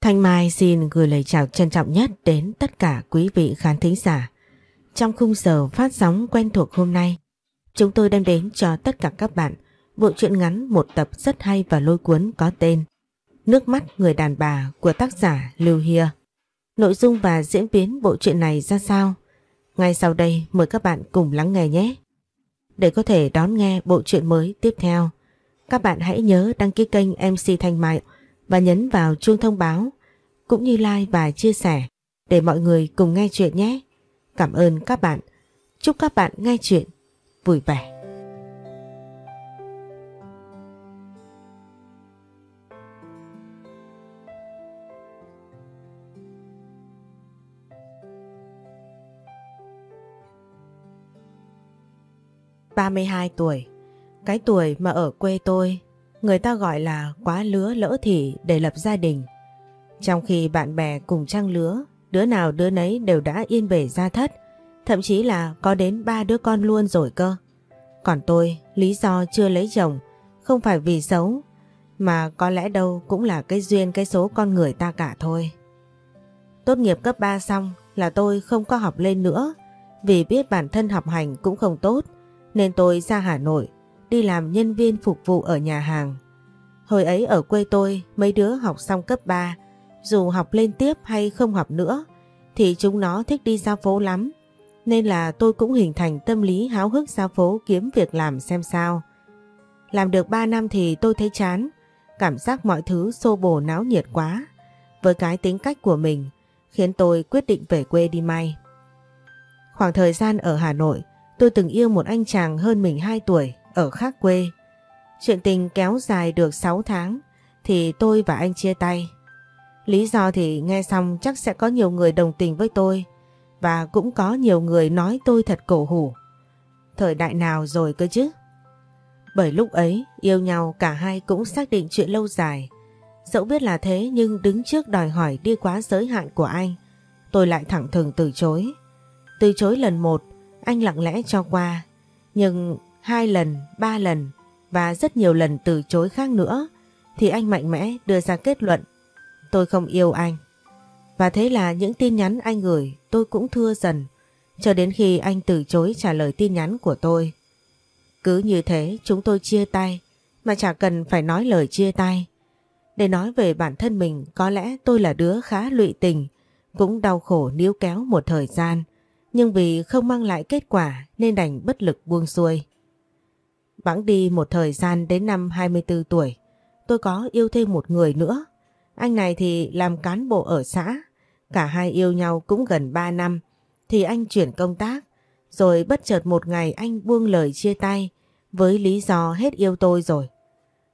Thanh Mai xin gửi lời chào trân trọng nhất đến tất cả quý vị khán thính giả. Trong khung giờ phát sóng quen thuộc hôm nay, chúng tôi đem đến cho tất cả các bạn bộ truyện ngắn một tập rất hay và lôi cuốn có tên Nước mắt người đàn bà của tác giả Lưu Hia. Nội dung và diễn biến bộ truyện này ra sao? Ngay sau đây mời các bạn cùng lắng nghe nhé. Để có thể đón nghe bộ truyện mới tiếp theo, các bạn hãy nhớ đăng ký kênh MC Thanh Mai và nhấn vào chuông thông báo cũng như like và chia sẻ để mọi người cùng nghe chuyện nhé. Cảm ơn các bạn. Chúc các bạn nghe chuyện vui vẻ. ba mươi hai tuổi, cái tuổi mà ở quê tôi người ta gọi là quá lứa lỡ thì để lập gia đình. Trong khi bạn bè cùng trang lứa, đứa nào đứa nấy đều đã yên bể ra thất, thậm chí là có đến ba đứa con luôn rồi cơ. Còn tôi, lý do chưa lấy chồng, không phải vì xấu, mà có lẽ đâu cũng là cái duyên cái số con người ta cả thôi. Tốt nghiệp cấp 3 xong là tôi không có học lên nữa, vì biết bản thân học hành cũng không tốt, nên tôi ra Hà Nội đi làm nhân viên phục vụ ở nhà hàng. Hồi ấy ở quê tôi mấy đứa học xong cấp 3 dù học lên tiếp hay không học nữa thì chúng nó thích đi ra phố lắm. Nên là tôi cũng hình thành tâm lý háo hức ra phố kiếm việc làm xem sao. Làm được 3 năm thì tôi thấy chán, cảm giác mọi thứ xô bồ náo nhiệt quá. Với cái tính cách của mình khiến tôi quyết định về quê đi may. Khoảng thời gian ở Hà Nội, tôi từng yêu một anh chàng hơn mình 2 tuổi ở khác quê. Chuyện tình kéo dài được 6 tháng thì tôi và anh chia tay. Lý do thì nghe xong chắc sẽ có nhiều người đồng tình với tôi và cũng có nhiều người nói tôi thật cổ hủ. Thời đại nào rồi cơ chứ? Bởi lúc ấy yêu nhau cả hai cũng xác định chuyện lâu dài. Dẫu biết là thế nhưng đứng trước đòi hỏi đi quá giới hạn của anh, tôi lại thẳng thừng từ chối. Từ chối lần một, anh lặng lẽ cho qua. Nhưng hai lần, ba lần và rất nhiều lần từ chối khác nữa thì anh mạnh mẽ đưa ra kết luận tôi không yêu anh. Và thế là những tin nhắn anh gửi tôi cũng thưa dần cho đến khi anh từ chối trả lời tin nhắn của tôi. Cứ như thế chúng tôi chia tay mà chả cần phải nói lời chia tay. Để nói về bản thân mình có lẽ tôi là đứa khá lụy tình cũng đau khổ níu kéo một thời gian nhưng vì không mang lại kết quả nên đành bất lực buông xuôi. Bẵng đi một thời gian đến năm 24 tuổi tôi có yêu thêm một người nữa anh này thì làm cán bộ ở xã, cả hai yêu nhau cũng gần 3 năm, thì anh chuyển công tác, rồi bất chợt một ngày anh buông lời chia tay với lý do hết yêu tôi rồi.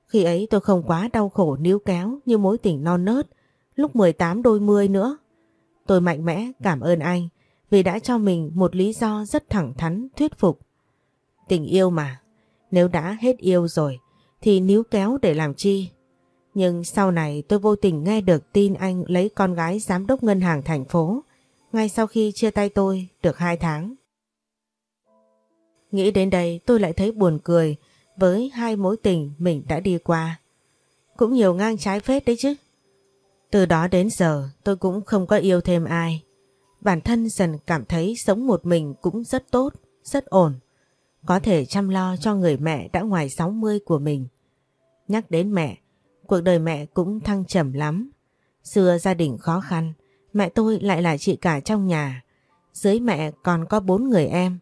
Khi ấy tôi không quá đau khổ níu kéo như mối tình non nớt, lúc 18 đôi mươi nữa. Tôi mạnh mẽ cảm ơn anh vì đã cho mình một lý do rất thẳng thắn thuyết phục. Tình yêu mà, nếu đã hết yêu rồi thì níu kéo để làm chi? Nhưng sau này tôi vô tình nghe được tin anh lấy con gái giám đốc ngân hàng thành phố ngay sau khi chia tay tôi được 2 tháng. Nghĩ đến đây tôi lại thấy buồn cười với hai mối tình mình đã đi qua. Cũng nhiều ngang trái phết đấy chứ. Từ đó đến giờ tôi cũng không có yêu thêm ai. Bản thân dần cảm thấy sống một mình cũng rất tốt, rất ổn. Có thể chăm lo cho người mẹ đã ngoài 60 của mình. Nhắc đến mẹ, Cuộc đời mẹ cũng thăng trầm lắm. Xưa gia đình khó khăn, mẹ tôi lại là chị cả trong nhà. Dưới mẹ còn có bốn người em.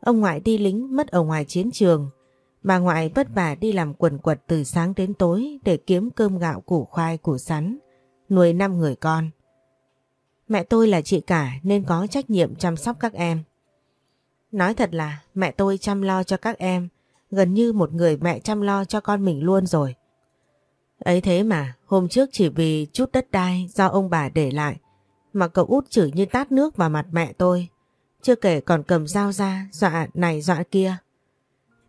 Ông ngoại đi lính mất ở ngoài chiến trường. Bà ngoại vất vả đi làm quần quật từ sáng đến tối để kiếm cơm gạo củ khoai củ sắn, nuôi năm người con. Mẹ tôi là chị cả nên có trách nhiệm chăm sóc các em. Nói thật là mẹ tôi chăm lo cho các em, gần như một người mẹ chăm lo cho con mình luôn rồi. Ấy thế mà, hôm trước chỉ vì chút đất đai do ông bà để lại, mà cậu út chửi như tát nước vào mặt mẹ tôi. Chưa kể còn cầm dao ra, dọa này dọa kia.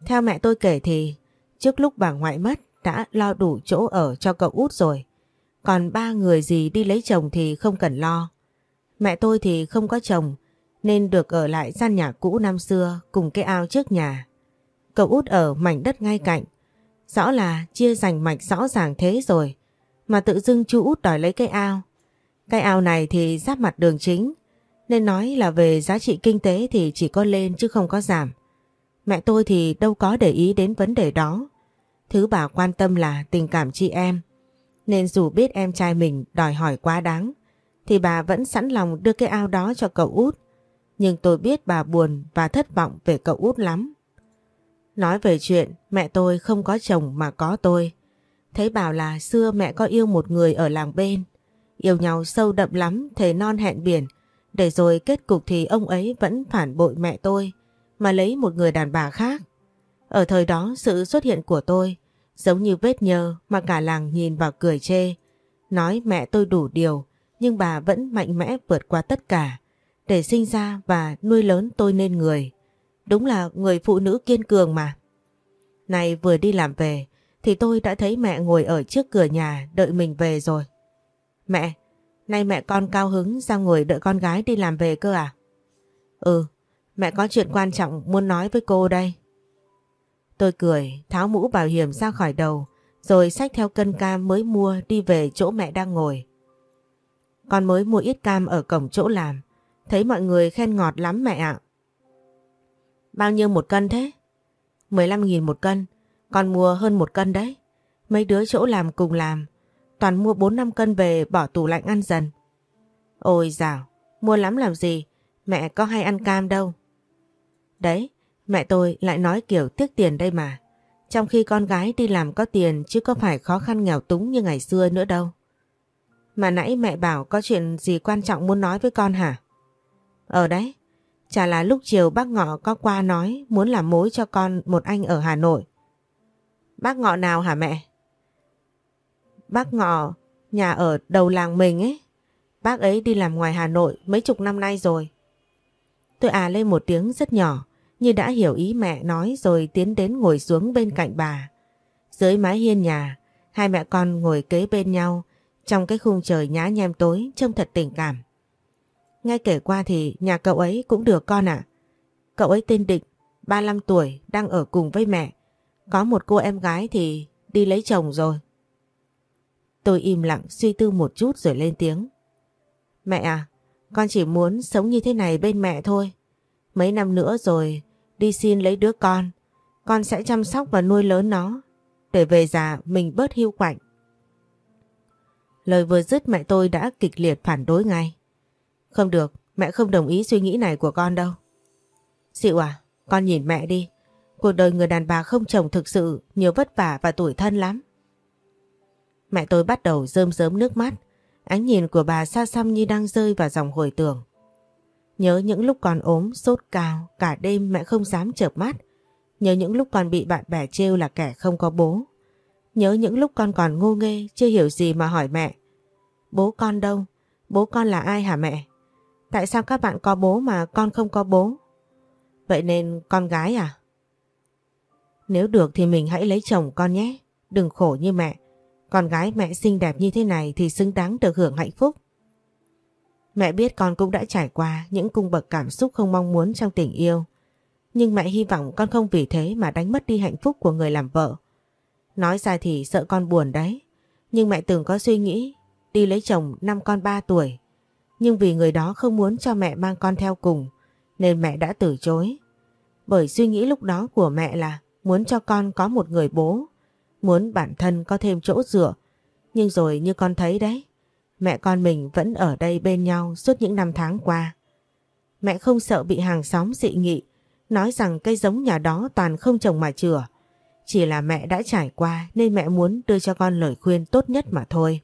Theo mẹ tôi kể thì, trước lúc bà ngoại mất đã lo đủ chỗ ở cho cậu út rồi. Còn ba người gì đi lấy chồng thì không cần lo. Mẹ tôi thì không có chồng, nên được ở lại gian nhà cũ năm xưa cùng cái ao trước nhà. Cậu út ở mảnh đất ngay cạnh, Rõ là chia giành mạch rõ ràng thế rồi. Mà tự dưng chú út đòi lấy cái ao. Cái ao này thì giáp mặt đường chính, nên nói là về giá trị kinh tế thì chỉ có lên chứ không có giảm. Mẹ tôi thì đâu có để ý đến vấn đề đó. Thứ bà quan tâm là tình cảm chị em. Nên dù biết em trai mình đòi hỏi quá đáng, thì bà vẫn sẵn lòng đưa cái ao đó cho cậu út. Nhưng tôi biết bà buồn và thất vọng về cậu út lắm. Nói về chuyện mẹ tôi không có chồng mà có tôi. Thấy bảo là xưa mẹ có yêu một người ở làng bên. Yêu nhau sâu đậm lắm, thề non hẹn biển. Để rồi kết cục thì ông ấy vẫn phản bội mẹ tôi mà lấy một người đàn bà khác. Ở thời đó sự xuất hiện của tôi giống như vết nhơ mà cả làng nhìn vào cười chê. Nói mẹ tôi đủ điều nhưng bà vẫn mạnh mẽ vượt qua tất cả để sinh ra và nuôi lớn tôi nên người. Đúng là người phụ nữ kiên cường mà. Này vừa đi làm về thì tôi đã thấy mẹ ngồi ở trước cửa nhà đợi mình về rồi. Mẹ, nay mẹ con cao hứng ra ngồi đợi con gái đi làm về cơ à? Ừ, mẹ có chuyện quan trọng muốn nói với cô đây. Tôi cười, tháo mũ bảo hiểm ra khỏi đầu, rồi xách theo cân cam mới mua đi về chỗ mẹ đang ngồi. Con mới mua ít cam ở cổng chỗ làm, thấy mọi người khen ngọt lắm mẹ ạ. Bao nhiêu một cân thế? 15.000 một cân, con mua hơn một cân đấy. Mấy đứa chỗ làm cùng làm, toàn mua 4-5 cân về bỏ tủ lạnh ăn dần. Ôi dào, mua lắm làm gì, mẹ có hay ăn cam đâu. Đấy, mẹ tôi lại nói kiểu tiếc tiền đây mà. Trong khi con gái đi làm có tiền chứ có phải khó khăn nghèo túng như ngày xưa nữa đâu. Mà nãy mẹ bảo có chuyện gì quan trọng muốn nói với con hả? Ở đấy, chả là lúc chiều bác Ngọ có qua nói muốn làm mối cho con một anh ở Hà Nội. Bác Ngọ nào hả mẹ? Bác Ngọ, nhà ở đầu làng mình ấy. Bác ấy đi làm ngoài Hà Nội mấy chục năm nay rồi. Tôi à lên một tiếng rất nhỏ, như đã hiểu ý mẹ nói rồi tiến đến ngồi xuống bên cạnh bà. Dưới mái hiên nhà, hai mẹ con ngồi kế bên nhau trong cái khung trời nhá nhem tối trông thật tình cảm. Nghe kể qua thì nhà cậu ấy cũng được con ạ. Cậu ấy tên Định, 35 tuổi, đang ở cùng với mẹ. Có một cô em gái thì đi lấy chồng rồi. Tôi im lặng suy tư một chút rồi lên tiếng. Mẹ à, con chỉ muốn sống như thế này bên mẹ thôi. Mấy năm nữa rồi đi xin lấy đứa con. Con sẽ chăm sóc và nuôi lớn nó. Để về già mình bớt hiu quạnh. Lời vừa dứt mẹ tôi đã kịch liệt phản đối ngay. Không được, mẹ không đồng ý suy nghĩ này của con đâu. Dịu à, con nhìn mẹ đi. Cuộc đời người đàn bà không chồng thực sự nhiều vất vả và tủi thân lắm. Mẹ tôi bắt đầu rơm rớm nước mắt. Ánh nhìn của bà xa xăm như đang rơi vào dòng hồi tưởng. Nhớ những lúc còn ốm, sốt cao, cả đêm mẹ không dám chợp mắt. Nhớ những lúc còn bị bạn bè trêu là kẻ không có bố. Nhớ những lúc con còn ngu nghê, chưa hiểu gì mà hỏi mẹ. Bố con đâu? Bố con là ai hả mẹ? Tại sao các bạn có bố mà con không có bố? Vậy nên con gái à? Nếu được thì mình hãy lấy chồng con nhé. Đừng khổ như mẹ. Con gái mẹ xinh đẹp như thế này thì xứng đáng được hưởng hạnh phúc. Mẹ biết con cũng đã trải qua những cung bậc cảm xúc không mong muốn trong tình yêu. Nhưng mẹ hy vọng con không vì thế mà đánh mất đi hạnh phúc của người làm vợ. Nói ra thì sợ con buồn đấy. Nhưng mẹ từng có suy nghĩ, đi lấy chồng năm con 3 tuổi. Nhưng vì người đó không muốn cho mẹ mang con theo cùng nên mẹ đã từ chối. Bởi suy nghĩ lúc đó của mẹ là muốn cho con có một người bố, muốn bản thân có thêm chỗ dựa. Nhưng rồi như con thấy đấy, mẹ con mình vẫn ở đây bên nhau suốt những năm tháng qua. Mẹ không sợ bị hàng xóm dị nghị, nói rằng cây giống nhà đó toàn không trồng mà chừa. Chỉ là mẹ đã trải qua nên mẹ muốn đưa cho con lời khuyên tốt nhất mà thôi.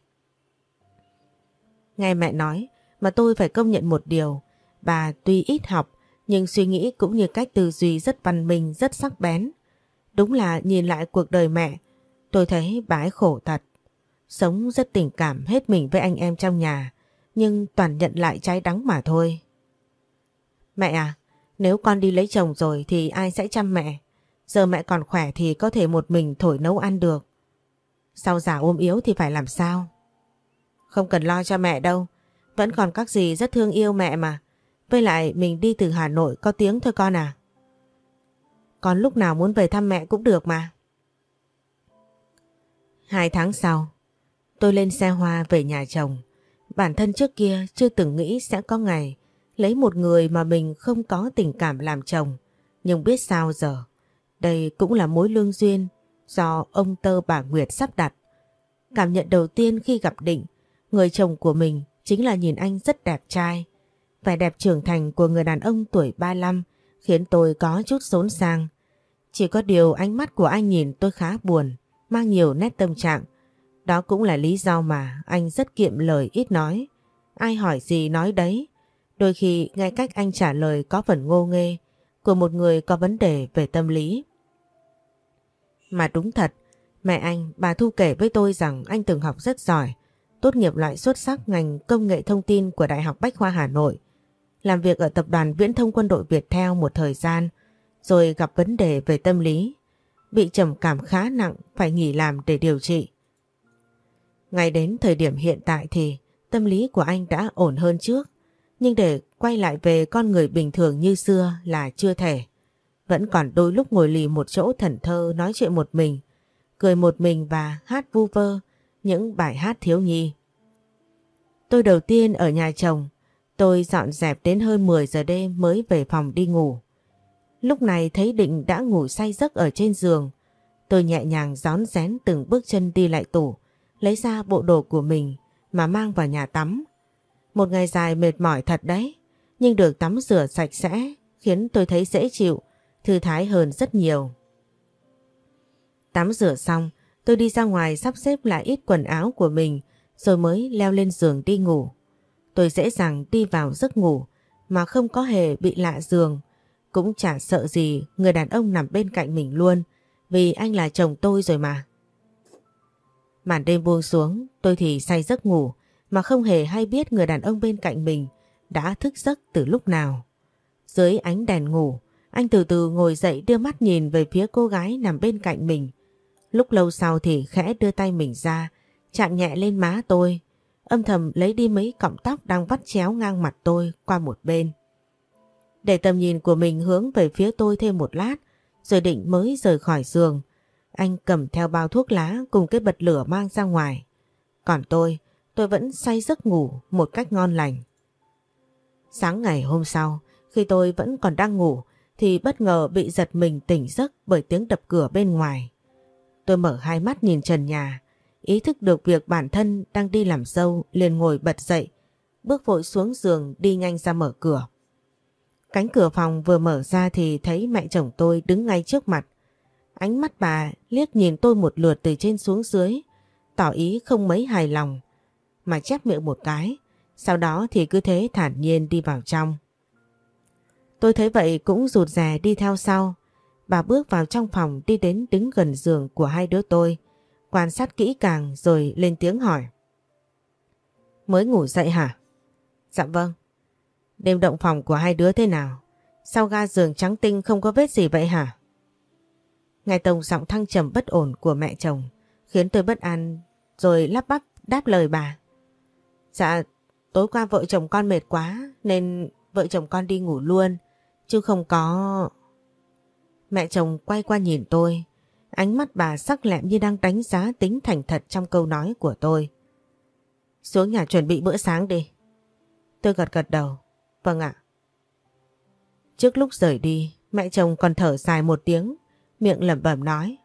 Nghe mẹ nói mà tôi phải công nhận một điều, bà tuy ít học nhưng suy nghĩ cũng như cách tư duy rất văn minh, rất sắc bén. Đúng là nhìn lại cuộc đời mẹ, tôi thấy bà ấy khổ thật. Sống rất tình cảm hết mình với anh em trong nhà, nhưng toàn nhận lại trái đắng mà thôi. Mẹ à, nếu con đi lấy chồng rồi thì ai sẽ chăm mẹ? Giờ mẹ còn khỏe thì có thể một mình thổi nấu ăn được. Sau già ôm yếu thì phải làm sao? Không cần lo cho mẹ đâu, vẫn còn các gì rất thương yêu mẹ mà. Với lại mình đi từ Hà Nội có tiếng thôi con à. Con lúc nào muốn về thăm mẹ cũng được mà. Hai tháng sau, tôi lên xe hoa về nhà chồng. bản thân trước kia chưa từng nghĩ sẽ có ngày lấy một người mà mình không có tình cảm làm chồng. Nhưng biết sao giờ, đây cũng là mối lương duyên do ông Tơ bà Nguyệt sắp đặt. Cảm nhận đầu tiên khi gặp Định, người chồng của mình chính là nhìn anh rất đẹp trai. Vẻ đẹp trưởng thành của người đàn ông tuổi 35 khiến tôi có chút xốn sang. Chỉ có điều ánh mắt của anh nhìn tôi khá buồn, mang nhiều nét tâm trạng. Đó cũng là lý do mà anh rất kiệm lời ít nói. Ai hỏi gì nói đấy. Đôi khi ngay cách anh trả lời có phần ngô nghê của một người có vấn đề về tâm lý. Mà đúng thật, mẹ anh, bà Thu kể với tôi rằng anh từng học rất giỏi, tốt nghiệp loại xuất sắc ngành công nghệ thông tin của Đại học Bách khoa Hà Nội. Làm việc ở tập đoàn Viễn thông quân đội Việt theo một thời gian, rồi gặp vấn đề về tâm lý. Bị trầm cảm khá nặng, phải nghỉ làm để điều trị. Ngay đến thời điểm hiện tại thì tâm lý của anh đã ổn hơn trước, nhưng để quay lại về con người bình thường như xưa là chưa thể. Vẫn còn đôi lúc ngồi lì một chỗ thần thơ nói chuyện một mình, cười một mình và hát vu vơ những bài hát thiếu nhi. Tôi đầu tiên ở nhà chồng, tôi dọn dẹp đến hơn 10 giờ đêm mới về phòng đi ngủ. Lúc này thấy Định đã ngủ say giấc ở trên giường. Tôi nhẹ nhàng gión rén từng bước chân đi lại tủ, lấy ra bộ đồ của mình mà mang vào nhà tắm. Một ngày dài mệt mỏi thật đấy, nhưng được tắm rửa sạch sẽ khiến tôi thấy dễ chịu, thư thái hơn rất nhiều. Tắm rửa xong, tôi đi ra ngoài sắp xếp lại ít quần áo của mình rồi mới leo lên giường đi ngủ. Tôi dễ dàng đi vào giấc ngủ mà không có hề bị lạ giường. Cũng chả sợ gì người đàn ông nằm bên cạnh mình luôn vì anh là chồng tôi rồi mà. Màn đêm buông xuống tôi thì say giấc ngủ mà không hề hay biết người đàn ông bên cạnh mình đã thức giấc từ lúc nào. Dưới ánh đèn ngủ, anh từ từ ngồi dậy đưa mắt nhìn về phía cô gái nằm bên cạnh mình. Lúc lâu sau thì khẽ đưa tay mình ra, chạm nhẹ lên má tôi, âm thầm lấy đi mấy cọng tóc đang vắt chéo ngang mặt tôi qua một bên. Để tầm nhìn của mình hướng về phía tôi thêm một lát, rồi định mới rời khỏi giường. Anh cầm theo bao thuốc lá cùng cái bật lửa mang ra ngoài. Còn tôi, tôi vẫn say giấc ngủ một cách ngon lành. Sáng ngày hôm sau, khi tôi vẫn còn đang ngủ, thì bất ngờ bị giật mình tỉnh giấc bởi tiếng đập cửa bên ngoài. Tôi mở hai mắt nhìn trần nhà, ý thức được việc bản thân đang đi làm dâu liền ngồi bật dậy, bước vội xuống giường đi nhanh ra mở cửa. Cánh cửa phòng vừa mở ra thì thấy mẹ chồng tôi đứng ngay trước mặt. Ánh mắt bà liếc nhìn tôi một lượt từ trên xuống dưới, tỏ ý không mấy hài lòng, mà chép miệng một cái, sau đó thì cứ thế thản nhiên đi vào trong. Tôi thấy vậy cũng rụt rè đi theo sau. Bà bước vào trong phòng đi đến đứng gần giường của hai đứa tôi, quan sát kỹ càng rồi lên tiếng hỏi. Mới ngủ dậy hả? Dạ vâng. Đêm động phòng của hai đứa thế nào? Sau ga giường trắng tinh không có vết gì vậy hả? Ngài Tông giọng thăng trầm bất ổn của mẹ chồng khiến tôi bất an rồi lắp bắp đáp lời bà. Dạ, tối qua vợ chồng con mệt quá nên vợ chồng con đi ngủ luôn chứ không có... Mẹ chồng quay qua nhìn tôi, ánh mắt bà sắc lẹm như đang đánh giá tính thành thật trong câu nói của tôi. Xuống nhà chuẩn bị bữa sáng đi. Tôi gật gật đầu. Vâng ạ. Trước lúc rời đi, mẹ chồng còn thở dài một tiếng, miệng lẩm bẩm nói.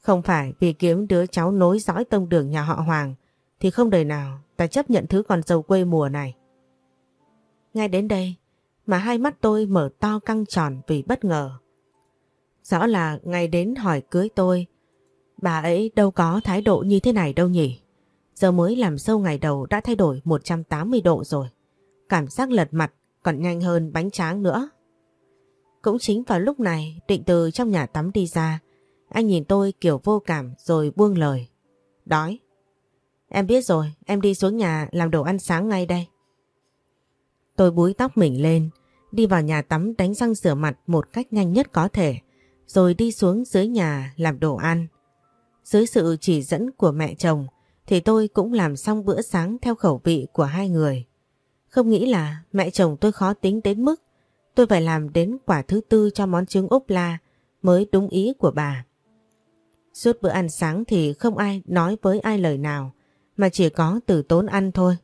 Không phải vì kiếm đứa cháu nối dõi tông đường nhà họ Hoàng thì không đời nào ta chấp nhận thứ con dâu quê mùa này. Ngay đến đây mà hai mắt tôi mở to căng tròn vì bất ngờ. Rõ là ngày đến hỏi cưới tôi, bà ấy đâu có thái độ như thế này đâu nhỉ. Giờ mới làm sâu ngày đầu đã thay đổi 180 độ rồi. Cảm giác lật mặt còn nhanh hơn bánh tráng nữa. Cũng chính vào lúc này định từ trong nhà tắm đi ra. Anh nhìn tôi kiểu vô cảm rồi buông lời. Đói. Em biết rồi, em đi xuống nhà làm đồ ăn sáng ngay đây. Tôi búi tóc mình lên, đi vào nhà tắm đánh răng rửa mặt một cách nhanh nhất có thể, rồi đi xuống dưới nhà làm đồ ăn. Dưới sự chỉ dẫn của mẹ chồng, thì tôi cũng làm xong bữa sáng theo khẩu vị của hai người. Không nghĩ là mẹ chồng tôi khó tính đến mức tôi phải làm đến quả thứ tư cho món trứng ốp la mới đúng ý của bà. Suốt bữa ăn sáng thì không ai nói với ai lời nào, mà chỉ có từ tốn ăn thôi.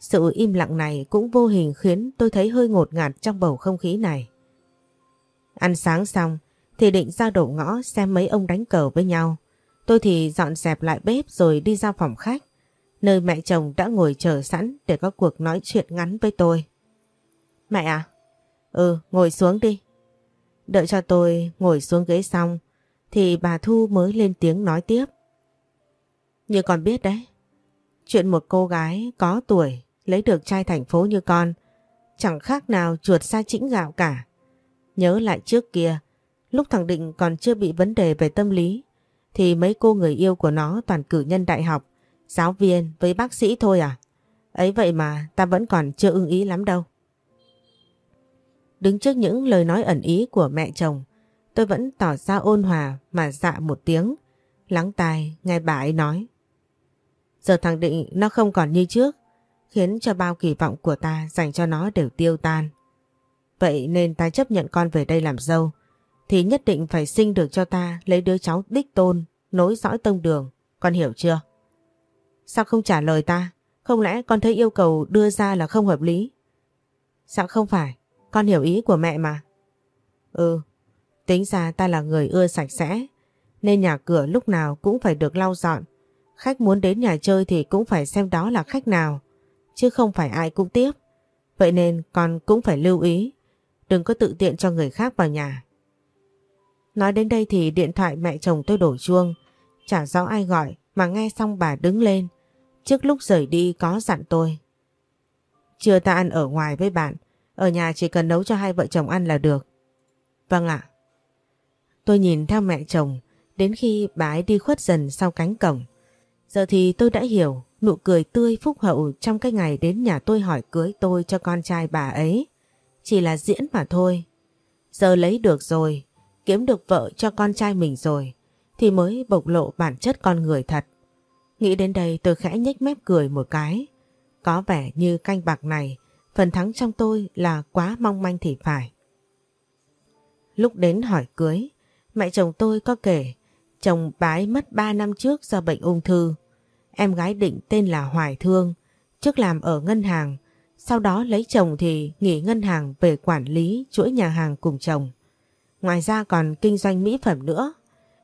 Sự im lặng này cũng vô hình khiến tôi thấy hơi ngột ngạt trong bầu không khí này. Ăn sáng xong thì định ra đổ ngõ xem mấy ông đánh cờ với nhau. Tôi thì dọn dẹp lại bếp rồi đi ra phòng khách, nơi mẹ chồng đã ngồi chờ sẵn để có cuộc nói chuyện ngắn với tôi. Mẹ à? Ừ, ngồi xuống đi. Đợi cho tôi ngồi xuống ghế xong thì bà Thu mới lên tiếng nói tiếp. Như con biết đấy, chuyện một cô gái có tuổi lấy được trai thành phố như con chẳng khác nào chuột xa chĩnh gạo cả. Nhớ lại trước kia, lúc thằng Định còn chưa bị vấn đề về tâm lý thì mấy cô người yêu của nó toàn cử nhân đại học, giáo viên với bác sĩ thôi à. Ấy vậy mà ta vẫn còn chưa ưng ý lắm đâu. Đứng trước những lời nói ẩn ý của mẹ chồng, tôi vẫn tỏ ra ôn hòa mà dạ một tiếng, lắng tai nghe bà ấy nói. Giờ thằng Định nó không còn như trước, khiến cho bao kỳ vọng của ta dành cho nó đều tiêu tan. Vậy nên ta chấp nhận con về đây làm dâu, thì nhất định phải sinh được cho ta lấy đứa cháu đích tôn, nối dõi tông đường, con hiểu chưa? Sao không trả lời ta? Không lẽ con thấy yêu cầu đưa ra là không hợp lý? Sao không phải? Con hiểu ý của mẹ mà. Ừ, tính ra ta là người ưa sạch sẽ, nên nhà cửa lúc nào cũng phải được lau dọn. Khách muốn đến nhà chơi thì cũng phải xem đó là khách nào, chứ không phải ai cũng tiếp. Vậy nên con cũng phải lưu ý, đừng có tự tiện cho người khác vào nhà. Nói đến đây thì điện thoại mẹ chồng tôi đổ chuông, chả rõ ai gọi mà nghe xong bà đứng lên. Trước lúc rời đi có dặn tôi. Chưa ta ăn ở ngoài với bạn, ở nhà chỉ cần nấu cho hai vợ chồng ăn là được. Vâng ạ. Tôi nhìn theo mẹ chồng đến khi bà ấy đi khuất dần sau cánh cổng. Giờ thì tôi đã hiểu nụ cười tươi phúc hậu trong cái ngày đến nhà tôi hỏi cưới tôi cho con trai bà ấy. Chỉ là diễn mà thôi. Giờ lấy được rồi, kiếm được vợ cho con trai mình rồi, thì mới bộc lộ bản chất con người thật. Nghĩ đến đây tôi khẽ nhếch mép cười một cái. Có vẻ như canh bạc này Phần thắng trong tôi là quá mong manh thì phải. Lúc đến hỏi cưới, mẹ chồng tôi có kể chồng bái mất 3 năm trước do bệnh ung thư. Em gái định tên là Hoài Thương, trước làm ở ngân hàng, sau đó lấy chồng thì nghỉ ngân hàng về quản lý chuỗi nhà hàng cùng chồng. Ngoài ra còn kinh doanh mỹ phẩm nữa.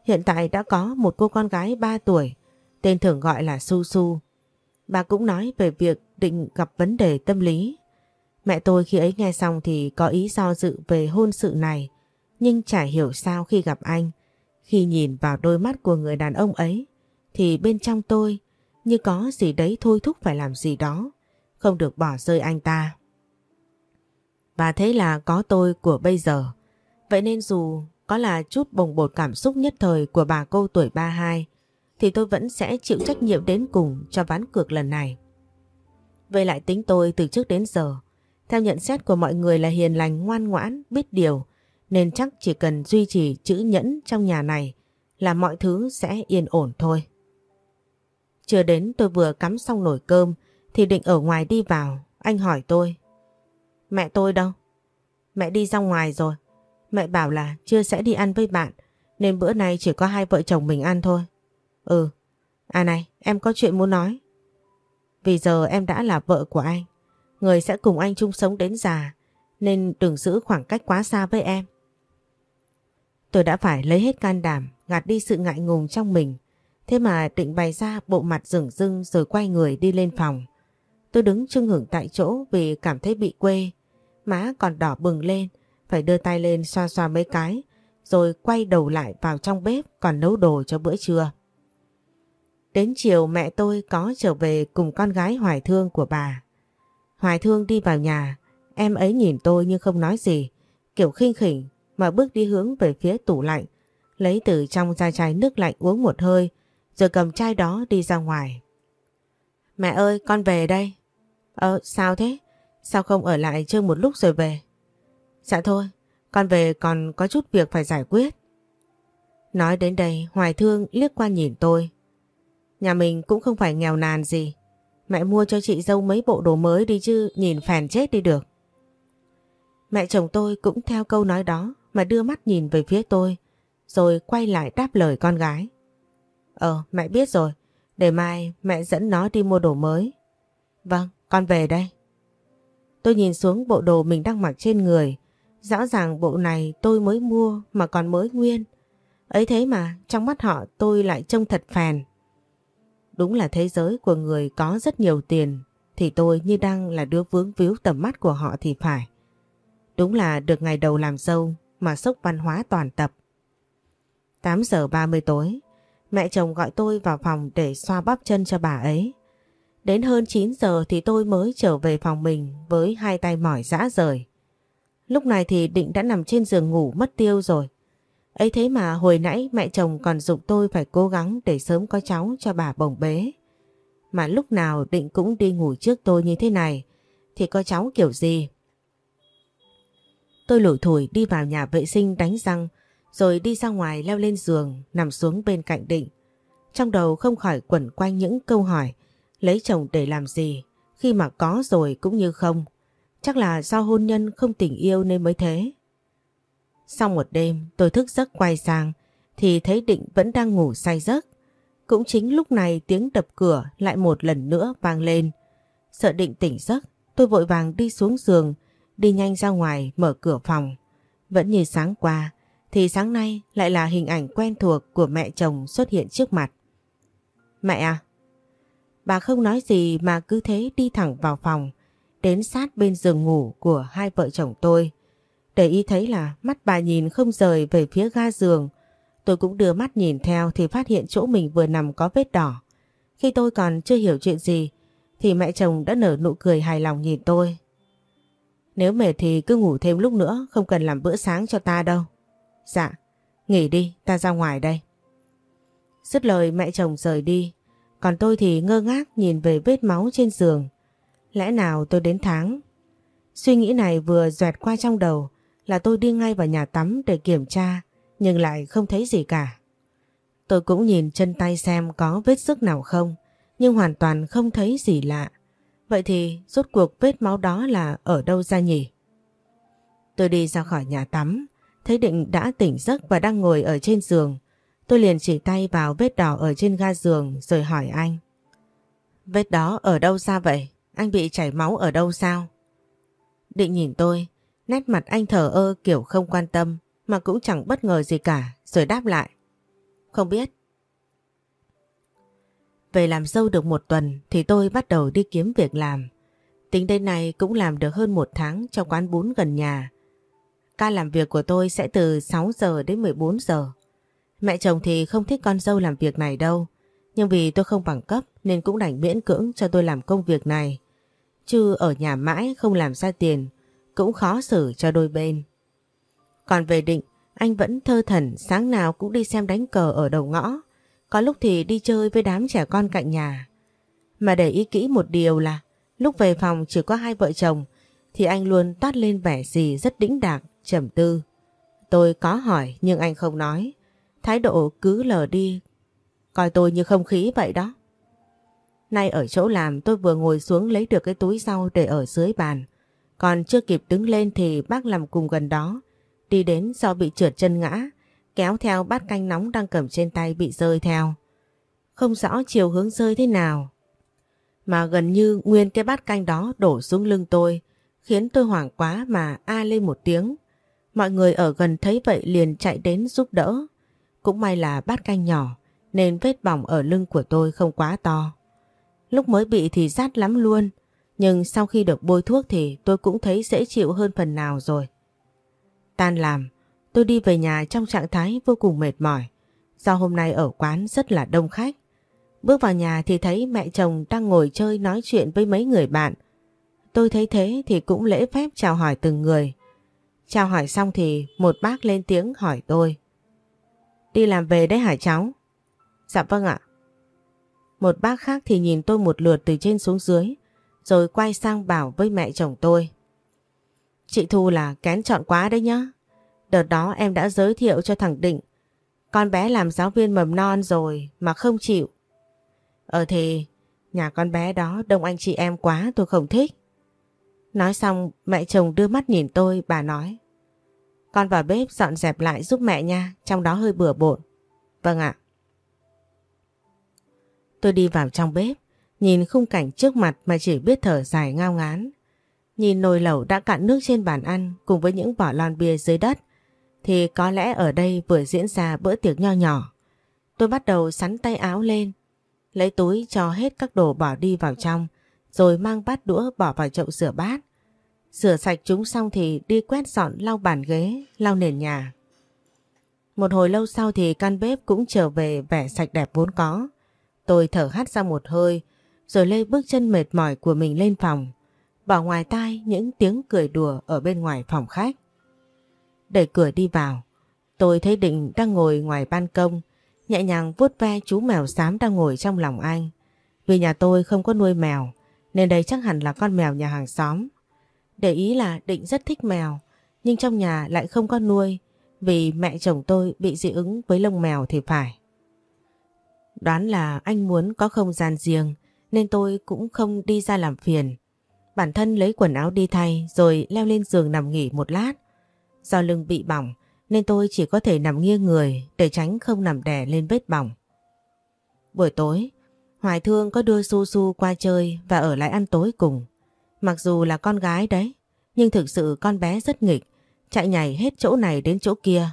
Hiện tại đã có một cô con gái 3 tuổi, tên thường gọi là Su Su. Bà cũng nói về việc định gặp vấn đề tâm lý. Mẹ tôi khi ấy nghe xong thì có ý do dự về hôn sự này, nhưng chả hiểu sao khi gặp anh, khi nhìn vào đôi mắt của người đàn ông ấy, thì bên trong tôi như có gì đấy thôi thúc phải làm gì đó, không được bỏ rơi anh ta. Và thế là có tôi của bây giờ. Vậy nên dù có là chút bồng bột cảm xúc nhất thời của bà cô tuổi 32, thì tôi vẫn sẽ chịu trách nhiệm đến cùng cho ván cược lần này. Vậy lại tính tôi từ trước đến giờ, theo nhận xét của mọi người là hiền lành ngoan ngoãn, biết điều, nên chắc chỉ cần duy trì chữ nhẫn trong nhà này là mọi thứ sẽ yên ổn thôi. Chưa đến tôi vừa cắm xong nồi cơm thì định ở ngoài đi vào, anh hỏi tôi. Mẹ tôi đâu? Mẹ đi ra ngoài rồi. Mẹ bảo là chưa sẽ đi ăn với bạn nên bữa nay chỉ có hai vợ chồng mình ăn thôi. Ừ, à này em có chuyện muốn nói. Vì giờ em đã là vợ của anh Người sẽ cùng anh chung sống đến già nên đừng giữ khoảng cách quá xa với em. Tôi đã phải lấy hết can đảm gạt đi sự ngại ngùng trong mình thế mà định bày ra bộ mặt rừng rưng rồi quay người đi lên phòng. Tôi đứng chưng hưởng tại chỗ vì cảm thấy bị quê má còn đỏ bừng lên phải đưa tay lên xoa xoa mấy cái rồi quay đầu lại vào trong bếp còn nấu đồ cho bữa trưa. Đến chiều mẹ tôi có trở về cùng con gái hoài thương của bà. Hoài Thương đi vào nhà, em ấy nhìn tôi nhưng không nói gì, kiểu khinh khỉnh mà bước đi hướng về phía tủ lạnh, lấy từ trong ra chai nước lạnh uống một hơi, rồi cầm chai đó đi ra ngoài. Mẹ ơi, con về đây. Ờ, sao thế? Sao không ở lại chơi một lúc rồi về? Dạ thôi, con về còn có chút việc phải giải quyết. Nói đến đây, Hoài Thương liếc qua nhìn tôi. Nhà mình cũng không phải nghèo nàn gì, Mẹ mua cho chị dâu mấy bộ đồ mới đi chứ nhìn phèn chết đi được. Mẹ chồng tôi cũng theo câu nói đó mà đưa mắt nhìn về phía tôi rồi quay lại đáp lời con gái. Ờ mẹ biết rồi, Để mai mẹ dẫn nó đi mua đồ mới. Vâng, con về đây. Tôi nhìn xuống bộ đồ mình đang mặc trên người. Rõ ràng bộ này tôi mới mua mà còn mới nguyên. Ấy thế mà trong mắt họ tôi lại trông thật phèn. Đúng là thế giới của người có rất nhiều tiền thì tôi như đang là đứa vướng víu tầm mắt của họ thì phải. Đúng là được ngày đầu làm dâu mà sốc văn hóa toàn tập. 8 giờ 30 tối, mẹ chồng gọi tôi vào phòng để xoa bắp chân cho bà ấy. Đến hơn 9 giờ thì tôi mới trở về phòng mình với hai tay mỏi rã rời. Lúc này thì định đã nằm trên giường ngủ mất tiêu rồi. Ấy thế mà hồi nãy mẹ chồng còn dục tôi phải cố gắng để sớm có cháu cho bà bồng bế. Mà lúc nào định cũng đi ngủ trước tôi như thế này, thì có cháu kiểu gì? Tôi lủi thủi đi vào nhà vệ sinh đánh răng, rồi đi ra ngoài leo lên giường, nằm xuống bên cạnh định. Trong đầu không khỏi quẩn quanh những câu hỏi, lấy chồng để làm gì, khi mà có rồi cũng như không. Chắc là do hôn nhân không tình yêu nên mới thế. Sau một đêm, tôi thức giấc quay sang, thì thấy Định vẫn đang ngủ say giấc. Cũng chính lúc này tiếng đập cửa lại một lần nữa vang lên. Sợ Định tỉnh giấc, tôi vội vàng đi xuống giường, đi nhanh ra ngoài mở cửa phòng. Vẫn như sáng qua, thì sáng nay lại là hình ảnh quen thuộc của mẹ chồng xuất hiện trước mặt. Mẹ à? Bà không nói gì mà cứ thế đi thẳng vào phòng đến sát bên giường ngủ của hai vợ chồng tôi. Để ý thấy là mắt bà nhìn không rời về phía ga giường. Tôi cũng đưa mắt nhìn theo thì phát hiện chỗ mình vừa nằm có vết đỏ. Khi tôi còn chưa hiểu chuyện gì thì mẹ chồng đã nở nụ cười hài lòng nhìn tôi. Nếu mệt thì cứ ngủ thêm lúc nữa không cần làm bữa sáng cho ta đâu. Dạ, nghỉ đi, ta ra ngoài đây. Dứt lời mẹ chồng rời đi, còn tôi thì ngơ ngác nhìn về vết máu trên giường. Lẽ nào tôi đến tháng? Suy nghĩ này vừa dẹt qua trong đầu, là tôi đi ngay vào nhà tắm để kiểm tra, nhưng lại không thấy gì cả. Tôi cũng nhìn chân tay xem có vết sức nào không, nhưng hoàn toàn không thấy gì lạ. Vậy thì rốt cuộc vết máu đó là ở đâu ra nhỉ? Tôi đi ra khỏi nhà tắm, thấy Định đã tỉnh giấc và đang ngồi ở trên giường. Tôi liền chỉ tay vào vết đỏ ở trên ga giường rồi hỏi anh. Vết đó ở đâu ra vậy? Anh bị chảy máu ở đâu sao? Định nhìn tôi, nét mặt anh thở ơ kiểu không quan tâm mà cũng chẳng bất ngờ gì cả rồi đáp lại. Không biết. Về làm dâu được một tuần thì tôi bắt đầu đi kiếm việc làm. Tính đến nay cũng làm được hơn một tháng cho quán bún gần nhà. Ca làm việc của tôi sẽ từ 6 giờ đến 14 giờ. Mẹ chồng thì không thích con dâu làm việc này đâu. Nhưng vì tôi không bằng cấp nên cũng đành miễn cưỡng cho tôi làm công việc này. Chứ ở nhà mãi không làm ra tiền cũng khó xử cho đôi bên. Còn về định, anh vẫn thơ thần sáng nào cũng đi xem đánh cờ ở đầu ngõ. Có lúc thì đi chơi với đám trẻ con cạnh nhà. Mà để ý kỹ một điều là lúc về phòng chỉ có hai vợ chồng thì anh luôn toát lên vẻ gì rất đĩnh đạc, trầm tư. Tôi có hỏi nhưng anh không nói. Thái độ cứ lờ đi, coi tôi như không khí vậy đó. Nay ở chỗ làm tôi vừa ngồi xuống lấy được cái túi rau để ở dưới bàn. Còn chưa kịp đứng lên thì bác làm cùng gần đó. Đi đến do bị trượt chân ngã, kéo theo bát canh nóng đang cầm trên tay bị rơi theo. Không rõ chiều hướng rơi thế nào. Mà gần như nguyên cái bát canh đó đổ xuống lưng tôi, khiến tôi hoảng quá mà a lên một tiếng. Mọi người ở gần thấy vậy liền chạy đến giúp đỡ. Cũng may là bát canh nhỏ nên vết bỏng ở lưng của tôi không quá to. Lúc mới bị thì rát lắm luôn, nhưng sau khi được bôi thuốc thì tôi cũng thấy dễ chịu hơn phần nào rồi. Tan làm, tôi đi về nhà trong trạng thái vô cùng mệt mỏi, do hôm nay ở quán rất là đông khách. Bước vào nhà thì thấy mẹ chồng đang ngồi chơi nói chuyện với mấy người bạn. Tôi thấy thế thì cũng lễ phép chào hỏi từng người. Chào hỏi xong thì một bác lên tiếng hỏi tôi. Đi làm về đấy hả cháu? Dạ vâng ạ. Một bác khác thì nhìn tôi một lượt từ trên xuống dưới, rồi quay sang bảo với mẹ chồng tôi. Chị Thu là kén chọn quá đấy nhá. Đợt đó em đã giới thiệu cho thằng Định. Con bé làm giáo viên mầm non rồi mà không chịu. Ờ thì nhà con bé đó đông anh chị em quá tôi không thích. Nói xong mẹ chồng đưa mắt nhìn tôi bà nói. Con vào bếp dọn dẹp lại giúp mẹ nha, trong đó hơi bừa bộn. Vâng ạ. Tôi đi vào trong bếp, nhìn khung cảnh trước mặt mà chỉ biết thở dài ngao ngán. Nhìn nồi lẩu đã cạn nước trên bàn ăn cùng với những vỏ lon bia dưới đất, thì có lẽ ở đây vừa diễn ra bữa tiệc nho nhỏ. Tôi bắt đầu sắn tay áo lên, lấy túi cho hết các đồ bỏ đi vào trong, rồi mang bát đũa bỏ vào chậu rửa bát. Rửa sạch chúng xong thì đi quét dọn lau bàn ghế, lau nền nhà. Một hồi lâu sau thì căn bếp cũng trở về vẻ sạch đẹp vốn có. Tôi thở hắt ra một hơi, rồi lê bước chân mệt mỏi của mình lên phòng, bỏ ngoài tai những tiếng cười đùa ở bên ngoài phòng khách. Đẩy cửa đi vào, tôi thấy Định đang ngồi ngoài ban công, nhẹ nhàng vuốt ve chú mèo xám đang ngồi trong lòng anh. Vì nhà tôi không có nuôi mèo, nên đây chắc hẳn là con mèo nhà hàng xóm. Để ý là Định rất thích mèo, nhưng trong nhà lại không có nuôi, vì mẹ chồng tôi bị dị ứng với lông mèo thì phải. Đoán là anh muốn có không gian riêng, nên tôi cũng không đi ra làm phiền. Bản thân lấy quần áo đi thay rồi leo lên giường nằm nghỉ một lát. Do lưng bị bỏng nên tôi chỉ có thể nằm nghiêng người để tránh không nằm đè lên vết bỏng. Buổi tối, Hoài Thương có đưa Su Su qua chơi và ở lại ăn tối cùng. Mặc dù là con gái đấy, nhưng thực sự con bé rất nghịch, chạy nhảy hết chỗ này đến chỗ kia.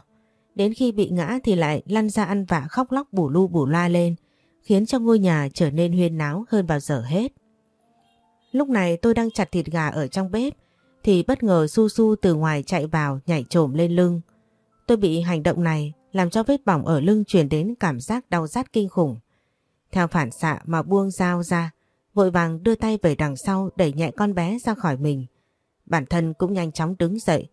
Đến khi bị ngã thì lại lăn ra ăn vạ khóc lóc bù lu bù la lên, khiến cho ngôi nhà trở nên huyên náo hơn bao giờ hết. Lúc này tôi đang chặt thịt gà ở trong bếp, thì bất ngờ Su Su từ ngoài chạy vào nhảy trồm lên lưng. Tôi bị hành động này làm cho vết bỏng ở lưng truyền đến cảm giác đau rát kinh khủng. Theo phản xạ mà buông dao ra, vội vàng đưa tay về đằng sau đẩy nhẹ con bé ra khỏi mình. Bản thân cũng nhanh chóng đứng dậy.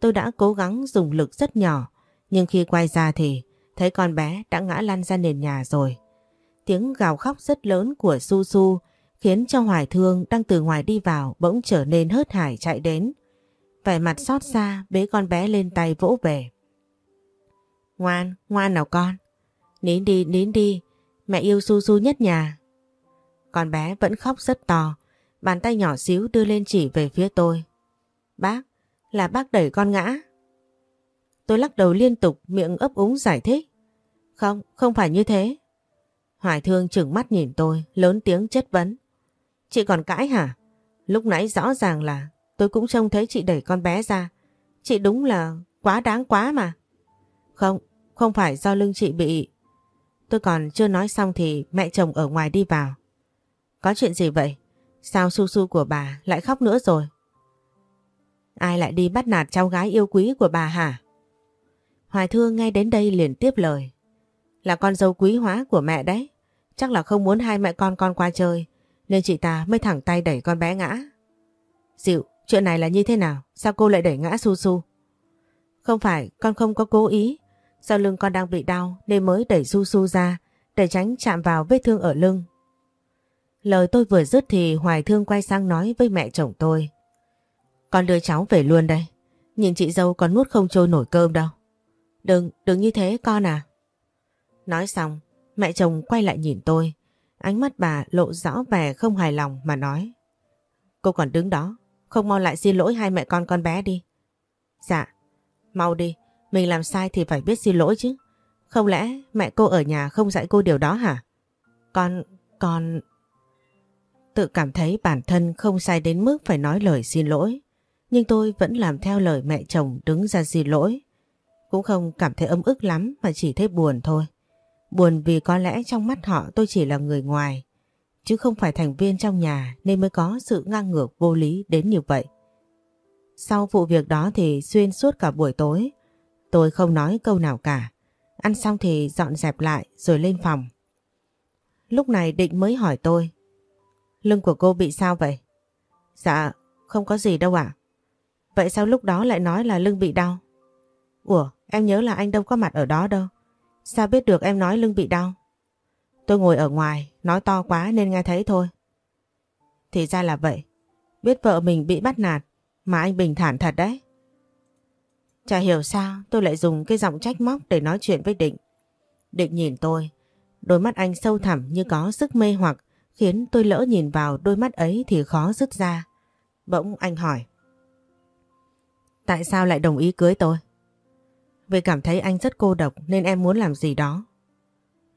Tôi đã cố gắng dùng lực rất nhỏ, nhưng khi quay ra thì thấy con bé đã ngã lăn ra nền nhà rồi. Tiếng gào khóc rất lớn của Su Su khiến cho Hoài Thương đang từ ngoài đi vào bỗng trở nên hớt hải chạy đến. Vẻ mặt xót xa bế con bé lên tay vỗ về. Ngoan, ngoan nào con. Nín đi, nín đi. Mẹ yêu Su Su nhất nhà. Con bé vẫn khóc rất to. Bàn tay nhỏ xíu đưa lên chỉ về phía tôi. Bác, là bác đẩy con ngã. Tôi lắc đầu liên tục miệng ấp úng giải thích. Không, không phải như thế. Hoài Thương chừng mắt nhìn tôi, lớn tiếng chất vấn. Chị còn cãi hả? Lúc nãy rõ ràng là tôi cũng trông thấy chị đẩy con bé ra. Chị đúng là quá đáng quá mà. Không, không phải do lưng chị bị... Tôi còn chưa nói xong thì mẹ chồng ở ngoài đi vào. Có chuyện gì vậy? Sao su su của bà lại khóc nữa rồi? Ai lại đi bắt nạt cháu gái yêu quý của bà hả? Hoài Thương ngay đến đây liền tiếp lời. Là con dâu quý hóa của mẹ đấy. Chắc là không muốn hai mẹ con con qua chơi. Nên chị ta mới thẳng tay đẩy con bé ngã. Dịu, chuyện này là như thế nào? Sao cô lại đẩy ngã Su Su? Không phải, con không có cố ý. Sau lưng con đang bị đau nên mới đẩy Su Su ra để tránh chạm vào vết thương ở lưng. Lời tôi vừa dứt thì Hoài Thương quay sang nói với mẹ chồng tôi. Con đưa cháu về luôn đây. Nhìn chị dâu còn nuốt không trôi nổi cơm đâu. Đừng, đừng như thế con à. Nói xong, mẹ chồng quay lại nhìn tôi. Ánh mắt bà lộ rõ vẻ không hài lòng mà nói. Cô còn đứng đó, không mau lại xin lỗi hai mẹ con con bé đi. Dạ, mau đi, mình làm sai thì phải biết xin lỗi chứ. Không lẽ mẹ cô ở nhà không dạy cô điều đó hả? Con, con... Tự cảm thấy bản thân không sai đến mức phải nói lời xin lỗi. Nhưng tôi vẫn làm theo lời mẹ chồng đứng ra xin lỗi. Cũng không cảm thấy ấm ức lắm mà chỉ thấy buồn thôi. Buồn vì có lẽ trong mắt họ tôi chỉ là người ngoài, chứ không phải thành viên trong nhà nên mới có sự ngang ngược vô lý đến như vậy. Sau vụ việc đó thì xuyên suốt cả buổi tối, tôi không nói câu nào cả. Ăn xong thì dọn dẹp lại rồi lên phòng. Lúc này định mới hỏi tôi. Lưng của cô bị sao vậy? Dạ, không có gì đâu ạ. Vậy sao lúc đó lại nói là lưng bị đau? Ủa, em nhớ là anh đâu có mặt ở đó đâu. Sao biết được em nói lưng bị đau? Tôi ngồi ở ngoài, nói to quá nên nghe thấy thôi. Thì ra là vậy. Biết vợ mình bị bắt nạt, mà anh bình thản thật đấy. Chả hiểu sao tôi lại dùng cái giọng trách móc để nói chuyện với Định. Định nhìn tôi, đôi mắt anh sâu thẳm như có sức mê hoặc khiến tôi lỡ nhìn vào đôi mắt ấy thì khó dứt ra. Bỗng anh hỏi. Tại sao lại đồng ý cưới tôi? Vì cảm thấy anh rất cô độc nên em muốn làm gì đó.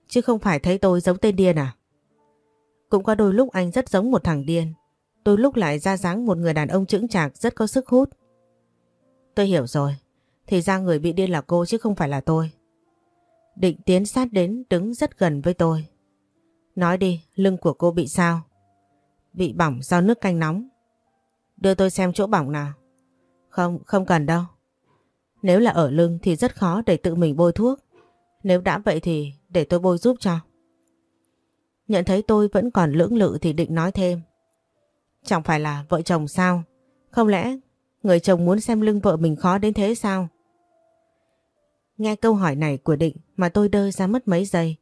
Chứ không phải thấy tôi giống tên điên à? Cũng có đôi lúc anh rất giống một thằng điên. Đôi lúc lại ra dáng một người đàn ông chững chạc rất có sức hút. Tôi hiểu rồi. Thì ra người bị điên là cô chứ không phải là tôi. Định tiến sát đến đứng rất gần với tôi. Nói đi, lưng của cô bị sao? Bị bỏng do nước canh nóng. Đưa tôi xem chỗ bỏng nào. Không, không cần đâu. Nếu là ở lưng thì rất khó để tự mình bôi thuốc. Nếu đã vậy thì để tôi bôi giúp cho. Nhận thấy tôi vẫn còn lưỡng lự thì định nói thêm. Chẳng phải là vợ chồng sao? Không lẽ người chồng muốn xem lưng vợ mình khó đến thế sao? Nghe câu hỏi này của Định mà tôi đơ ra mất mấy giây.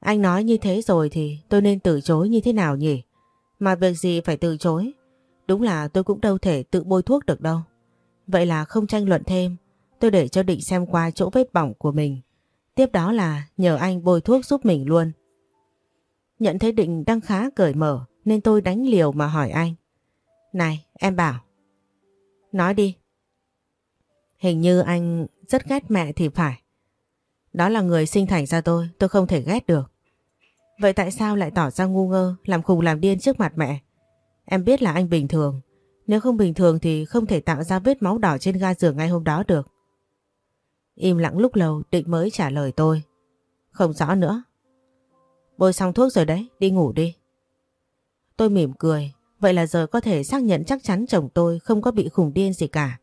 Anh nói như thế rồi thì tôi nên từ chối như thế nào nhỉ? Mà việc gì phải từ chối? Đúng là tôi cũng đâu thể tự bôi thuốc được đâu. Vậy là không tranh luận thêm, tôi để cho Định xem qua chỗ vết bỏng của mình. Tiếp đó là nhờ anh bôi thuốc giúp mình luôn. Nhận thấy Định đang khá cởi mở nên tôi đánh liều mà hỏi anh. Này, em bảo. Nói đi. Hình như anh rất ghét mẹ thì phải. Đó là người sinh thành ra tôi, tôi không thể ghét được. Vậy tại sao lại tỏ ra ngu ngơ, làm khùng làm điên trước mặt mẹ? Em biết là anh bình thường. Nếu không bình thường thì không thể tạo ra vết máu đỏ trên ga giường ngay hôm đó được. Im lặng lúc lâu định mới trả lời tôi. Không rõ nữa. Bôi xong thuốc rồi đấy, đi ngủ đi. Tôi mỉm cười, vậy là giờ có thể xác nhận chắc chắn chồng tôi không có bị khủng điên gì cả.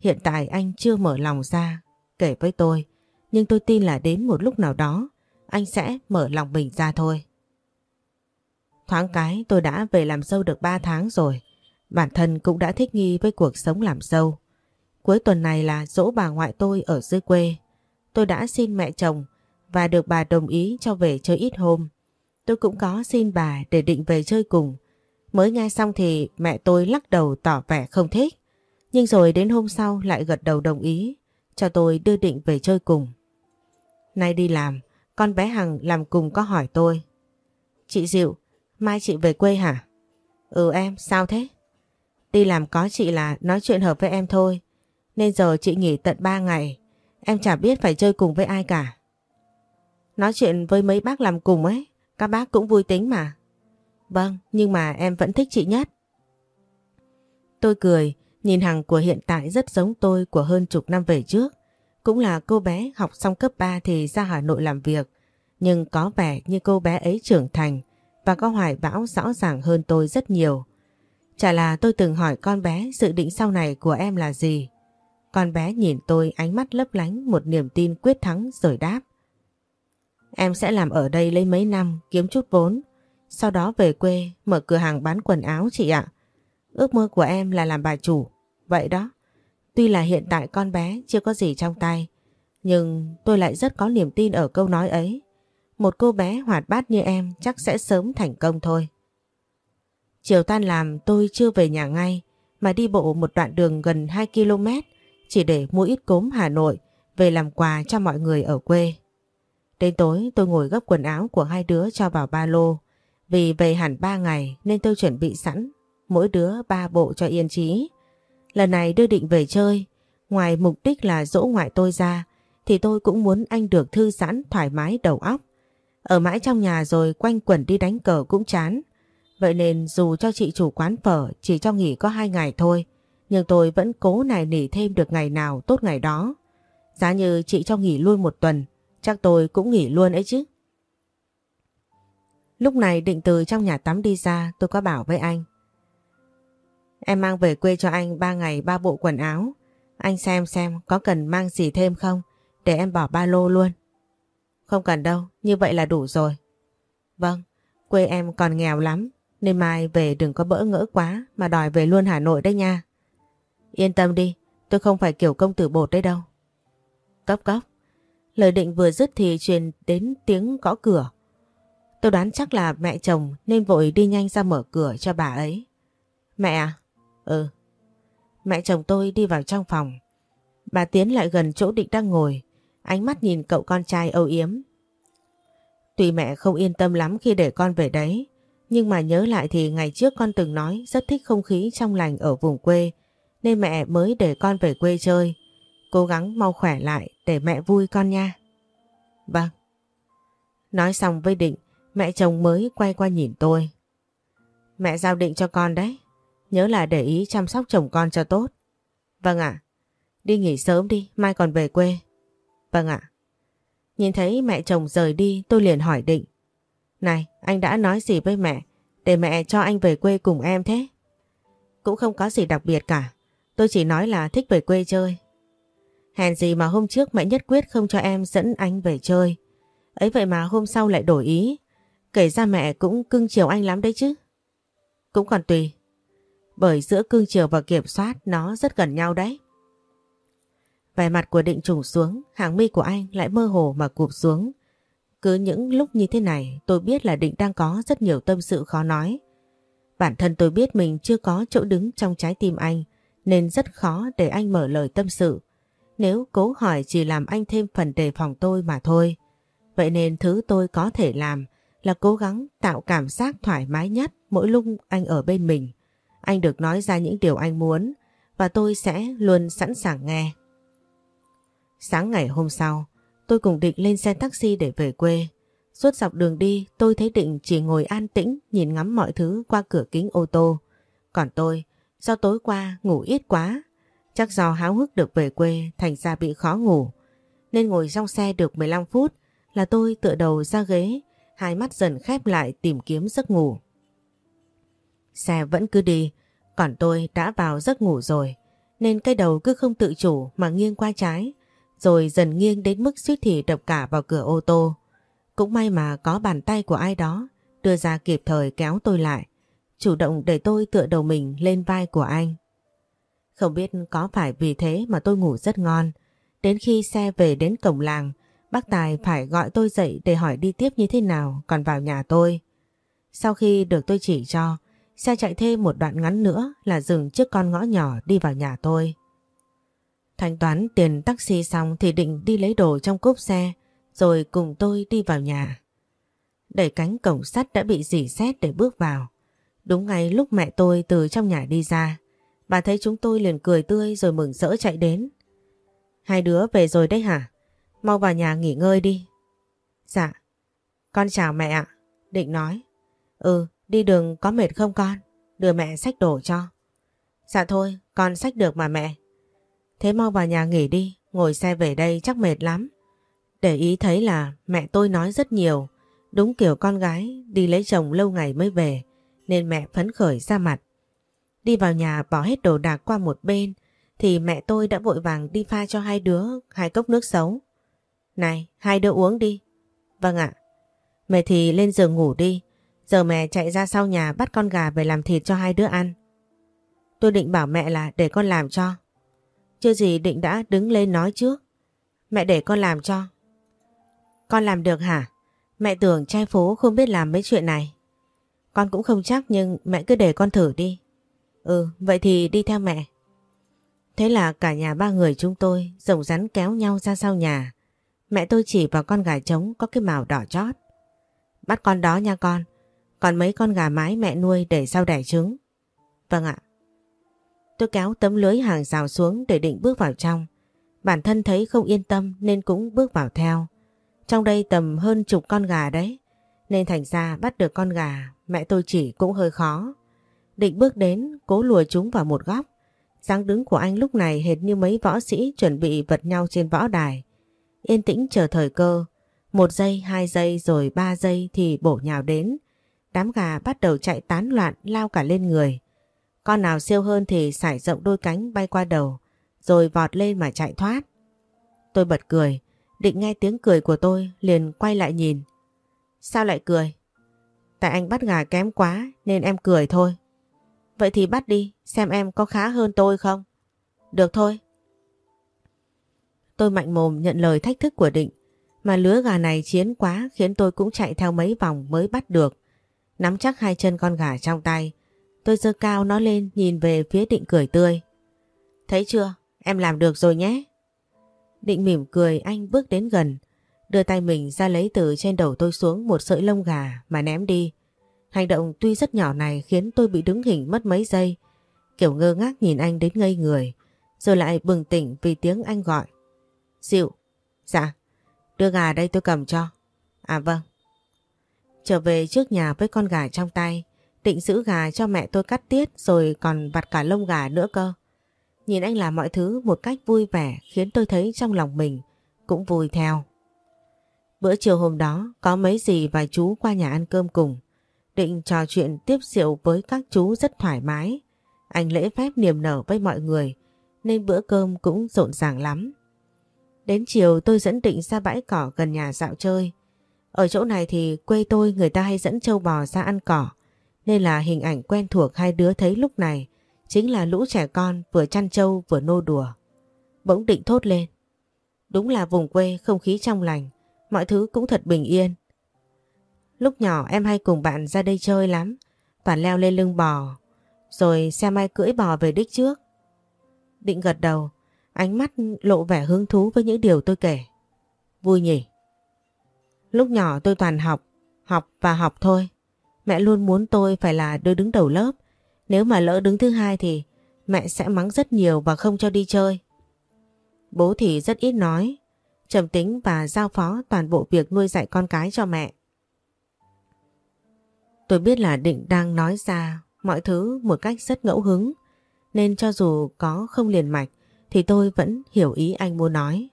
Hiện tại anh chưa mở lòng ra, kể với tôi, nhưng tôi tin là đến một lúc nào đó anh sẽ mở lòng mình ra thôi. Thoáng cái tôi đã về làm dâu được 3 tháng rồi, bản thân cũng đã thích nghi với cuộc sống làm dâu. Cuối tuần này là dỗ bà ngoại tôi ở dưới quê. Tôi đã xin mẹ chồng và được bà đồng ý cho về chơi ít hôm. Tôi cũng có xin bà để định về chơi cùng. Mới nghe xong thì mẹ tôi lắc đầu tỏ vẻ không thích. Nhưng rồi đến hôm sau lại gật đầu đồng ý cho tôi đưa định về chơi cùng. Nay đi làm, con bé Hằng làm cùng có hỏi tôi. Chị Diệu, mai chị về quê hả? Ừ em, sao thế? Đi làm có chị là nói chuyện hợp với em thôi. Nên giờ chị nghỉ tận 3 ngày. Em chả biết phải chơi cùng với ai cả. Nói chuyện với mấy bác làm cùng ấy. Các bác cũng vui tính mà. Vâng, nhưng mà em vẫn thích chị nhất. Tôi cười, nhìn Hằng của hiện tại rất giống tôi của hơn chục năm về trước. Cũng là cô bé học xong cấp 3 thì ra Hà Nội làm việc. Nhưng có vẻ như cô bé ấy trưởng thành và có hoài bão rõ ràng hơn tôi rất nhiều. Chả là tôi từng hỏi con bé dự định sau này của em là gì. Con bé nhìn tôi ánh mắt lấp lánh, một niềm tin quyết thắng rồi đáp. Em sẽ làm ở đây lấy mấy năm, kiếm chút vốn. Sau đó về quê, mở cửa hàng bán quần áo chị ạ. Ước mơ của em là làm bà chủ. Vậy đó. Tuy là hiện tại con bé chưa có gì trong tay. Nhưng tôi lại rất có niềm tin ở câu nói ấy. Một cô bé hoạt bát như em chắc sẽ sớm thành công thôi. Chiều tan làm, tôi chưa về nhà ngay, mà đi bộ một đoạn đường gần 2 km chỉ để mua ít cốm Hà Nội về làm quà cho mọi người ở quê. Đến tối tôi ngồi gấp quần áo của hai đứa cho vào ba lô vì về hẳn ba ngày nên tôi chuẩn bị sẵn mỗi đứa ba bộ cho yên trí. Lần này đưa định về chơi ngoài mục đích là dỗ ngoại tôi ra thì tôi cũng muốn anh được thư giãn thoải mái đầu óc. Ở mãi trong nhà rồi quanh quẩn đi đánh cờ cũng chán. Vậy nên dù cho chị chủ quán phở chỉ cho nghỉ có hai ngày thôi, nhưng tôi vẫn cố nài nỉ thêm được ngày nào tốt ngày đó. Giá như chị cho nghỉ luôn một tuần, chắc tôi cũng nghỉ luôn ấy chứ. Lúc này định từ trong nhà tắm đi ra tôi có bảo với anh. Em mang về quê cho anh ba ngày ba bộ quần áo. Anh xem xem có cần mang gì thêm không để em bỏ ba lô luôn. Không cần đâu, như vậy là đủ rồi. Vâng, quê em còn nghèo lắm nên mai về đừng có bỡ ngỡ quá mà đòi về luôn Hà Nội đấy nha. Yên tâm đi, tôi không phải kiểu công tử bột đấy đâu. Cóc cóc. Lời định vừa dứt thì truyền đến tiếng gõ cửa. Tôi đoán chắc là mẹ chồng nên vội đi nhanh ra mở cửa cho bà ấy. Mẹ à? Ừ. Mẹ chồng tôi đi vào trong phòng. Bà tiến lại gần chỗ định đang ngồi. Ánh mắt nhìn cậu con trai âu yếm. Tuy mẹ không yên tâm lắm khi để con về đấy. Nhưng mà nhớ lại thì ngày trước con từng nói rất thích không khí trong lành ở vùng quê nên mẹ mới để con về quê chơi. Cố gắng mau khỏe lại để mẹ vui con nha. Vâng. Nói xong với Định, mẹ chồng mới quay qua nhìn tôi. Mẹ giao định cho con đấy. Nhớ là để ý chăm sóc chồng con cho tốt. Vâng ạ. Đi nghỉ sớm đi, mai còn về quê. Vâng ạ. Nhìn thấy mẹ chồng rời đi tôi liền hỏi định. Này, anh đã nói gì với mẹ để mẹ cho anh về quê cùng em thế? Cũng không có gì đặc biệt cả. Tôi chỉ nói là thích về quê chơi. Hèn gì mà hôm trước mẹ nhất quyết không cho em dẫn anh về chơi. Ấy vậy mà hôm sau lại đổi ý. Kể ra mẹ cũng cưng chiều anh lắm đấy chứ. Cũng còn tùy. Bởi giữa cưng chiều và kiểm soát nó rất gần nhau đấy. Vẻ mặt của định trùng xuống, hàng mi của anh lại mơ hồ mà cụp xuống. Cứ những lúc như thế này tôi biết là định đang có rất nhiều tâm sự khó nói. Bản thân tôi biết mình chưa có chỗ đứng trong trái tim anh nên rất khó để anh mở lời tâm sự. Nếu cố hỏi chỉ làm anh thêm phần đề phòng tôi mà thôi. Vậy nên thứ tôi có thể làm là cố gắng tạo cảm giác thoải mái nhất mỗi lúc anh ở bên mình. Anh được nói ra những điều anh muốn và tôi sẽ luôn sẵn sàng nghe. Sáng ngày hôm sau, tôi cùng Định lên xe taxi để về quê. Suốt dọc đường đi tôi thấy Định chỉ ngồi an tĩnh nhìn ngắm mọi thứ qua cửa kính ô tô. Còn tôi, do tối qua ngủ ít quá, chắc do háo hức được về quê thành ra bị khó ngủ. Nên ngồi trong xe được 15 phút là tôi tựa đầu ra ghế, hai mắt dần khép lại tìm kiếm giấc ngủ. Xe vẫn cứ đi, còn tôi đã vào giấc ngủ rồi, nên cái đầu cứ không tự chủ mà nghiêng qua trái, rồi dần nghiêng đến mức suýt thì đập cả vào cửa ô tô. Cũng may mà có bàn tay của ai đó đưa ra kịp thời kéo tôi lại, chủ động để tôi tựa đầu mình lên vai của anh. Không biết có phải vì thế mà tôi ngủ rất ngon. Đến khi xe về đến cổng làng, bác Tài phải gọi tôi dậy để hỏi đi tiếp như thế nào còn vào nhà tôi. Sau khi được tôi chỉ cho, xe chạy thêm một đoạn ngắn nữa là dừng trước con ngõ nhỏ đi vào nhà tôi. Thanh toán tiền taxi xong thì định đi lấy đồ trong cốp xe rồi cùng tôi đi vào nhà. Đẩy cánh cổng sắt đã bị dỉ xét để bước vào. Đúng ngay lúc mẹ tôi từ trong nhà đi ra, bà thấy chúng tôi liền cười tươi rồi mừng rỡ chạy đến. Hai đứa về rồi đấy hả? Mau vào nhà nghỉ ngơi đi. Dạ. Con chào mẹ ạ. Định nói. Ừ, đi đường có mệt không con? Đưa mẹ xách đồ cho. Dạ thôi, con xách được mà mẹ. Thế mau vào nhà nghỉ đi, ngồi xe về đây chắc mệt lắm. Để ý thấy là mẹ tôi nói rất nhiều, đúng kiểu con gái đi lấy chồng lâu ngày mới về, nên mẹ phấn khởi ra mặt. Đi vào nhà bỏ hết đồ đạc qua một bên, thì mẹ tôi đã vội vàng đi pha cho hai đứa hai cốc nước xấu. Này, hai đứa uống đi. Vâng ạ. Mẹ thì lên giường ngủ đi, giờ mẹ chạy ra sau nhà bắt con gà về làm thịt cho hai đứa ăn. Tôi định bảo mẹ là để con làm cho. Chưa gì định đã đứng lên nói trước. Mẹ để con làm cho. Con làm được hả? Mẹ tưởng trai phố không biết làm mấy chuyện này. Con cũng không chắc nhưng mẹ cứ để con thử đi. Ừ, vậy thì đi theo mẹ. Thế là cả nhà ba người chúng tôi rồng rắn kéo nhau ra sau nhà. Mẹ tôi chỉ vào con gà trống có cái màu đỏ chót. Bắt con đó nha con. Còn mấy con gà mái mẹ nuôi để sau đẻ trứng. Vâng ạ. Tôi kéo tấm lưới hàng rào xuống để định bước vào trong. Bản thân thấy không yên tâm nên cũng bước vào theo. Trong đây tầm hơn chục con gà đấy. Nên thành ra bắt được con gà mẹ tôi chỉ cũng hơi khó. Định bước đến cố lùa chúng vào một góc. dáng đứng của anh lúc này hệt như mấy võ sĩ chuẩn bị vật nhau trên võ đài. Yên tĩnh chờ thời cơ. Một giây, hai giây rồi ba giây thì bổ nhào đến. Đám gà bắt đầu chạy tán loạn lao cả lên người. Con nào siêu hơn thì sải rộng đôi cánh bay qua đầu, rồi vọt lên mà chạy thoát. Tôi bật cười, định nghe tiếng cười của tôi liền quay lại nhìn. Sao lại cười? Tại anh bắt gà kém quá nên em cười thôi. Vậy thì bắt đi, xem em có khá hơn tôi không? Được thôi. Tôi mạnh mồm nhận lời thách thức của định, mà lứa gà này chiến quá khiến tôi cũng chạy theo mấy vòng mới bắt được. Nắm chắc hai chân con gà trong tay, Tôi giơ cao nó lên nhìn về phía định cười tươi. Thấy chưa? Em làm được rồi nhé. Định mỉm cười anh bước đến gần, đưa tay mình ra lấy từ trên đầu tôi xuống một sợi lông gà mà ném đi. Hành động tuy rất nhỏ này khiến tôi bị đứng hình mất mấy giây, kiểu ngơ ngác nhìn anh đến ngây người, rồi lại bừng tỉnh vì tiếng anh gọi. Dịu. Dạ. Đưa gà đây tôi cầm cho. À vâng. Trở về trước nhà với con gà trong tay, định giữ gà cho mẹ tôi cắt tiết rồi còn vặt cả lông gà nữa cơ. Nhìn anh làm mọi thứ một cách vui vẻ khiến tôi thấy trong lòng mình cũng vui theo. Bữa chiều hôm đó có mấy dì và chú qua nhà ăn cơm cùng. Định trò chuyện tiếp rượu với các chú rất thoải mái. Anh lễ phép niềm nở với mọi người nên bữa cơm cũng rộn ràng lắm. Đến chiều tôi dẫn Định ra bãi cỏ gần nhà dạo chơi. Ở chỗ này thì quê tôi người ta hay dẫn trâu bò ra ăn cỏ nên là hình ảnh quen thuộc hai đứa thấy lúc này chính là lũ trẻ con vừa chăn trâu vừa nô đùa. Bỗng Định thốt lên. Đúng là vùng quê không khí trong lành, mọi thứ cũng thật bình yên. Lúc nhỏ em hay cùng bạn ra đây chơi lắm, toàn leo lên lưng bò, rồi xem ai cưỡi bò về đích trước. Định gật đầu, ánh mắt lộ vẻ hứng thú với những điều tôi kể. Vui nhỉ? Lúc nhỏ tôi toàn học, học và học thôi. Mẹ luôn muốn tôi phải là đứa đứng đầu lớp. Nếu mà lỡ đứng thứ hai thì mẹ sẽ mắng rất nhiều và không cho đi chơi. Bố thì rất ít nói, trầm tính và giao phó toàn bộ việc nuôi dạy con cái cho mẹ. Tôi biết là Định đang nói ra mọi thứ một cách rất ngẫu hứng, nên cho dù có không liền mạch thì tôi vẫn hiểu ý anh muốn nói.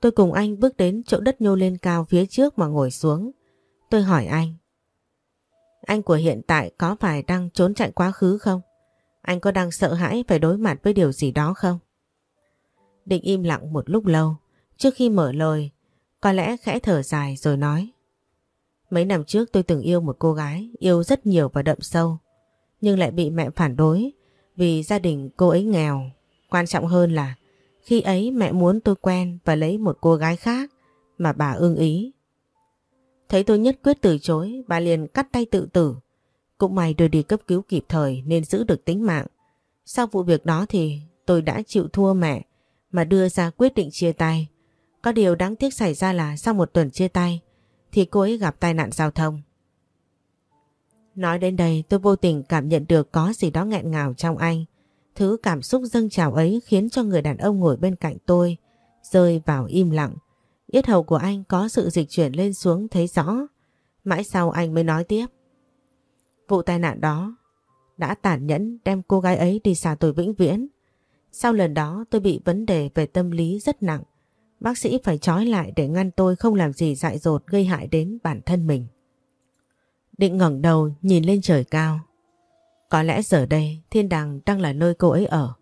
Tôi cùng anh bước đến chỗ đất nhô lên cao phía trước mà ngồi xuống. Tôi hỏi anh. Anh của hiện tại có phải đang trốn chạy quá khứ không? Anh có đang sợ hãi phải đối mặt với điều gì đó không? Định im lặng một lúc lâu. Trước khi mở lời, có lẽ khẽ thở dài rồi nói. Mấy năm trước tôi từng yêu một cô gái, yêu rất nhiều và đậm sâu. Nhưng lại bị mẹ phản đối vì gia đình cô ấy nghèo. Quan trọng hơn là khi ấy mẹ muốn tôi quen và lấy một cô gái khác mà bà ưng ý. Thấy tôi nhất quyết từ chối, bà liền cắt tay tự tử. Cũng may đưa đi cấp cứu kịp thời nên giữ được tính mạng. Sau vụ việc đó thì tôi đã chịu thua mẹ mà đưa ra quyết định chia tay. Có điều đáng tiếc xảy ra là sau một tuần chia tay, thì cô ấy gặp tai nạn giao thông. Nói đến đây, tôi vô tình cảm nhận được có gì đó nghẹn ngào trong anh. Thứ cảm xúc dâng trào ấy khiến cho người đàn ông ngồi bên cạnh tôi rơi vào im lặng. Yết hầu của anh có sự dịch chuyển lên xuống thấy rõ. Mãi sau anh mới nói tiếp. Vụ tai nạn đó đã tàn nhẫn đem cô gái ấy đi xa tôi vĩnh viễn. Sau lần đó, tôi bị vấn đề về tâm lý rất nặng. Bác sĩ phải trói lại để ngăn tôi không làm gì dại dột gây hại đến bản thân mình. Định ngẩng đầu nhìn lên trời cao. Có lẽ giờ đây thiên đàng đang là nơi cô ấy ở.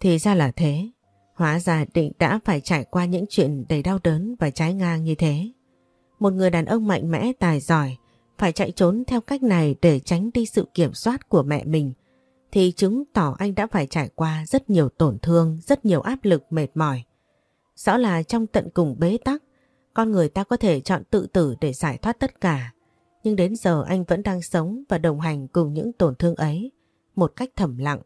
Thì ra là thế. Hóa ra định đã phải trải qua những chuyện đầy đau đớn và trái ngang như thế. Một người đàn ông mạnh mẽ tài giỏi phải chạy trốn theo cách này để tránh đi sự kiểm soát của mẹ mình thì chứng tỏ anh đã phải trải qua rất nhiều tổn thương, rất nhiều áp lực mệt mỏi. Rõ là trong tận cùng bế tắc, con người ta có thể chọn tự tử để giải thoát tất cả. Nhưng đến giờ anh vẫn đang sống và đồng hành cùng những tổn thương ấy một cách thầm lặng.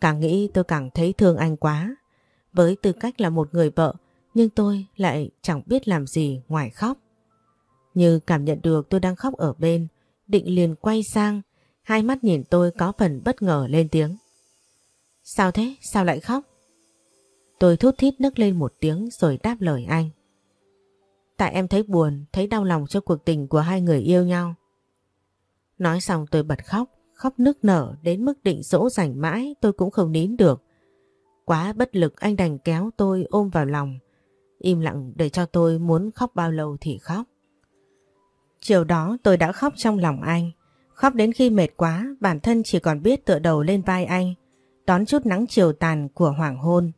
Càng nghĩ tôi càng thấy thương anh quá. Với tư cách là một người vợ, nhưng tôi lại chẳng biết làm gì ngoài khóc. Như cảm nhận được tôi đang khóc ở bên, định liền quay sang, hai mắt nhìn tôi có phần bất ngờ lên tiếng. Sao thế? Sao lại khóc? Tôi thút thít nức lên một tiếng rồi đáp lời anh. Tại em thấy buồn, thấy đau lòng cho cuộc tình của hai người yêu nhau. Nói xong tôi bật khóc, khóc nức nở đến mức định dỗ dành mãi tôi cũng không nín được. Quá bất lực anh đành kéo tôi ôm vào lòng, im lặng để cho tôi muốn khóc bao lâu thì khóc. Chiều đó tôi đã khóc trong lòng anh, khóc đến khi mệt quá bản thân chỉ còn biết tựa đầu lên vai anh, đón chút nắng chiều tàn của hoàng hôn.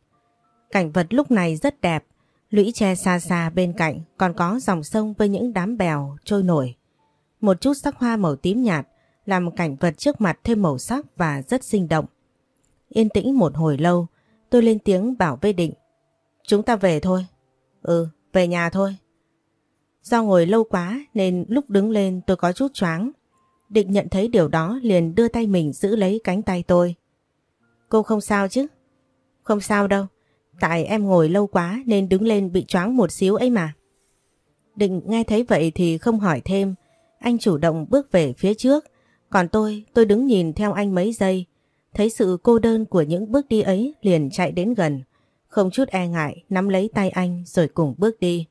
Cảnh vật lúc này rất đẹp, lũy tre xa xa bên cạnh còn có dòng sông với những đám bèo trôi nổi. Một chút sắc hoa màu tím nhạt làm cảnh vật trước mặt thêm màu sắc và rất sinh động. Yên tĩnh một hồi lâu, tôi lên tiếng bảo với Định. Chúng ta về thôi. Ừ, về nhà thôi. Do ngồi lâu quá nên lúc đứng lên tôi có chút choáng. Định nhận thấy điều đó liền đưa tay mình giữ lấy cánh tay tôi. Cô không sao chứ? Không sao đâu. Tại em ngồi lâu quá nên đứng lên bị choáng một xíu ấy mà. Định nghe thấy vậy thì không hỏi thêm. Anh chủ động bước về phía trước. Còn tôi, tôi đứng nhìn theo anh mấy giây. Thấy sự cô đơn của những bước đi ấy liền chạy đến gần. Không chút e ngại nắm lấy tay anh rồi cùng bước đi.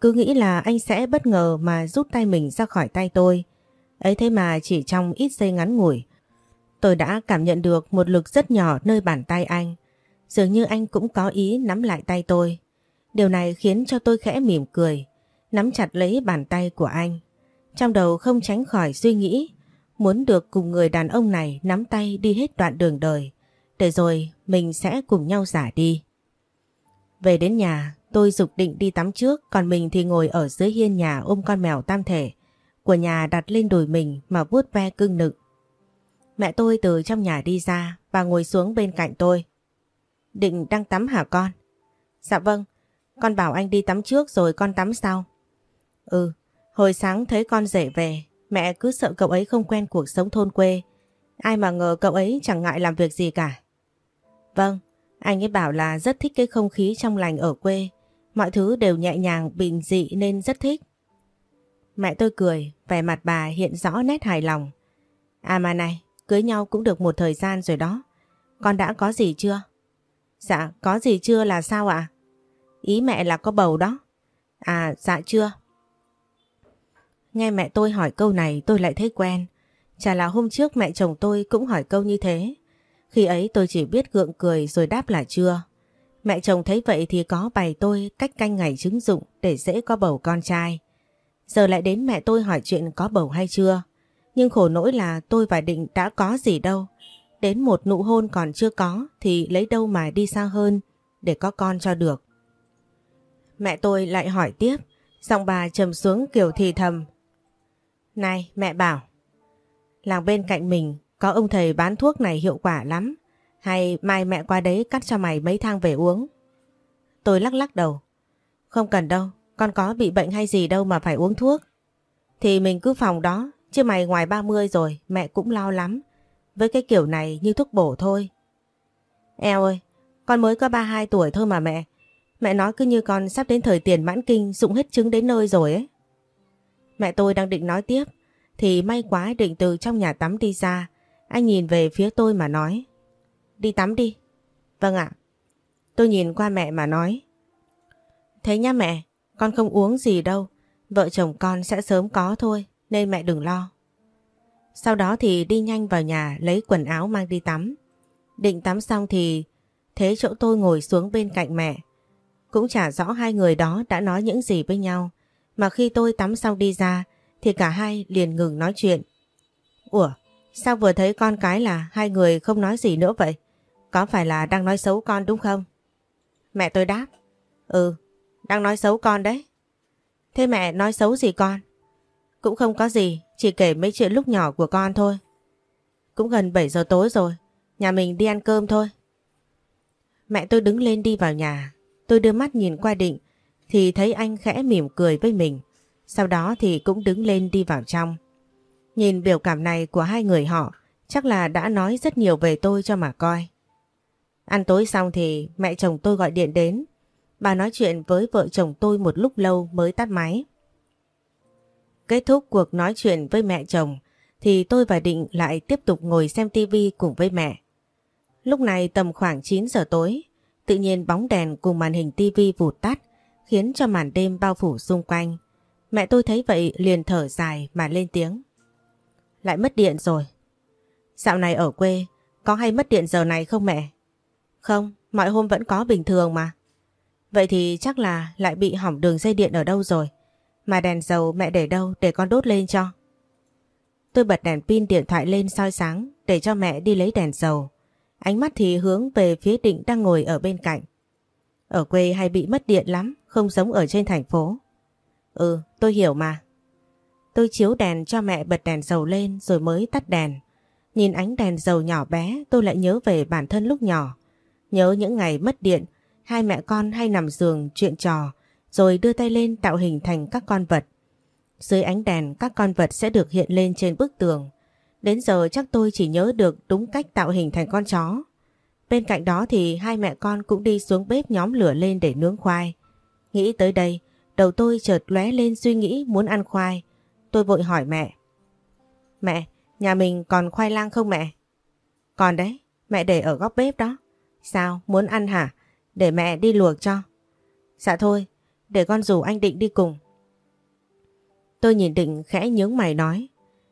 Cứ nghĩ là anh sẽ bất ngờ mà rút tay mình ra khỏi tay tôi. Ấy thế mà chỉ trong ít giây ngắn ngủi, tôi đã cảm nhận được một lực rất nhỏ nơi bàn tay anh. Dường như anh cũng có ý nắm lại tay tôi. Điều này khiến cho tôi khẽ mỉm cười, nắm chặt lấy bàn tay của anh. Trong đầu không tránh khỏi suy nghĩ, muốn được cùng người đàn ông này nắm tay đi hết đoạn đường đời, để rồi mình sẽ cùng nhau giả đi. Về đến nhà, tôi dục định đi tắm trước, còn mình thì ngồi ở dưới hiên nhà ôm con mèo tam thể của nhà đặt lên đùi mình mà vuốt ve cưng nựng. Mẹ tôi từ trong nhà đi ra và ngồi xuống bên cạnh tôi. Định đang tắm hả con? Dạ vâng, con bảo anh đi tắm trước rồi con tắm sau. Ừ, hồi sáng thấy con rể về, mẹ cứ sợ cậu ấy không quen cuộc sống thôn quê. Ai mà ngờ cậu ấy chẳng ngại làm việc gì cả. Vâng, anh ấy bảo là rất thích cái không khí trong lành ở quê. Mọi thứ đều nhẹ nhàng, bình dị nên rất thích. Mẹ tôi cười, vẻ mặt bà hiện rõ nét hài lòng. À mà này, cưới nhau cũng được một thời gian rồi đó. Con đã có gì chưa? Dạ, có gì chưa là sao ạ? Ý mẹ là có bầu đó. À, dạ chưa. Nghe mẹ tôi hỏi câu này tôi lại thấy quen. Chả là hôm trước mẹ chồng tôi cũng hỏi câu như thế. Khi ấy tôi chỉ biết gượng cười rồi đáp là chưa. Mẹ chồng thấy vậy thì có bày tôi cách canh ngày trứng dụng để dễ có bầu con trai. Giờ lại đến mẹ tôi hỏi chuyện có bầu hay chưa. Nhưng khổ nỗi là tôi và Định đã có gì đâu. Đến một nụ hôn còn chưa có thì lấy đâu mà đi xa hơn để có con cho được. Mẹ tôi lại hỏi tiếp, giọng bà trầm xuống kiểu thì thầm. Này mẹ bảo, làng bên cạnh mình có ông thầy bán thuốc này hiệu quả lắm. Hay mai mẹ qua đấy cắt cho mày mấy thang về uống. Tôi lắc lắc đầu. Không cần đâu, con có bị bệnh hay gì đâu mà phải uống thuốc. Thì mình cứ phòng đó, chứ mày ngoài 30 rồi, mẹ cũng lo lắm. Với cái kiểu này như thuốc bổ thôi. Eo ơi, con mới có 32 tuổi thôi mà mẹ. Mẹ nói cứ như con sắp đến thời tiền mãn kinh dụng hết trứng đến nơi rồi ấy. Mẹ tôi đang định nói tiếp, thì may quá định từ trong nhà tắm đi ra. Anh nhìn về phía tôi mà nói. Đi tắm đi. Vâng ạ. Tôi nhìn qua mẹ mà nói. Thế nhá mẹ, con không uống gì đâu. Vợ chồng con sẽ sớm có thôi, nên mẹ đừng lo. Sau đó thì đi nhanh vào nhà lấy quần áo mang đi tắm. Định tắm xong thì thế chỗ tôi ngồi xuống bên cạnh mẹ. Cũng chả rõ hai người đó đã nói những gì với nhau. Mà khi tôi tắm xong đi ra thì cả hai liền ngừng nói chuyện. Ủa, sao vừa thấy con cái là hai người không nói gì nữa vậy? Có phải là đang nói xấu con đúng không? Mẹ tôi đáp. Ừ, đang nói xấu con đấy. Thế mẹ nói xấu gì con? Cũng không có gì, chỉ kể mấy chuyện lúc nhỏ của con thôi. Cũng gần 7 giờ tối rồi, nhà mình đi ăn cơm thôi. Mẹ tôi đứng lên đi vào nhà, tôi đưa mắt nhìn qua định thì thấy anh khẽ mỉm cười với mình. Sau đó thì cũng đứng lên đi vào trong. Nhìn biểu cảm này của hai người họ chắc là đã nói rất nhiều về tôi cho mà coi. Ăn tối xong thì mẹ chồng tôi gọi điện đến. Bà nói chuyện với vợ chồng tôi một lúc lâu mới tắt máy. Kết thúc cuộc nói chuyện với mẹ chồng thì tôi và Định lại tiếp tục ngồi xem tivi cùng với mẹ. Lúc này tầm khoảng 9 giờ tối, tự nhiên bóng đèn cùng màn hình tivi vụt tắt khiến cho màn đêm bao phủ xung quanh. Mẹ tôi thấy vậy liền thở dài mà lên tiếng. Lại mất điện rồi. Dạo này ở quê có hay mất điện giờ này không mẹ? Không, mọi hôm vẫn có bình thường mà. Vậy thì chắc là lại bị hỏng đường dây điện ở đâu rồi. Mà đèn dầu mẹ để đâu để con đốt lên cho. Tôi bật đèn pin điện thoại lên soi sáng để cho mẹ đi lấy đèn dầu. Ánh mắt thì hướng về phía định đang ngồi ở bên cạnh. Ở quê hay bị mất điện lắm, không giống ở trên thành phố. Ừ, tôi hiểu mà. Tôi chiếu đèn cho mẹ bật đèn dầu lên rồi mới tắt đèn. Nhìn ánh đèn dầu nhỏ bé tôi lại nhớ về bản thân lúc nhỏ. Nhớ những ngày mất điện, hai mẹ con hay nằm giường chuyện trò rồi đưa tay lên tạo hình thành các con vật. Dưới ánh đèn các con vật sẽ được hiện lên trên bức tường. Đến giờ chắc tôi chỉ nhớ được đúng cách tạo hình thành con chó. Bên cạnh đó thì hai mẹ con cũng đi xuống bếp nhóm lửa lên để nướng khoai. Nghĩ tới đây, đầu tôi chợt lóe lên suy nghĩ muốn ăn khoai. Tôi vội hỏi mẹ. Mẹ, nhà mình còn khoai lang không mẹ? Còn đấy, mẹ để ở góc bếp đó. Sao, muốn ăn hả? Để mẹ đi luộc cho. Dạ thôi, để con rủ anh Định đi cùng. Tôi nhìn Định khẽ nhướng mày nói.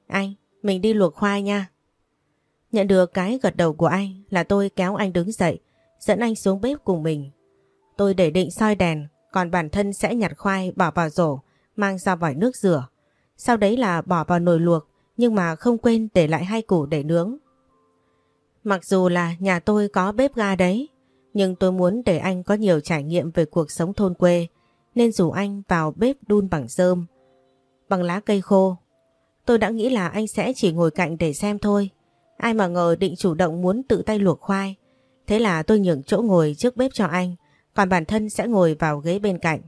Anh, mình đi luộc khoai nha. Nhận được cái gật đầu của anh là tôi kéo anh đứng dậy, dẫn anh xuống bếp cùng mình. Tôi để định soi đèn, còn bản thân sẽ nhặt khoai bỏ vào rổ, mang ra vòi nước rửa. Sau đấy là bỏ vào nồi luộc, nhưng mà không quên để lại hai củ để nướng. Mặc dù là nhà tôi có bếp ga đấy, nhưng tôi muốn để anh có nhiều trải nghiệm về cuộc sống thôn quê, nên rủ anh vào bếp đun bằng rơm, bằng lá cây khô. Tôi đã nghĩ là anh sẽ chỉ ngồi cạnh để xem thôi. Ai mà ngờ định chủ động muốn tự tay luộc khoai. Thế là tôi nhường chỗ ngồi trước bếp cho anh, còn bản thân sẽ ngồi vào ghế bên cạnh.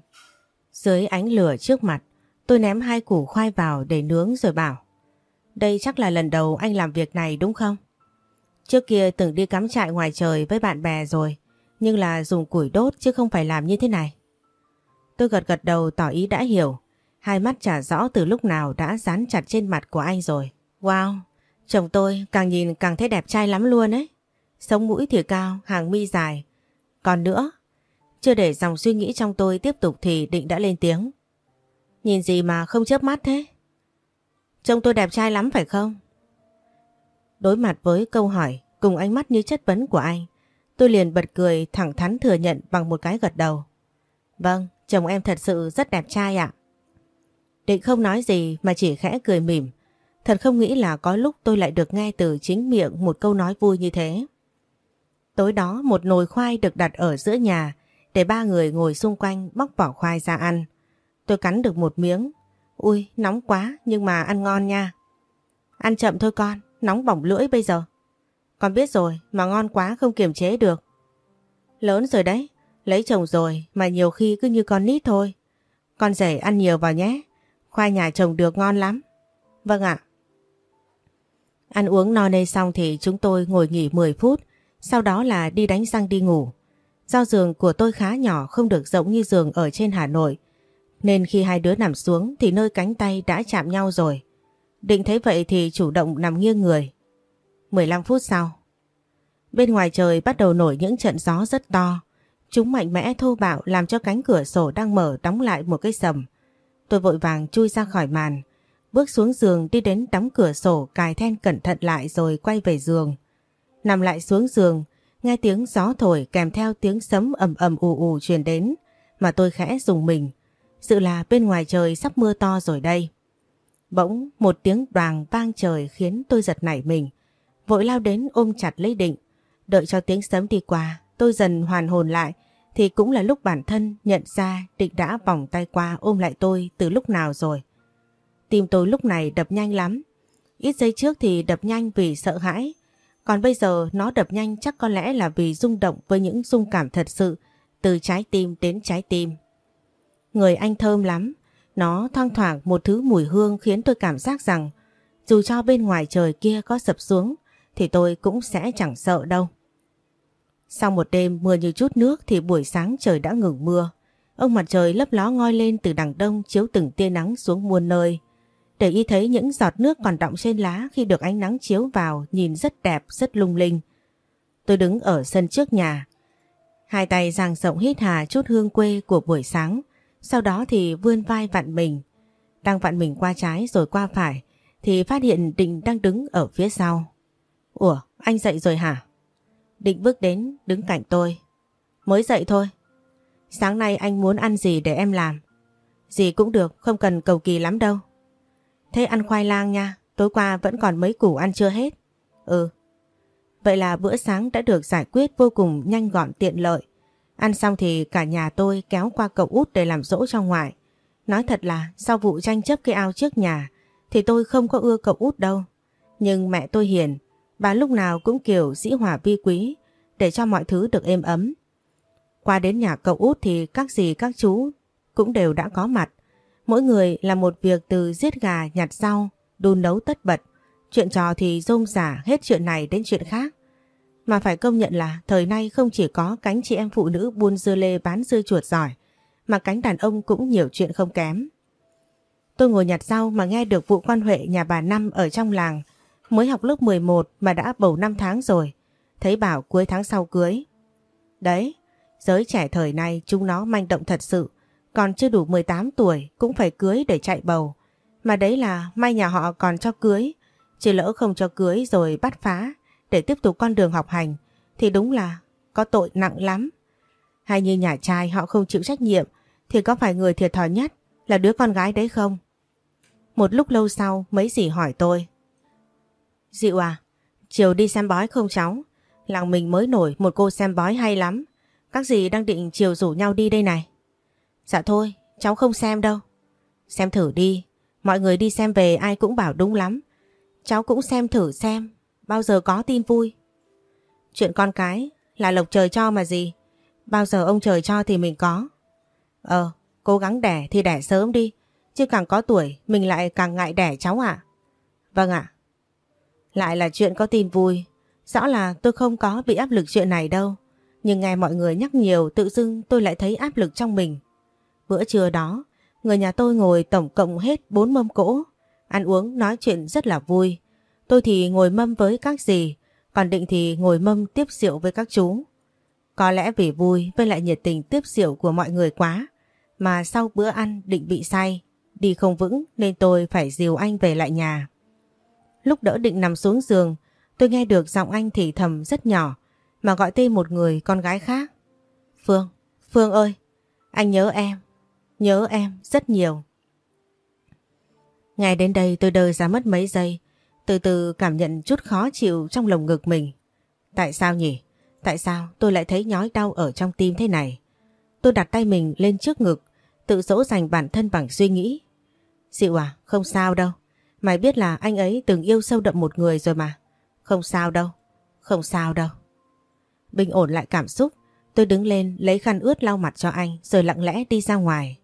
Dưới ánh lửa trước mặt, tôi ném hai củ khoai vào để nướng rồi bảo. Đây chắc là lần đầu anh làm việc này đúng không? Trước kia từng đi cắm trại ngoài trời với bạn bè rồi, nhưng là dùng củi đốt chứ không phải làm như thế này. Tôi gật gật đầu tỏ ý đã hiểu, hai mắt trả rõ từ lúc nào đã dán chặt trên mặt của anh rồi. Wow, chồng tôi càng nhìn càng thấy đẹp trai lắm luôn ấy. Sống mũi thì cao, hàng mi dài. Còn nữa, chưa để dòng suy nghĩ trong tôi tiếp tục thì định đã lên tiếng. Nhìn gì mà không chớp mắt thế? Trông tôi đẹp trai lắm phải không? Đối mặt với câu hỏi cùng ánh mắt như chất vấn của anh, tôi liền bật cười thẳng thắn thừa nhận bằng một cái gật đầu. Vâng, chồng em thật sự rất đẹp trai ạ. Định không nói gì mà chỉ khẽ cười mỉm. Thật không nghĩ là có lúc tôi lại được nghe từ chính miệng một câu nói vui như thế. Tối đó một nồi khoai được đặt ở giữa nhà để ba người ngồi xung quanh bóc vỏ khoai ra ăn. Tôi cắn được một miếng. Ui, nóng quá nhưng mà ăn ngon nha. Ăn chậm thôi con, nóng bỏng lưỡi bây giờ. Con biết rồi, mà ngon quá không kiềm chế được. Lớn rồi đấy, lấy chồng rồi mà nhiều khi cứ như con nít thôi. Con rể ăn nhiều vào nhé, khoai nhà chồng được ngon lắm. Vâng ạ. Ăn uống no nê xong thì chúng tôi ngồi nghỉ 10 phút, sau đó là đi đánh răng đi ngủ. Do giường của tôi khá nhỏ không được rộng như giường ở trên Hà Nội, nên khi hai đứa nằm xuống thì nơi cánh tay đã chạm nhau rồi. Định thấy vậy thì chủ động nằm nghiêng người. 15 phút sau. Bên ngoài trời bắt đầu nổi những trận gió rất to. Chúng mạnh mẽ thô bạo làm cho cánh cửa sổ đang mở đóng lại một cái sầm. Tôi vội vàng chui ra khỏi màn. Bước xuống giường đi đến đóng cửa sổ cài then cẩn thận lại rồi quay về giường. Nằm lại xuống giường, nghe tiếng gió thổi kèm theo tiếng sấm ầm ầm ù ù truyền đến mà tôi khẽ dùng mình. Sự là bên ngoài trời sắp mưa to rồi đây. Bỗng một tiếng đoàn vang trời khiến tôi giật nảy mình. Vội lao đến ôm chặt lấy định. Đợi cho tiếng sấm đi qua, tôi dần hoàn hồn lại, thì cũng là lúc bản thân nhận ra định đã vòng tay qua ôm lại tôi từ lúc nào rồi. Tim tôi lúc này đập nhanh lắm. Ít giây trước thì đập nhanh vì sợ hãi. Còn bây giờ nó đập nhanh chắc có lẽ là vì rung động với những rung cảm thật sự, từ trái tim đến trái tim. Người anh thơm lắm. Nó thoang thoảng một thứ mùi hương khiến tôi cảm giác rằng dù cho bên ngoài trời kia có sập xuống, thì tôi cũng sẽ chẳng sợ đâu. Sau một đêm mưa như chút nước thì buổi sáng trời đã ngừng mưa. Ông mặt trời lấp ló ngoi lên từ đằng đông chiếu từng tia nắng xuống muôn nơi. Để y thấy những giọt nước còn đọng trên lá khi được ánh nắng chiếu vào nhìn rất đẹp, rất lung linh. Tôi đứng ở sân trước nhà. Hai tay giang rộng hít hà chút hương quê của buổi sáng. Sau đó thì vươn vai vặn mình. Đang vặn mình qua trái rồi qua phải thì phát hiện Định đang đứng ở phía sau. Ủa, anh dậy rồi hả? Định bước đến đứng cạnh tôi. Mới dậy thôi. Sáng nay anh muốn ăn gì để em làm? Gì cũng được, không cần cầu kỳ lắm đâu. Thế ăn khoai lang nha, tối qua vẫn còn mấy củ ăn chưa hết. Ừ. Vậy là bữa sáng đã được giải quyết vô cùng nhanh gọn tiện lợi. Ăn xong thì cả nhà tôi kéo qua cậu út để làm dỗ cho ngoại. Nói thật là sau vụ tranh chấp cái ao trước nhà thì tôi không có ưa cậu út đâu. Nhưng mẹ tôi hiền, bà lúc nào cũng kiểu dĩ hòa vi quý để cho mọi thứ được êm ấm. Qua đến nhà cậu út thì các dì các chú cũng đều đã có mặt. Mỗi người làm một việc từ giết gà nhặt rau, đun nấu tất bật. Chuyện trò thì rôm rả hết chuyện này đến chuyện khác. Mà phải công nhận là thời nay không chỉ có cánh chị em phụ nữ buôn dưa lê bán dưa chuột giỏi, mà cánh đàn ông cũng nhiều chuyện không kém. Tôi ngồi nhặt rau mà nghe được vụ quan huệ nhà bà Năm ở trong làng, mới học lớp 11 mà đã bầu 5 tháng rồi, thấy bảo cuối tháng sau cưới. Đấy, giới trẻ thời nay chúng nó manh động thật sự, còn chưa đủ 18 tuổi cũng phải cưới để chạy bầu. Mà đấy là may nhà họ còn cho cưới. Chỉ lỡ không cho cưới rồi bắt phá để tiếp tục con đường học hành thì đúng là có tội nặng lắm. Hay như nhà trai họ không chịu trách nhiệm thì có phải người thiệt thòi nhất là đứa con gái đấy không? Một lúc lâu sau mấy dì hỏi tôi. Dịu à, chiều đi xem bói không cháu? Làng mình mới nổi một cô xem bói hay lắm. Các dì đang định chiều rủ nhau đi đây này. Dạ thôi, cháu không xem đâu. Xem thử đi, mọi người đi xem về ai cũng bảo đúng lắm. Cháu cũng xem thử xem, bao giờ có tin vui. Chuyện con cái là lộc trời cho mà gì. Bao giờ ông trời cho thì mình có. Ờ, cố gắng đẻ thì đẻ sớm đi. Chứ càng có tuổi mình lại càng ngại đẻ cháu ạ. Vâng ạ. Lại là chuyện có tin vui. Rõ là tôi không có bị áp lực chuyện này đâu. Nhưng nghe mọi người nhắc nhiều tự dưng tôi lại thấy áp lực trong mình. Bữa trưa đó, người nhà tôi ngồi tổng cộng hết 4 mâm cỗ. Ăn uống nói chuyện rất là vui. Tôi thì ngồi mâm với các dì, còn Định thì ngồi mâm tiếp rượu với các chú. Có lẽ vì vui với lại nhiệt tình tiếp rượu của mọi người quá, mà sau bữa ăn Định bị say, đi không vững nên tôi phải dìu anh về lại nhà. Lúc đỡ Định nằm xuống giường, tôi nghe được giọng anh thì thầm rất nhỏ, mà gọi tên một người con gái khác. Phương, Phương ơi, anh nhớ em, nhớ em rất nhiều. Ngày đến đây tôi đơ ra mất mấy giây, từ từ cảm nhận chút khó chịu trong lồng ngực mình. Tại sao nhỉ? Tại sao tôi lại thấy nhói đau ở trong tim thế này? Tôi đặt tay mình lên trước ngực, tự dỗ dành bản thân bằng suy nghĩ. Dịu à, không sao đâu. Mày biết là anh ấy từng yêu sâu đậm một người rồi mà. Không sao đâu, không sao đâu. Bình ổn lại cảm xúc, tôi đứng lên lấy khăn ướt lau mặt cho anh rồi lặng lẽ đi ra ngoài.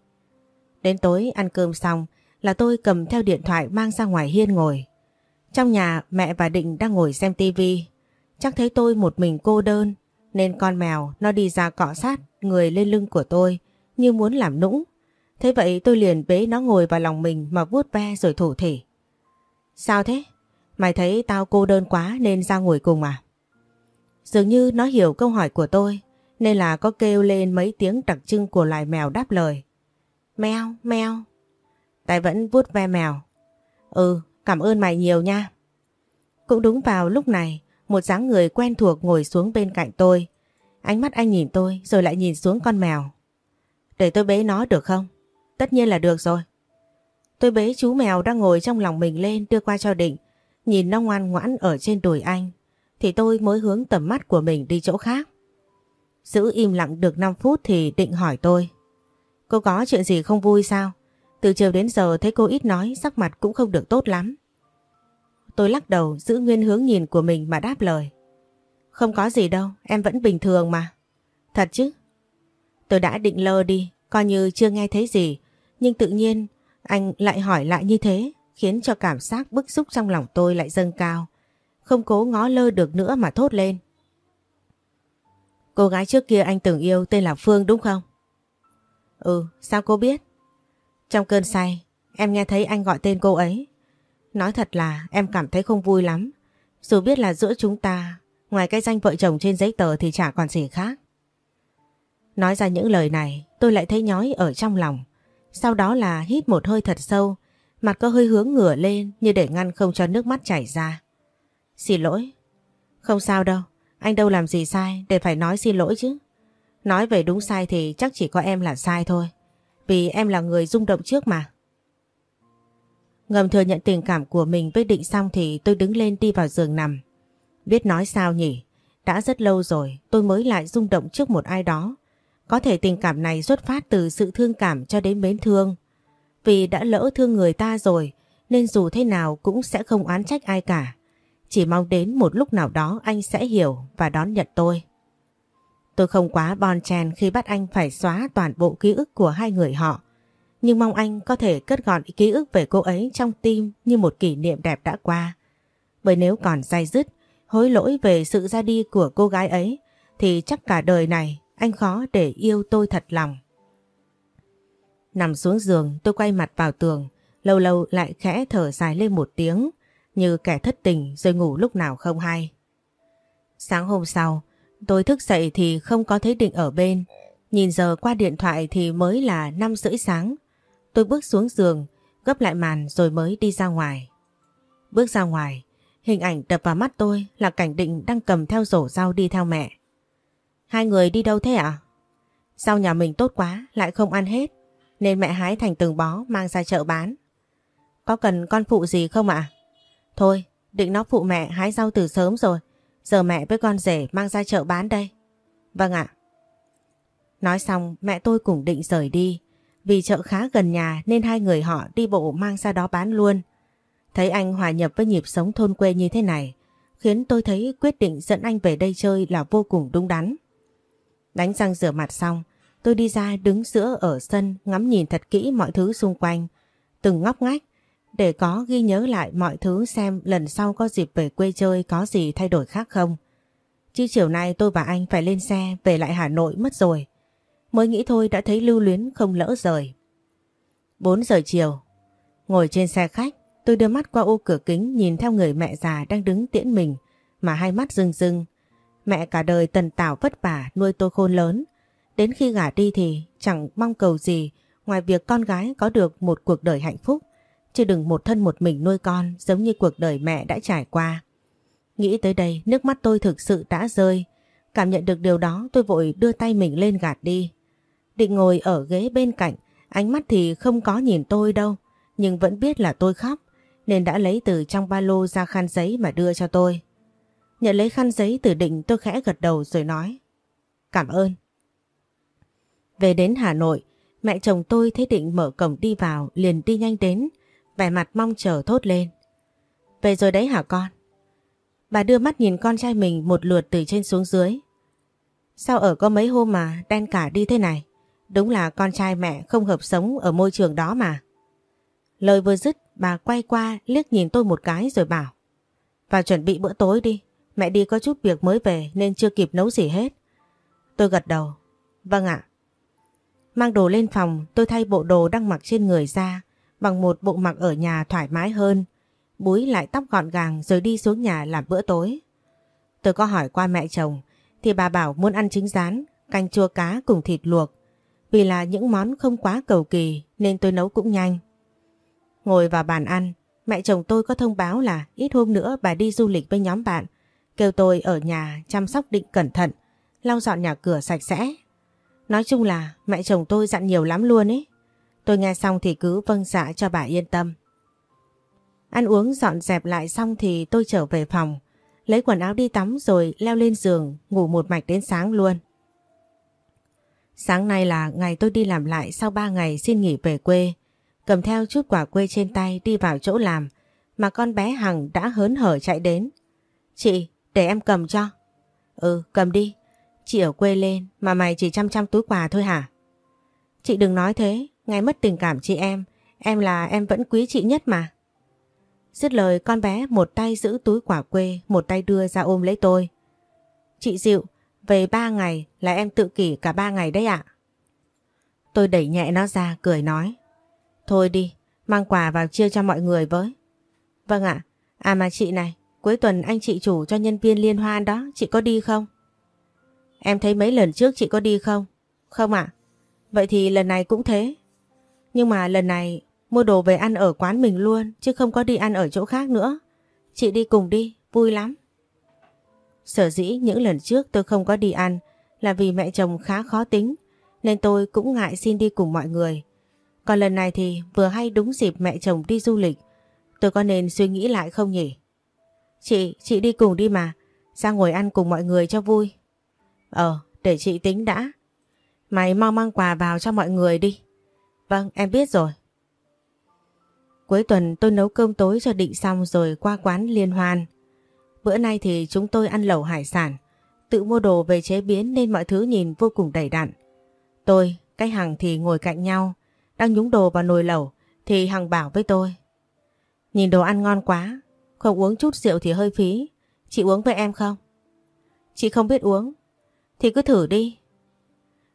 Đến tối ăn cơm xong là tôi cầm theo điện thoại mang ra ngoài hiên ngồi. Trong nhà mẹ và Định đang ngồi xem tivi. Chắc thấy tôi một mình cô đơn nên con mèo nó đi ra cọ sát người lên lưng của tôi như muốn làm nũng. Thế vậy tôi liền bế nó ngồi vào lòng mình mà vuốt ve rồi thủ thỉ. Sao thế? Mày thấy tao cô đơn quá nên ra ngồi cùng à? Dường như nó hiểu câu hỏi của tôi nên là có kêu lên mấy tiếng đặc trưng của loài mèo đáp lời. Mèo, mèo. Tài vẫn vuốt ve mèo. Ừ, cảm ơn mày nhiều nha. Cũng đúng vào lúc này, một dáng người quen thuộc ngồi xuống bên cạnh tôi. Ánh mắt anh nhìn tôi rồi lại nhìn xuống con mèo. Để tôi bế nó được không? Tất nhiên là được rồi. Tôi bế chú mèo đang ngồi trong lòng mình lên đưa qua cho Định. Nhìn nó ngoan ngoãn ở trên đùi anh. Thì tôi mới hướng tầm mắt của mình đi chỗ khác. Giữ im lặng được 5 phút thì Định hỏi tôi. Cô có chuyện gì không vui sao? Từ chiều đến giờ thấy cô ít nói sắc mặt cũng không được tốt lắm. Tôi lắc đầu giữ nguyên hướng nhìn của mình mà đáp lời. Không có gì đâu, em vẫn bình thường mà. Thật chứ? Tôi đã định lơ đi, coi như chưa nghe thấy gì. Nhưng tự nhiên anh lại hỏi lại như thế, khiến cho cảm giác bức xúc trong lòng tôi lại dâng cao. Không cố ngó lơ được nữa mà thốt lên. Cô gái trước kia anh từng yêu tên là Phương đúng không? Ừ, sao cô biết? Trong cơn say, em nghe thấy anh gọi tên cô ấy. Nói thật là em cảm thấy không vui lắm. Dù biết là giữa chúng ta, ngoài cái danh vợ chồng trên giấy tờ thì chả còn gì khác. Nói ra những lời này, tôi lại thấy nhói ở trong lòng. Sau đó là hít một hơi thật sâu, mặt có hơi hướng ngửa lên như để ngăn không cho nước mắt chảy ra. Xin lỗi. Không sao đâu, anh đâu làm gì sai để phải nói xin lỗi chứ. Nói về đúng sai thì chắc chỉ có em là sai thôi. Vì em là người rung động trước mà. Ngầm thừa nhận tình cảm của mình với định xong thì tôi đứng lên đi vào giường nằm. Biết nói sao nhỉ? Đã rất lâu rồi tôi mới lại rung động trước một ai đó. Có thể tình cảm này xuất phát từ sự thương cảm cho đến mến thương. Vì đã lỡ thương người ta rồi nên dù thế nào cũng sẽ không oán trách ai cả. Chỉ mong đến một lúc nào đó anh sẽ hiểu và đón nhận tôi. Tôi không quá bon chen khi bắt anh phải xóa toàn bộ ký ức của hai người họ. Nhưng mong anh có thể cất gọn ký ức về cô ấy trong tim như một kỷ niệm đẹp đã qua. Bởi nếu còn dai dứt, hối lỗi về sự ra đi của cô gái ấy, thì chắc cả đời này anh khó để yêu tôi thật lòng. Nằm xuống giường tôi quay mặt vào tường, lâu lâu lại khẽ thở dài lên một tiếng, như kẻ thất tình rồi ngủ lúc nào không hay. Sáng hôm sau, tôi thức dậy thì không có thấy định ở bên, nhìn giờ qua điện thoại thì mới là 5 rưỡi sáng. Tôi bước xuống giường, gấp lại màn rồi mới đi ra ngoài. Bước ra ngoài, hình ảnh đập vào mắt tôi là cảnh định đang cầm theo rổ rau đi theo mẹ. Hai người đi đâu thế ạ? À? Rau nhà mình tốt quá, lại không ăn hết, nên mẹ hái thành từng bó mang ra chợ bán. Có cần con phụ gì không ạ? Thôi, định nó phụ mẹ hái rau từ sớm rồi, giờ mẹ với con rể mang ra chợ bán đây. Vâng ạ. Nói xong mẹ tôi cũng định rời đi, vì chợ khá gần nhà nên hai người họ đi bộ mang ra đó bán luôn. Thấy anh hòa nhập với nhịp sống thôn quê như thế này, khiến tôi thấy quyết định dẫn anh về đây chơi là vô cùng đúng đắn. Đánh răng rửa mặt xong, tôi đi ra đứng giữa ở sân ngắm nhìn thật kỹ mọi thứ xung quanh, từng ngóc ngách, để có ghi nhớ lại mọi thứ xem lần sau có dịp về quê chơi có gì thay đổi khác không. Chứ chiều nay tôi và anh phải lên xe về lại Hà Nội mất rồi. Mới nghĩ thôi đã thấy lưu luyến không lỡ rời. 4 giờ chiều, ngồi trên xe khách, tôi đưa mắt qua ô cửa kính nhìn theo người mẹ già đang đứng tiễn mình mà hai mắt rưng rưng. Mẹ cả đời tần tảo vất vả nuôi tôi khôn lớn. Đến khi gả đi thì chẳng mong cầu gì ngoài việc con gái có được một cuộc đời hạnh phúc. Chứ đừng một thân một mình nuôi con giống như cuộc đời mẹ đã trải qua. Nghĩ tới đây nước mắt tôi thực sự đã rơi. Cảm nhận được điều đó tôi vội đưa tay mình lên gạt đi. Định ngồi ở ghế bên cạnh, ánh mắt thì không có nhìn tôi đâu, nhưng vẫn biết là tôi khóc, nên đã lấy từ trong ba lô ra khăn giấy mà đưa cho tôi. Nhận lấy khăn giấy từ định tôi khẽ gật đầu rồi nói. Cảm ơn. Về đến Hà Nội, mẹ chồng tôi thấy định mở cổng đi vào liền đi nhanh đến, vẻ mặt mong chờ thốt lên. Về rồi đấy hả con? Bà đưa mắt nhìn con trai mình một lượt từ trên xuống dưới. Sao ở có mấy hôm mà đen cả đi thế này? Đúng là con trai mẹ không hợp sống ở môi trường đó mà. Lời vừa dứt bà quay qua liếc nhìn tôi một cái rồi bảo Vào chuẩn bị bữa tối đi, mẹ đi có chút việc mới về nên chưa kịp nấu gì hết. Tôi gật đầu. Vâng ạ. Mang đồ lên phòng tôi thay bộ đồ đang mặc trên người ra bằng một bộ mặc ở nhà thoải mái hơn. Búi lại tóc gọn gàng rồi đi xuống nhà làm bữa tối. Tôi có hỏi qua mẹ chồng thì bà bảo muốn ăn trứng rán, canh chua cá cùng thịt luộc vì là những món không quá cầu kỳ nên tôi nấu cũng nhanh. Ngồi vào bàn ăn, mẹ chồng tôi có thông báo là ít hôm nữa bà đi du lịch với nhóm bạn, kêu tôi ở nhà chăm sóc định cẩn thận, lau dọn nhà cửa sạch sẽ. Nói chung là mẹ chồng tôi dặn nhiều lắm luôn ấy. Tôi nghe xong thì cứ vâng dạ cho bà yên tâm. Ăn uống dọn dẹp lại xong thì tôi trở về phòng, lấy quần áo đi tắm rồi leo lên giường ngủ một mạch đến sáng luôn. Sáng nay là ngày tôi đi làm lại sau 3 ngày xin nghỉ về quê, cầm theo chút quả quê trên tay đi vào chỗ làm, mà con bé Hằng đã hớn hở chạy đến. Chị, để em cầm cho. Ừ, cầm đi. Chị ở quê lên mà mày chỉ chăm chăm túi quà thôi hả? Chị đừng nói thế, ngay mất tình cảm chị em, em là em vẫn quý chị nhất mà. Dứt lời con bé một tay giữ túi quả quê, một tay đưa ra ôm lấy tôi. Chị dịu, về ba ngày là em tự kỷ cả ba ngày đấy ạ. Tôi đẩy nhẹ nó ra cười nói. Thôi đi, mang quà vào chia cho mọi người với. Vâng ạ, à mà chị này, cuối tuần anh chị chủ cho nhân viên liên hoan đó, chị có đi không? Em thấy mấy lần trước chị có đi không? Không ạ. Vậy thì lần này cũng thế. Nhưng mà lần này mua đồ về ăn ở quán mình luôn, chứ không có đi ăn ở chỗ khác nữa. Chị đi cùng đi, vui lắm. Sở dĩ những lần trước tôi không có đi ăn là vì mẹ chồng khá khó tính nên tôi cũng ngại xin đi cùng mọi người. Còn lần này thì vừa hay đúng dịp mẹ chồng đi du lịch tôi có nên suy nghĩ lại không nhỉ? Chị, chị đi cùng đi mà ra ngồi ăn cùng mọi người cho vui. Ờ, để chị tính đã. Mày mau mang quà vào cho mọi người đi. Vâng, em biết rồi. Cuối tuần tôi nấu cơm tối cho định xong rồi qua quán liên hoan. Bữa nay thì chúng tôi ăn lẩu hải sản, tự mua đồ về chế biến nên mọi thứ nhìn vô cùng đầy đặn. Tôi, cái Hằng thì ngồi cạnh nhau, đang nhúng đồ vào nồi lẩu thì Hằng bảo với tôi. Nhìn đồ ăn ngon quá, không uống chút rượu thì hơi phí, chị uống với em không? Chị không biết uống, thì cứ thử đi.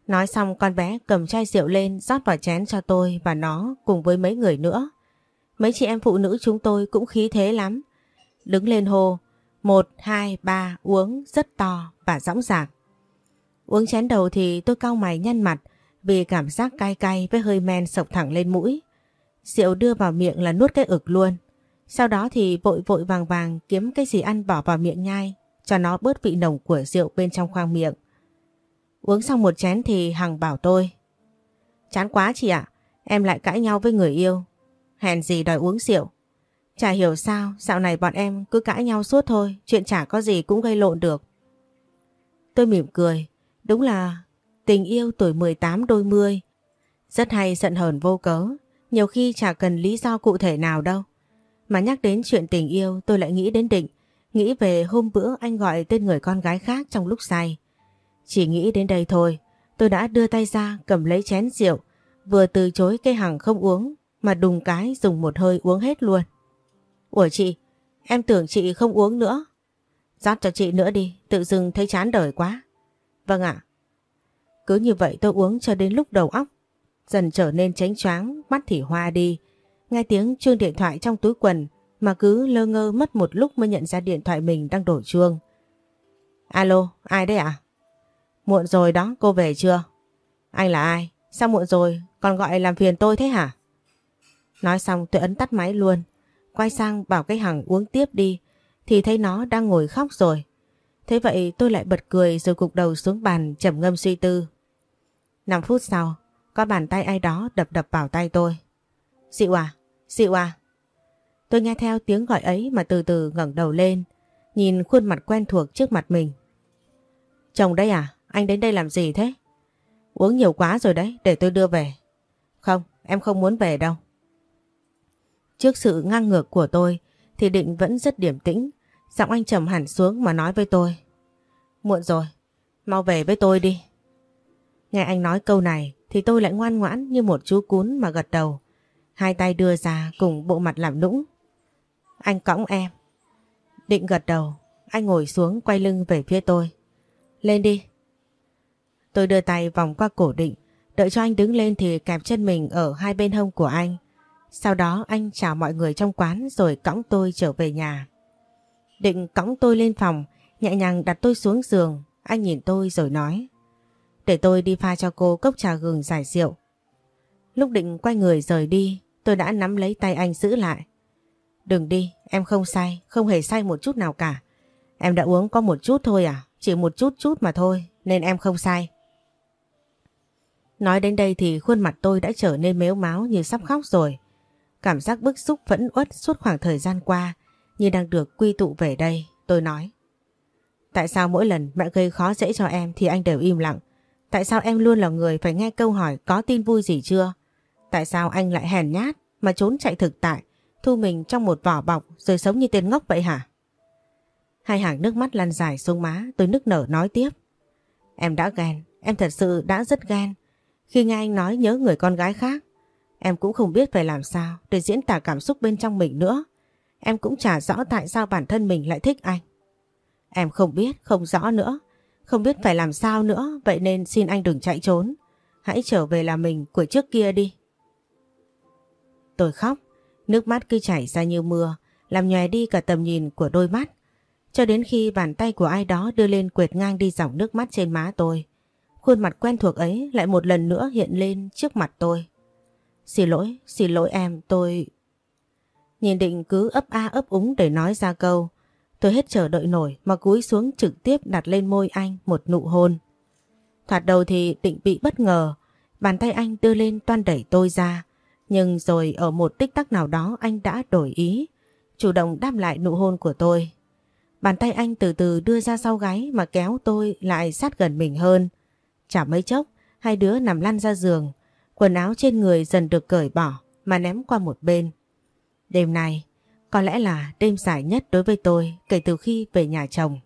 Nói xong con bé cầm chai rượu lên rót vào chén cho tôi và nó cùng với mấy người nữa. Mấy chị em phụ nữ chúng tôi cũng khí thế lắm. Đứng lên hô, một, hai, ba uống rất to và rõng rạc. Uống chén đầu thì tôi cau mày nhăn mặt vì cảm giác cay cay với hơi men sộc thẳng lên mũi. Rượu đưa vào miệng là nuốt cái ực luôn. Sau đó thì vội vội vàng vàng kiếm cái gì ăn bỏ vào miệng nhai cho nó bớt vị nồng của rượu bên trong khoang miệng. Uống xong một chén thì Hằng bảo tôi. Chán quá chị ạ, em lại cãi nhau với người yêu. Hèn gì đòi uống rượu. Chả hiểu sao, dạo này bọn em cứ cãi nhau suốt thôi, chuyện chả có gì cũng gây lộn được. Tôi mỉm cười, đúng là tình yêu tuổi 18 đôi mươi. Rất hay giận hờn vô cớ, nhiều khi chả cần lý do cụ thể nào đâu. Mà nhắc đến chuyện tình yêu tôi lại nghĩ đến định, nghĩ về hôm bữa anh gọi tên người con gái khác trong lúc say. Chỉ nghĩ đến đây thôi, tôi đã đưa tay ra cầm lấy chén rượu, vừa từ chối cây hằng không uống, mà đùng cái dùng một hơi uống hết luôn. Ủa chị, em tưởng chị không uống nữa. rót cho chị nữa đi, tự dưng thấy chán đời quá. Vâng ạ. Cứ như vậy tôi uống cho đến lúc đầu óc, dần trở nên tránh choáng, mắt thì hoa đi. Nghe tiếng chuông điện thoại trong túi quần mà cứ lơ ngơ mất một lúc mới nhận ra điện thoại mình đang đổ chuông. Alo, ai đấy ạ? Muộn rồi đó, cô về chưa? Anh là ai? Sao muộn rồi, còn gọi làm phiền tôi thế hả? Nói xong tôi ấn tắt máy luôn. Quay sang bảo cái Hằng uống tiếp đi thì thấy nó đang ngồi khóc rồi. Thế vậy tôi lại bật cười rồi gục đầu xuống bàn trầm ngâm suy tư. 5 phút sau, có bàn tay ai đó đập đập vào tay tôi. Dịu à, dịu à. Tôi nghe theo tiếng gọi ấy mà từ từ ngẩng đầu lên, nhìn khuôn mặt quen thuộc trước mặt mình. Chồng đây à, anh đến đây làm gì thế? Uống nhiều quá rồi đấy, để tôi đưa về. Không, em không muốn về đâu. Trước sự ngang ngược của tôi thì Định vẫn rất điềm tĩnh. Giọng anh trầm hẳn xuống mà nói với tôi. Muộn rồi, mau về với tôi đi. Nghe anh nói câu này thì tôi lại ngoan ngoãn như một chú cún mà gật đầu. Hai tay đưa ra cùng bộ mặt làm nũng. Anh cõng em. Định gật đầu, anh ngồi xuống quay lưng về phía tôi. Lên đi. Tôi đưa tay vòng qua cổ định, đợi cho anh đứng lên thì kẹp chân mình ở hai bên hông của anh. Sau đó anh chào mọi người trong quán rồi cõng tôi trở về nhà. Định cõng tôi lên phòng, nhẹ nhàng đặt tôi xuống giường. Anh nhìn tôi rồi nói. Để tôi đi pha cho cô cốc trà gừng giải rượu. Lúc định quay người rời đi, tôi đã nắm lấy tay anh giữ lại. Đừng đi, em không say, không hề say một chút nào cả. Em đã uống có một chút thôi à, chỉ một chút chút mà thôi, nên em không say. Nói đến đây thì khuôn mặt tôi đã trở nên méo máu như sắp khóc rồi. Cảm giác bức xúc vẫn uất suốt khoảng thời gian qua như đang được quy tụ về đây, tôi nói. Tại sao mỗi lần mẹ gây khó dễ cho em thì anh đều im lặng? Tại sao em luôn là người phải nghe câu hỏi có tin vui gì chưa? Tại sao anh lại hèn nhát mà trốn chạy thực tại, thu mình trong một vỏ bọc rồi sống như tên ngốc vậy hả? Hai hàng nước mắt lăn dài xuống má tôi nức nở nói tiếp. Em đã ghen, em thật sự đã rất ghen. Khi nghe anh nói nhớ người con gái khác, Em cũng không biết phải làm sao để diễn tả cảm xúc bên trong mình nữa. Em cũng chả rõ tại sao bản thân mình lại thích anh. Em không biết, không rõ nữa. Không biết phải làm sao nữa, vậy nên xin anh đừng chạy trốn. Hãy trở về là mình của trước kia đi. Tôi khóc, nước mắt cứ chảy ra như mưa, làm nhòe đi cả tầm nhìn của đôi mắt. Cho đến khi bàn tay của ai đó đưa lên quệt ngang đi dòng nước mắt trên má tôi. Khuôn mặt quen thuộc ấy lại một lần nữa hiện lên trước mặt tôi. Xin lỗi, xin lỗi em, tôi... Nhìn định cứ ấp a ấp úng để nói ra câu. Tôi hết chờ đợi nổi mà cúi xuống trực tiếp đặt lên môi anh một nụ hôn. Thoạt đầu thì định bị bất ngờ, bàn tay anh đưa lên toan đẩy tôi ra. Nhưng rồi ở một tích tắc nào đó anh đã đổi ý, chủ động đáp lại nụ hôn của tôi. Bàn tay anh từ từ đưa ra sau gáy mà kéo tôi lại sát gần mình hơn. Chả mấy chốc, hai đứa nằm lăn ra giường, Quần áo trên người dần được cởi bỏ mà ném qua một bên. Đêm này có lẽ là đêm dài nhất đối với tôi kể từ khi về nhà chồng.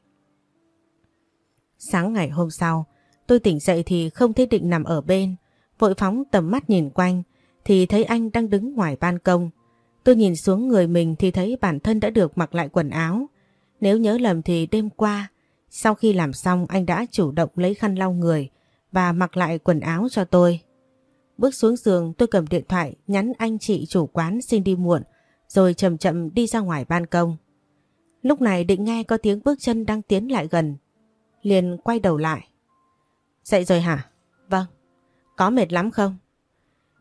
Sáng ngày hôm sau, tôi tỉnh dậy thì không thấy định nằm ở bên. Vội phóng tầm mắt nhìn quanh thì thấy anh đang đứng ngoài ban công. Tôi nhìn xuống người mình thì thấy bản thân đã được mặc lại quần áo. Nếu nhớ lầm thì đêm qua, sau khi làm xong anh đã chủ động lấy khăn lau người và mặc lại quần áo cho tôi. Bước xuống giường tôi cầm điện thoại nhắn anh chị chủ quán xin đi muộn rồi chậm chậm đi ra ngoài ban công. Lúc này định nghe có tiếng bước chân đang tiến lại gần. Liền quay đầu lại. Dậy rồi hả? Vâng. Có mệt lắm không?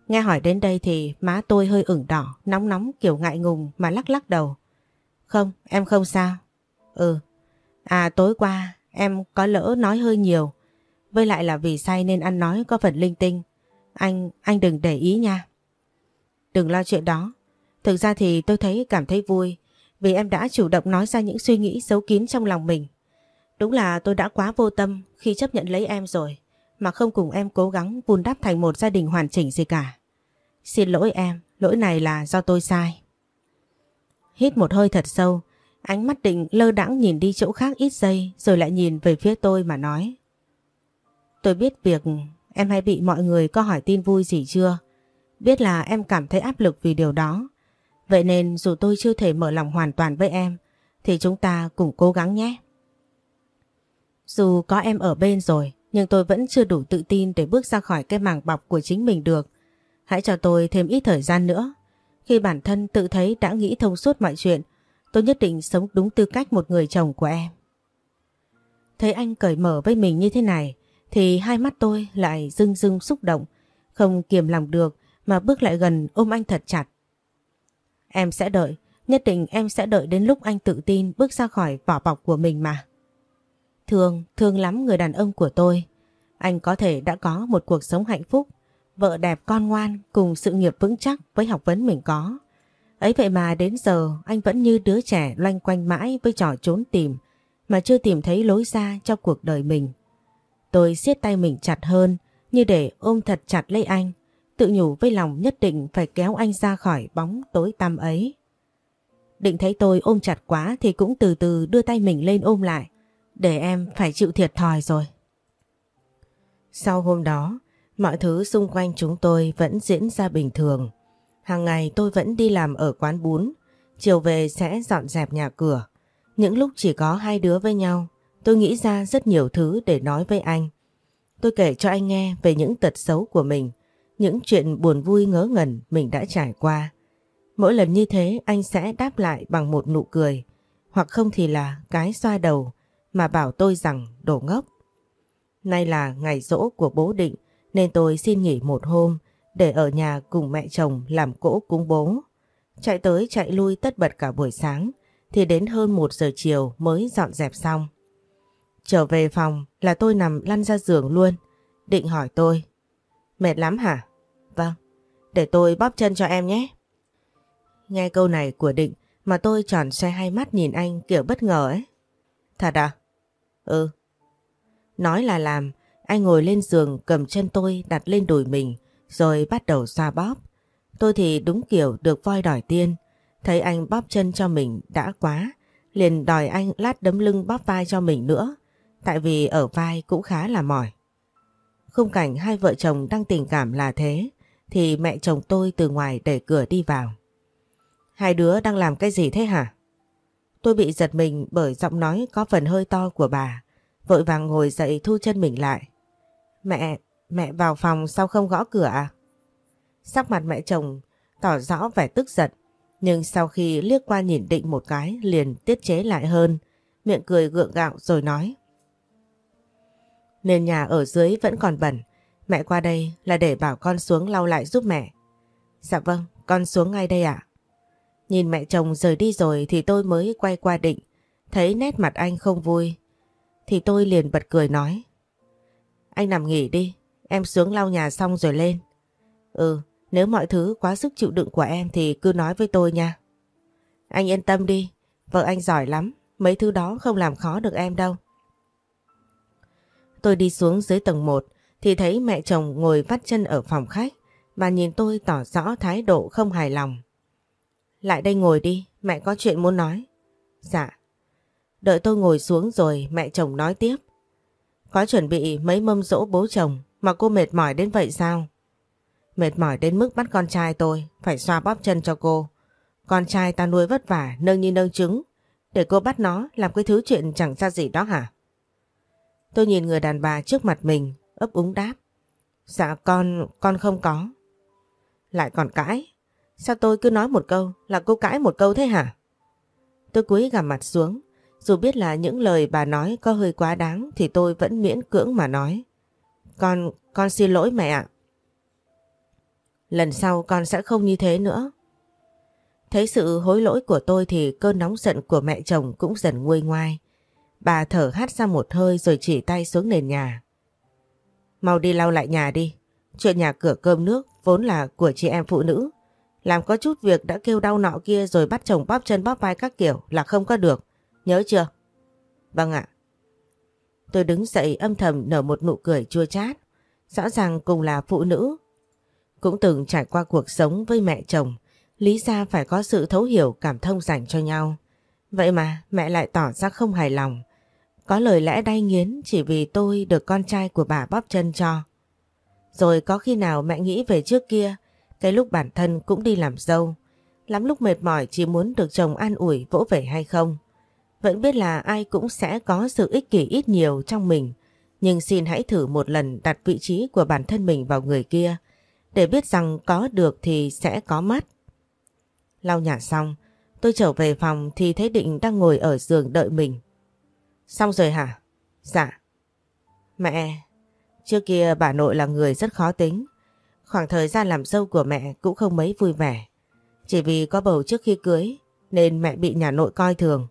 Nghe hỏi đến đây thì má tôi hơi ửng đỏ, nóng nóng kiểu ngại ngùng mà lắc lắc đầu. Không, em không sao. Ừ. À tối qua em có lỡ nói hơi nhiều. Với lại là vì say nên ăn nói có phần linh tinh. Anh, anh đừng để ý nha. Đừng lo chuyện đó. Thực ra thì tôi thấy cảm thấy vui vì em đã chủ động nói ra những suy nghĩ xấu kín trong lòng mình. Đúng là tôi đã quá vô tâm khi chấp nhận lấy em rồi mà không cùng em cố gắng vun đắp thành một gia đình hoàn chỉnh gì cả. Xin lỗi em, lỗi này là do tôi sai. Hít một hơi thật sâu, ánh mắt định lơ đãng nhìn đi chỗ khác ít giây rồi lại nhìn về phía tôi mà nói. Tôi biết việc em hay bị mọi người có hỏi tin vui gì chưa? Biết là em cảm thấy áp lực vì điều đó. Vậy nên dù tôi chưa thể mở lòng hoàn toàn với em thì chúng ta cùng cố gắng nhé. Dù có em ở bên rồi nhưng tôi vẫn chưa đủ tự tin để bước ra khỏi cái màng bọc của chính mình được. Hãy cho tôi thêm ít thời gian nữa. Khi bản thân tự thấy đã nghĩ thông suốt mọi chuyện, tôi nhất định sống đúng tư cách một người chồng của em. Thấy anh cởi mở với mình như thế này, thì hai mắt tôi lại rưng rưng xúc động, không kiềm lòng được mà bước lại gần ôm anh thật chặt. Em sẽ đợi, nhất định em sẽ đợi đến lúc anh tự tin bước ra khỏi vỏ bọc của mình mà. Thương, thương lắm người đàn ông của tôi. Anh có thể đã có một cuộc sống hạnh phúc, vợ đẹp con ngoan cùng sự nghiệp vững chắc với học vấn mình có. Ấy vậy mà đến giờ anh vẫn như đứa trẻ loanh quanh mãi với trò trốn tìm mà chưa tìm thấy lối ra cho cuộc đời mình. Tôi siết tay mình chặt hơn như để ôm thật chặt lấy anh, tự nhủ với lòng nhất định phải kéo anh ra khỏi bóng tối tăm ấy. Định thấy tôi ôm chặt quá thì cũng từ từ đưa tay mình lên ôm lại, để em phải chịu thiệt thòi rồi. Sau hôm đó, mọi thứ xung quanh chúng tôi vẫn diễn ra bình thường. Hàng ngày tôi vẫn đi làm ở quán bún, chiều về sẽ dọn dẹp nhà cửa. Những lúc chỉ có hai đứa với nhau, tôi nghĩ ra rất nhiều thứ để nói với anh. Tôi kể cho anh nghe về những tật xấu của mình, những chuyện buồn vui ngớ ngẩn mình đã trải qua. Mỗi lần như thế anh sẽ đáp lại bằng một nụ cười, hoặc không thì là cái xoa đầu mà bảo tôi rằng đổ ngốc. Nay là ngày rỗ của bố định, nên tôi xin nghỉ một hôm, để ở nhà cùng mẹ chồng làm cỗ cúng bố. Chạy tới chạy lui tất bật cả buổi sáng, thì đến hơn một giờ chiều mới dọn dẹp xong. Trở về phòng là tôi nằm lăn ra giường luôn. Định hỏi tôi. Mệt lắm hả? Vâng. Để tôi bóp chân cho em nhé. Nghe câu này của Định mà tôi tròn xe hai mắt nhìn anh kiểu bất ngờ ấy. Thật à? Ừ. Nói là làm, anh ngồi lên giường cầm chân tôi đặt lên đùi mình rồi bắt đầu xoa bóp. Tôi thì đúng kiểu được voi đòi tiên. Thấy anh bóp chân cho mình đã quá, liền đòi anh lát đấm lưng bóp vai cho mình nữa. Tại vì ở vai cũng khá là mỏi. Khung cảnh hai vợ chồng đang tình cảm là thế, thì mẹ chồng tôi từ ngoài đẩy cửa đi vào. Hai đứa đang làm cái gì thế hả? Tôi bị giật mình bởi giọng nói có phần hơi to của bà. Vội vàng ngồi dậy thu chân mình lại. Mẹ, mẹ vào phòng sao không gõ cửa à? Sắc mặt mẹ chồng tỏ rõ vẻ tức giận. Nhưng sau khi liếc qua nhìn định một cái liền tiết chế lại hơn. Miệng cười gượng gạo rồi nói. nền nhà ở dưới vẫn còn bẩn. Mẹ qua đây là để bảo con xuống lau lại giúp mẹ. Dạ vâng, con xuống ngay đây ạ. Nhìn mẹ chồng rời đi rồi thì tôi mới quay qua định. Thấy nét mặt anh không vui. Thì tôi liền bật cười nói. Anh nằm nghỉ đi, em xuống lau nhà xong rồi lên. Ừ, nếu mọi thứ quá sức chịu đựng của em thì cứ nói với tôi nha. Anh yên tâm đi, vợ anh giỏi lắm, mấy thứ đó không làm khó được em đâu. Tôi đi xuống dưới tầng 1 thì thấy mẹ chồng ngồi vắt chân ở phòng khách và nhìn tôi tỏ rõ thái độ không hài lòng. Lại đây ngồi đi, mẹ có chuyện muốn nói. Dạ. Đợi tôi ngồi xuống rồi mẹ chồng nói tiếp. Có chuẩn bị mấy mâm dỗ bố chồng mà cô mệt mỏi đến vậy sao? Mệt mỏi đến mức bắt con trai tôi phải xoa bóp chân cho cô. Con trai ta nuôi vất vả nâng như nâng trứng để cô bắt nó làm cái thứ chuyện chẳng ra gì đó hả? Tôi nhìn người đàn bà trước mặt mình ấp úng đáp. Dạ con, con không có. Lại còn cãi. Sao tôi cứ nói một câu là cô cãi một câu thế hả? Tôi cúi gằm mặt xuống. Dù biết là những lời bà nói có hơi quá đáng thì tôi vẫn miễn cưỡng mà nói. Con, con xin lỗi mẹ ạ. Lần sau con sẽ không như thế nữa. Thấy sự hối lỗi của tôi thì cơn nóng giận của mẹ chồng cũng dần nguôi ngoai. Bà thở hắt ra một hơi rồi chỉ tay xuống nền nhà. Mau đi lau lại nhà đi. Chuyện nhà cửa cơm nước vốn là của chị em phụ nữ. Làm có chút việc đã kêu đau nọ kia rồi bắt chồng bóp chân bóp vai các kiểu là không có được. Nhớ chưa? Vâng ạ. Tôi đứng dậy âm thầm nở một nụ cười chua chát. Rõ ràng cùng là phụ nữ. Cũng từng trải qua cuộc sống với mẹ chồng. Lý ra phải có sự thấu hiểu cảm thông dành cho nhau. Vậy mà mẹ lại tỏ ra không hài lòng. Có lời lẽ đay nghiến chỉ vì tôi được con trai của bà bóp chân cho. Rồi có khi nào mẹ nghĩ về trước kia, Tới lúc bản thân cũng đi làm dâu. Lắm lúc mệt mỏi chỉ muốn được chồng an ủi vỗ về hay không. Vẫn biết là ai cũng sẽ có sự ích kỷ ít nhiều trong mình. Nhưng xin hãy thử một lần đặt vị trí của bản thân mình vào người kia. Để biết rằng có được thì sẽ có mất. Lau nhà xong, tôi trở về phòng thì thấy Định đang ngồi ở giường đợi mình. Xong rồi hả? Dạ. Mẹ, trước kia bà nội là người rất khó tính. Khoảng thời gian làm dâu của mẹ cũng không mấy vui vẻ. Chỉ vì có bầu trước khi cưới nên mẹ bị nhà nội coi thường.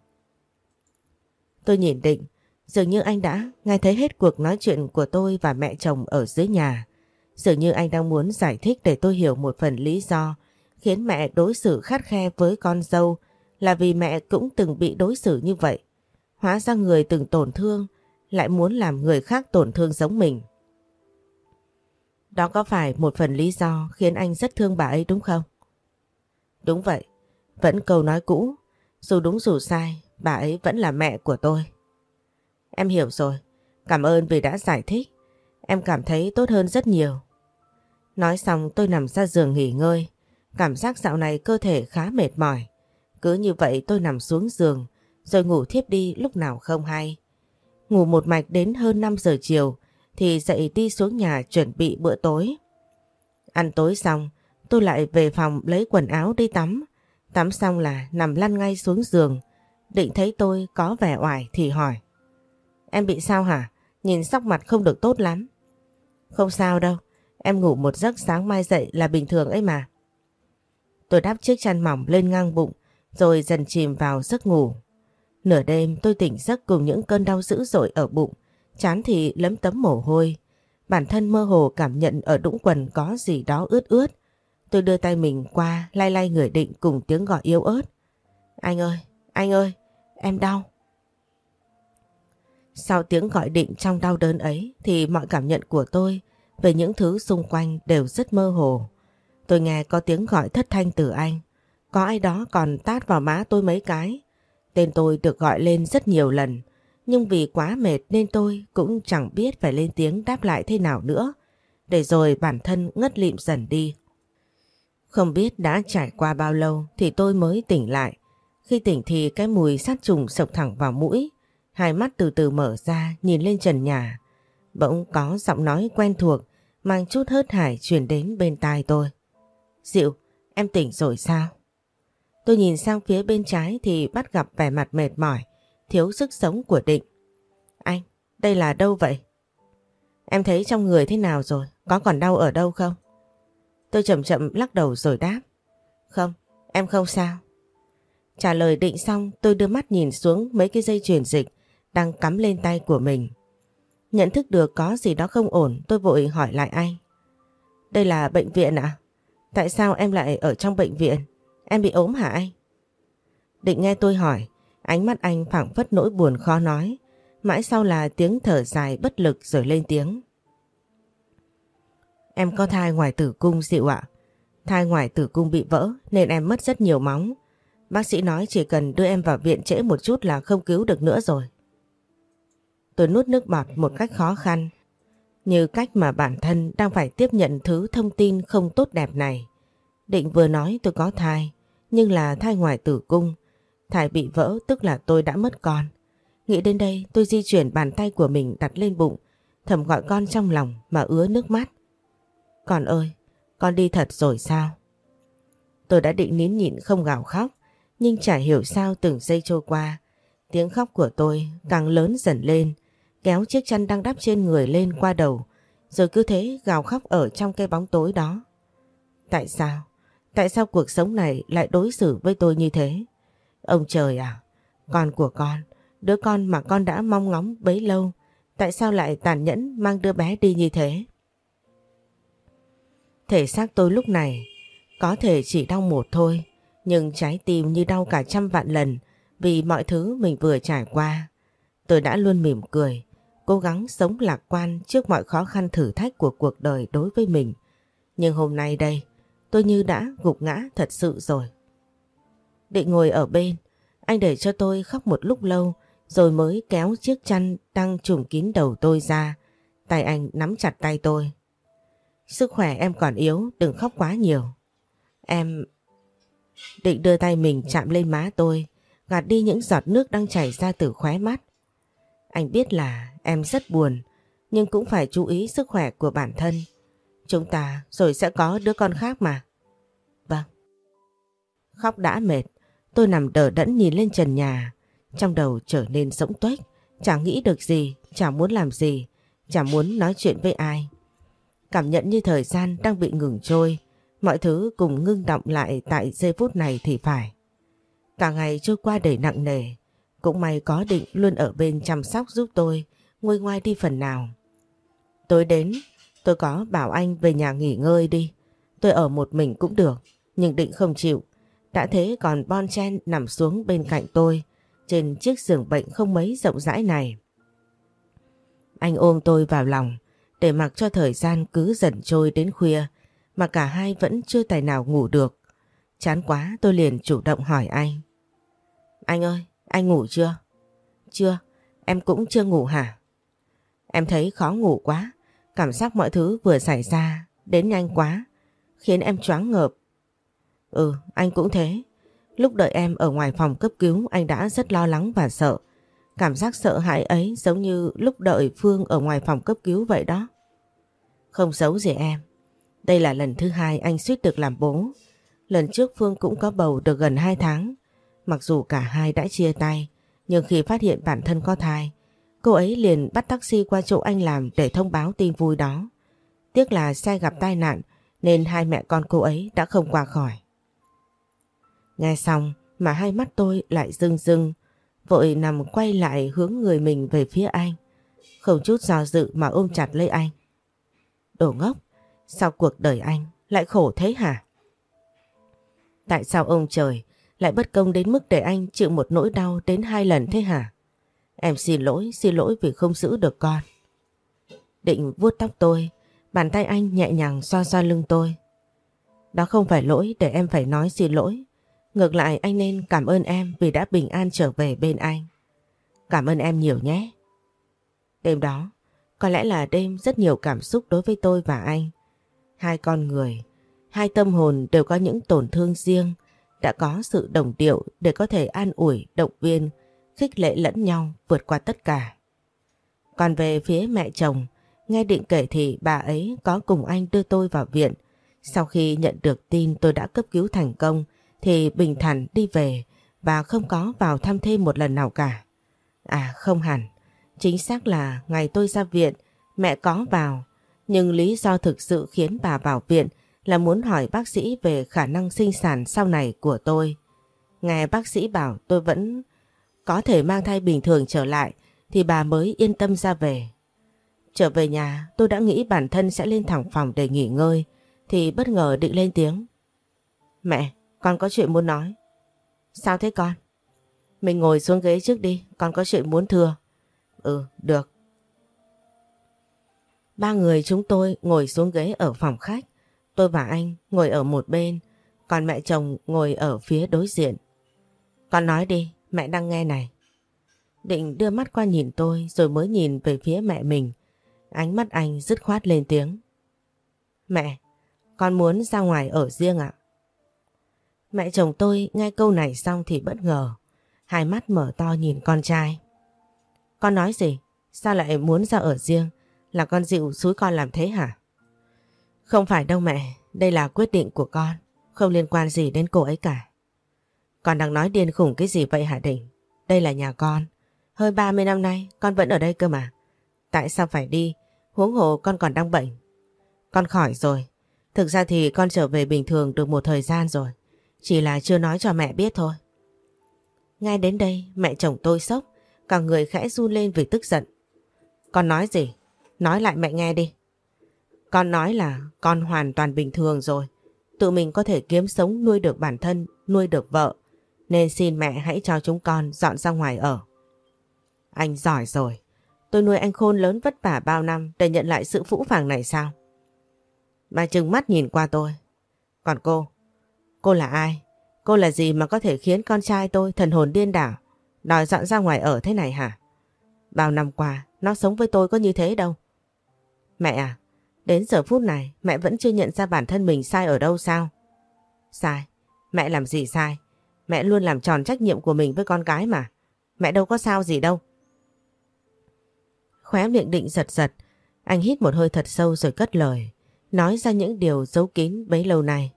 Tôi nhìn định, dường như anh đã nghe thấy hết cuộc nói chuyện của tôi và mẹ chồng ở dưới nhà. Dường như anh đang muốn giải thích để tôi hiểu một phần lý do khiến mẹ đối xử khắt khe với con dâu là vì mẹ cũng từng bị đối xử như vậy. Hóa ra người từng tổn thương lại muốn làm người khác tổn thương giống mình. Đó có phải một phần lý do khiến anh rất thương bà ấy đúng không? Đúng vậy, vẫn câu nói cũ, dù đúng dù sai, bà ấy vẫn là mẹ của tôi. Em hiểu rồi, cảm ơn vì đã giải thích, em cảm thấy tốt hơn rất nhiều. Nói xong tôi nằm ra giường nghỉ ngơi, cảm giác dạo này cơ thể khá mệt mỏi. Cứ như vậy tôi nằm xuống giường, rồi ngủ thiếp đi lúc nào không hay. Ngủ một mạch đến hơn 5 giờ chiều thì dậy đi xuống nhà chuẩn bị bữa tối. Ăn tối xong, tôi lại về phòng lấy quần áo đi tắm. Tắm xong là nằm lăn ngay xuống giường. Định thấy tôi có vẻ oải thì hỏi. Em bị sao hả? Nhìn sắc mặt không được tốt lắm. Không sao đâu, em ngủ một giấc sáng mai dậy là bình thường ấy mà. Tôi đắp chiếc chăn mỏng lên ngang bụng rồi dần chìm vào giấc ngủ. Nửa đêm tôi tỉnh giấc cùng những cơn đau dữ dội ở bụng, chán thì lấm tấm mồ hôi. Bản thân mơ hồ cảm nhận ở đũng quần có gì đó ướt ướt. Tôi đưa tay mình qua lay lay người định cùng tiếng gọi yếu ớt. Anh ơi, anh ơi, em đau. Sau tiếng gọi định trong đau đớn ấy thì mọi cảm nhận của tôi về những thứ xung quanh đều rất mơ hồ. Tôi nghe có tiếng gọi thất thanh từ anh. Có ai đó còn tát vào má tôi mấy cái. Tên tôi được gọi lên rất nhiều lần, nhưng vì quá mệt nên tôi cũng chẳng biết phải lên tiếng đáp lại thế nào nữa, để rồi bản thân ngất lịm dần đi. Không biết đã trải qua bao lâu thì tôi mới tỉnh lại. Khi tỉnh thì cái mùi sát trùng sộc thẳng vào mũi, hai mắt từ từ mở ra nhìn lên trần nhà. Bỗng có giọng nói quen thuộc mang chút hớt hải truyền đến bên tai tôi. Diệu, em tỉnh rồi sao? Tôi nhìn sang phía bên trái thì bắt gặp vẻ mặt mệt mỏi, thiếu sức sống của Định. Anh, đây là đâu vậy? Em thấy trong người thế nào rồi? Có còn đau ở đâu không? Tôi chậm chậm lắc đầu rồi đáp. Không, em không sao. Trả lời định xong tôi đưa mắt nhìn xuống mấy cái dây chuyền dịch đang cắm lên tay của mình. Nhận thức được có gì đó không ổn tôi vội hỏi lại anh. Đây là bệnh viện à? Tại sao em lại ở trong bệnh viện? Em bị ốm hả anh? Định nghe tôi hỏi, ánh mắt anh phảng phất nỗi buồn khó nói. Mãi sau là tiếng thở dài bất lực rồi lên tiếng. Em có thai ngoài tử cung dịu ạ. Thai ngoài tử cung bị vỡ nên em mất rất nhiều máu. Bác sĩ nói chỉ cần đưa em vào viện trễ một chút là không cứu được nữa rồi. Tôi nuốt nước bọt một cách khó khăn. Như cách mà bản thân đang phải tiếp nhận thứ thông tin không tốt đẹp này. Định vừa nói tôi có thai, nhưng là thai ngoài tử cung. Thai bị vỡ tức là tôi đã mất con. Nghĩ đến đây tôi di chuyển bàn tay của mình đặt lên bụng, thầm gọi con trong lòng mà ứa nước mắt. Con ơi, con đi thật rồi sao? Tôi đã định nín nhịn không gào khóc, nhưng chả hiểu sao từng giây trôi qua. Tiếng khóc của tôi càng lớn dần lên, kéo chiếc chăn đang đắp trên người lên qua đầu, rồi cứ thế gào khóc ở trong cái bóng tối đó. Tại sao? Tại sao cuộc sống này lại đối xử với tôi như thế? Ông trời à, con của con, đứa con mà con đã mong ngóng bấy lâu, tại sao lại tàn nhẫn mang đứa bé đi như thế? Thể xác tôi lúc này có thể chỉ đau một thôi, nhưng trái tim như đau cả trăm vạn lần vì mọi thứ mình vừa trải qua. Tôi đã luôn mỉm cười, cố gắng sống lạc quan trước mọi khó khăn thử thách của cuộc đời đối với mình. Nhưng hôm nay đây, tôi như đã gục ngã thật sự rồi. Định ngồi ở bên, anh để cho tôi khóc một lúc lâu rồi mới kéo chiếc chăn đang trùm kín đầu tôi ra. Tay anh nắm chặt tay tôi. Sức khỏe em còn yếu, đừng khóc quá nhiều. Em... Định đưa tay mình chạm lên má tôi, gạt đi những giọt nước đang chảy ra từ khóe mắt. Anh biết là em rất buồn, nhưng cũng phải chú ý sức khỏe của bản thân. Chúng ta rồi sẽ có đứa con khác mà. Vâng. Khóc đã mệt, tôi nằm đờ đẫn nhìn lên trần nhà, trong đầu trở nên sống tuếch, chẳng nghĩ được gì, chẳng muốn làm gì, chẳng muốn nói chuyện với ai. Cảm nhận như thời gian đang bị ngừng trôi, mọi thứ cùng ngưng động lại tại giây phút này thì phải. Cả ngày trôi qua đầy nặng nề, cũng may có định luôn ở bên chăm sóc giúp tôi, nguôi ngoai đi phần nào. Tối đến, tôi có bảo anh về nhà nghỉ ngơi đi, tôi ở một mình cũng được, nhưng định không chịu. Đã thế còn Bon Chen nằm xuống bên cạnh tôi, trên chiếc giường bệnh không mấy rộng rãi này. Anh ôm tôi vào lòng, để mặc cho thời gian cứ dần trôi đến khuya, mà cả hai vẫn chưa tài nào ngủ được. Chán quá tôi liền chủ động hỏi anh. Anh ơi, anh ngủ chưa? Chưa, em cũng chưa ngủ hả? Em thấy khó ngủ quá, cảm giác mọi thứ vừa xảy ra đến nhanh quá, khiến em choáng ngợp. Ừ, anh cũng thế. Lúc đợi em ở ngoài phòng cấp cứu anh đã rất lo lắng và sợ. Cảm giác sợ hãi ấy giống như lúc đợi Phương ở ngoài phòng cấp cứu vậy đó. Không xấu gì em. Đây là lần thứ hai anh suýt được làm bố. Lần trước Phương cũng có bầu được gần 2 tháng. Mặc dù cả hai đã chia tay, nhưng khi phát hiện bản thân có thai, cô ấy liền bắt taxi qua chỗ anh làm để thông báo tin vui đó. Tiếc là xe gặp tai nạn nên hai mẹ con cô ấy đã không qua khỏi. Nghe xong mà hai mắt tôi lại rưng rưng, vội nằm quay lại hướng người mình về phía anh. Không chút do dự mà ôm chặt lấy anh. Đồ ngốc, sao cuộc đời anh lại khổ thế hả? Tại sao ông trời lại bất công đến mức để anh chịu một nỗi đau đến hai lần thế hả? Em xin lỗi, xin lỗi vì không giữ được con. Định vuốt tóc tôi, bàn tay anh nhẹ nhàng xoa xoa lưng tôi. Đó không phải lỗi để em phải nói xin lỗi. Ngược lại anh nên cảm ơn em vì đã bình an trở về bên anh. Cảm ơn em nhiều nhé. Đêm đó, có lẽ là đêm rất nhiều cảm xúc đối với tôi và anh. Hai con người, hai tâm hồn đều có những tổn thương riêng, đã có sự đồng điệu để có thể an ủi, động viên, khích lệ lẫn nhau vượt qua tất cả. Còn về phía mẹ chồng, nghe định kể thì bà ấy có cùng anh đưa tôi vào viện. Sau khi nhận được tin tôi đã cấp cứu thành công thì bình thản đi về và không có vào thăm thêm một lần nào cả. À không hẳn, chính xác là ngày tôi ra viện mẹ có vào nhưng lý do thực sự khiến bà vào viện là muốn hỏi bác sĩ về khả năng sinh sản sau này của tôi. Nghe bác sĩ bảo tôi vẫn có thể mang thai bình thường trở lại thì bà mới yên tâm ra về. Trở về nhà tôi đã nghĩ bản thân sẽ lên thẳng phòng để nghỉ ngơi thì bất ngờ định lên tiếng. Mẹ, con có chuyện muốn nói. Sao thế con? Mình ngồi xuống ghế trước đi, con có chuyện muốn thưa. Ừ, được. Ba người chúng tôi ngồi xuống ghế ở phòng khách. Tôi và anh ngồi ở một bên, còn mẹ chồng ngồi ở phía đối diện. Con nói đi, mẹ đang nghe này. Định đưa mắt qua nhìn tôi rồi mới nhìn về phía mẹ mình. Ánh mắt anh dứt khoát lên tiếng. Mẹ, con muốn ra ngoài ở riêng ạ. Mẹ chồng tôi nghe câu này xong thì bất ngờ. Hai mắt mở to nhìn con trai. Con nói gì? Sao lại muốn ra ở riêng? Là con dịu xúi con làm thế hả? Không phải đâu mẹ, đây là quyết định của con, không liên quan gì đến cô ấy cả. Con đang nói điên khủng cái gì vậy hả Đình? Đây là nhà con, hơn 30 năm nay con vẫn ở đây cơ mà. Tại sao phải đi? Huống hồ con còn đang bệnh. Con khỏi rồi, Thực ra thì con trở về bình thường được một thời gian rồi. Chỉ là chưa nói cho mẹ biết thôi. Ngay đến đây mẹ chồng tôi sốc, cả người khẽ run lên vì tức giận. Con nói gì? Nói lại mẹ nghe đi. Con nói là con hoàn toàn bình thường rồi. Tự mình có thể kiếm sống nuôi được bản thân, nuôi được vợ. Nên xin mẹ hãy cho chúng con dọn ra ngoài ở. Anh giỏi rồi. Tôi nuôi anh khôn lớn vất vả bao năm để nhận lại sự phũ phàng này sao? Bà trừng mắt nhìn qua tôi. Còn cô? Cô là ai? Cô là gì mà có thể khiến con trai tôi thần hồn điên đảo, đòi dọn ra ngoài ở thế này hả? Bao năm qua, nó sống với tôi có như thế đâu. Mẹ à, đến giờ phút này mẹ vẫn chưa nhận ra bản thân mình sai ở đâu sao? Sai? Mẹ làm gì sai? Mẹ luôn làm tròn trách nhiệm của mình với con gái mà. Mẹ đâu có sao gì đâu. Khóe miệng định giật giật, anh hít một hơi thật sâu rồi cất lời, nói ra những điều giấu kín bấy lâu nay.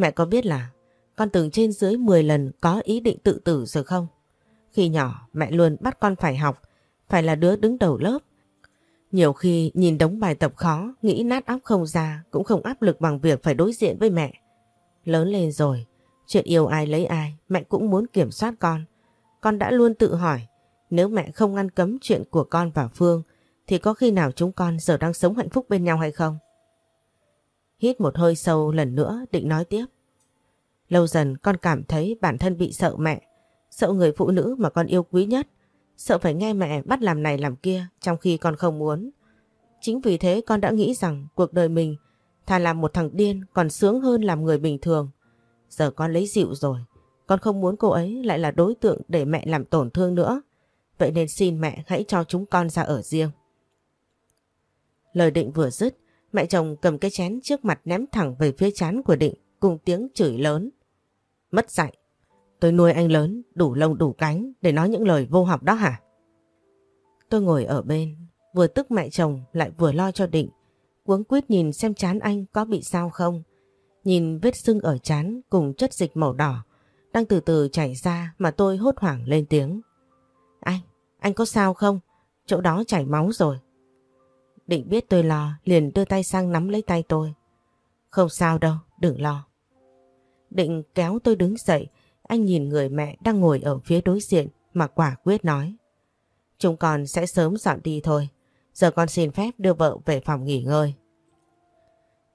Mẹ có biết là con từng trên dưới 10 lần có ý định tự tử rồi không? Khi nhỏ mẹ luôn bắt con phải học, phải là đứa đứng đầu lớp. Nhiều khi nhìn đống bài tập khó, nghĩ nát óc không ra, cũng không áp lực bằng việc phải đối diện với mẹ. Lớn lên rồi, chuyện yêu ai lấy ai, mẹ cũng muốn kiểm soát con. Con đã luôn tự hỏi, nếu mẹ không ngăn cấm chuyện của con và Phương, thì có khi nào chúng con giờ đang sống hạnh phúc bên nhau hay không? Hít một hơi sâu lần nữa định nói tiếp. Lâu dần con cảm thấy bản thân bị sợ mẹ, sợ người phụ nữ mà con yêu quý nhất, sợ phải nghe mẹ bắt làm này làm kia trong khi con không muốn. Chính vì thế con đã nghĩ rằng cuộc đời mình thà làm một thằng điên còn sướng hơn làm người bình thường. Giờ con lấy dịu rồi, con không muốn cô ấy lại là đối tượng để mẹ làm tổn thương nữa. Vậy nên xin mẹ hãy cho chúng con ra ở riêng. Lời định vừa dứt, mẹ chồng cầm cái chén trước mặt ném thẳng về phía chán của định cùng tiếng chửi lớn. Mất dạy. Tôi nuôi anh lớn đủ lông đủ cánh để nói những lời vô học đó hả? Tôi ngồi ở bên, vừa tức mẹ chồng lại vừa lo cho định. Cuống quyết nhìn xem chán anh có bị sao không. Nhìn vết sưng ở chán cùng chất dịch màu đỏ đang từ từ chảy ra mà tôi hốt hoảng lên tiếng. Anh, anh có sao không? Chỗ đó chảy máu rồi. Định biết tôi lo liền đưa tay sang nắm lấy tay tôi. Không sao đâu, đừng lo. Định kéo tôi đứng dậy, anh nhìn người mẹ đang ngồi ở phía đối diện mà quả quyết nói. Chúng con sẽ sớm dọn đi thôi. Giờ con xin phép đưa vợ về phòng nghỉ ngơi.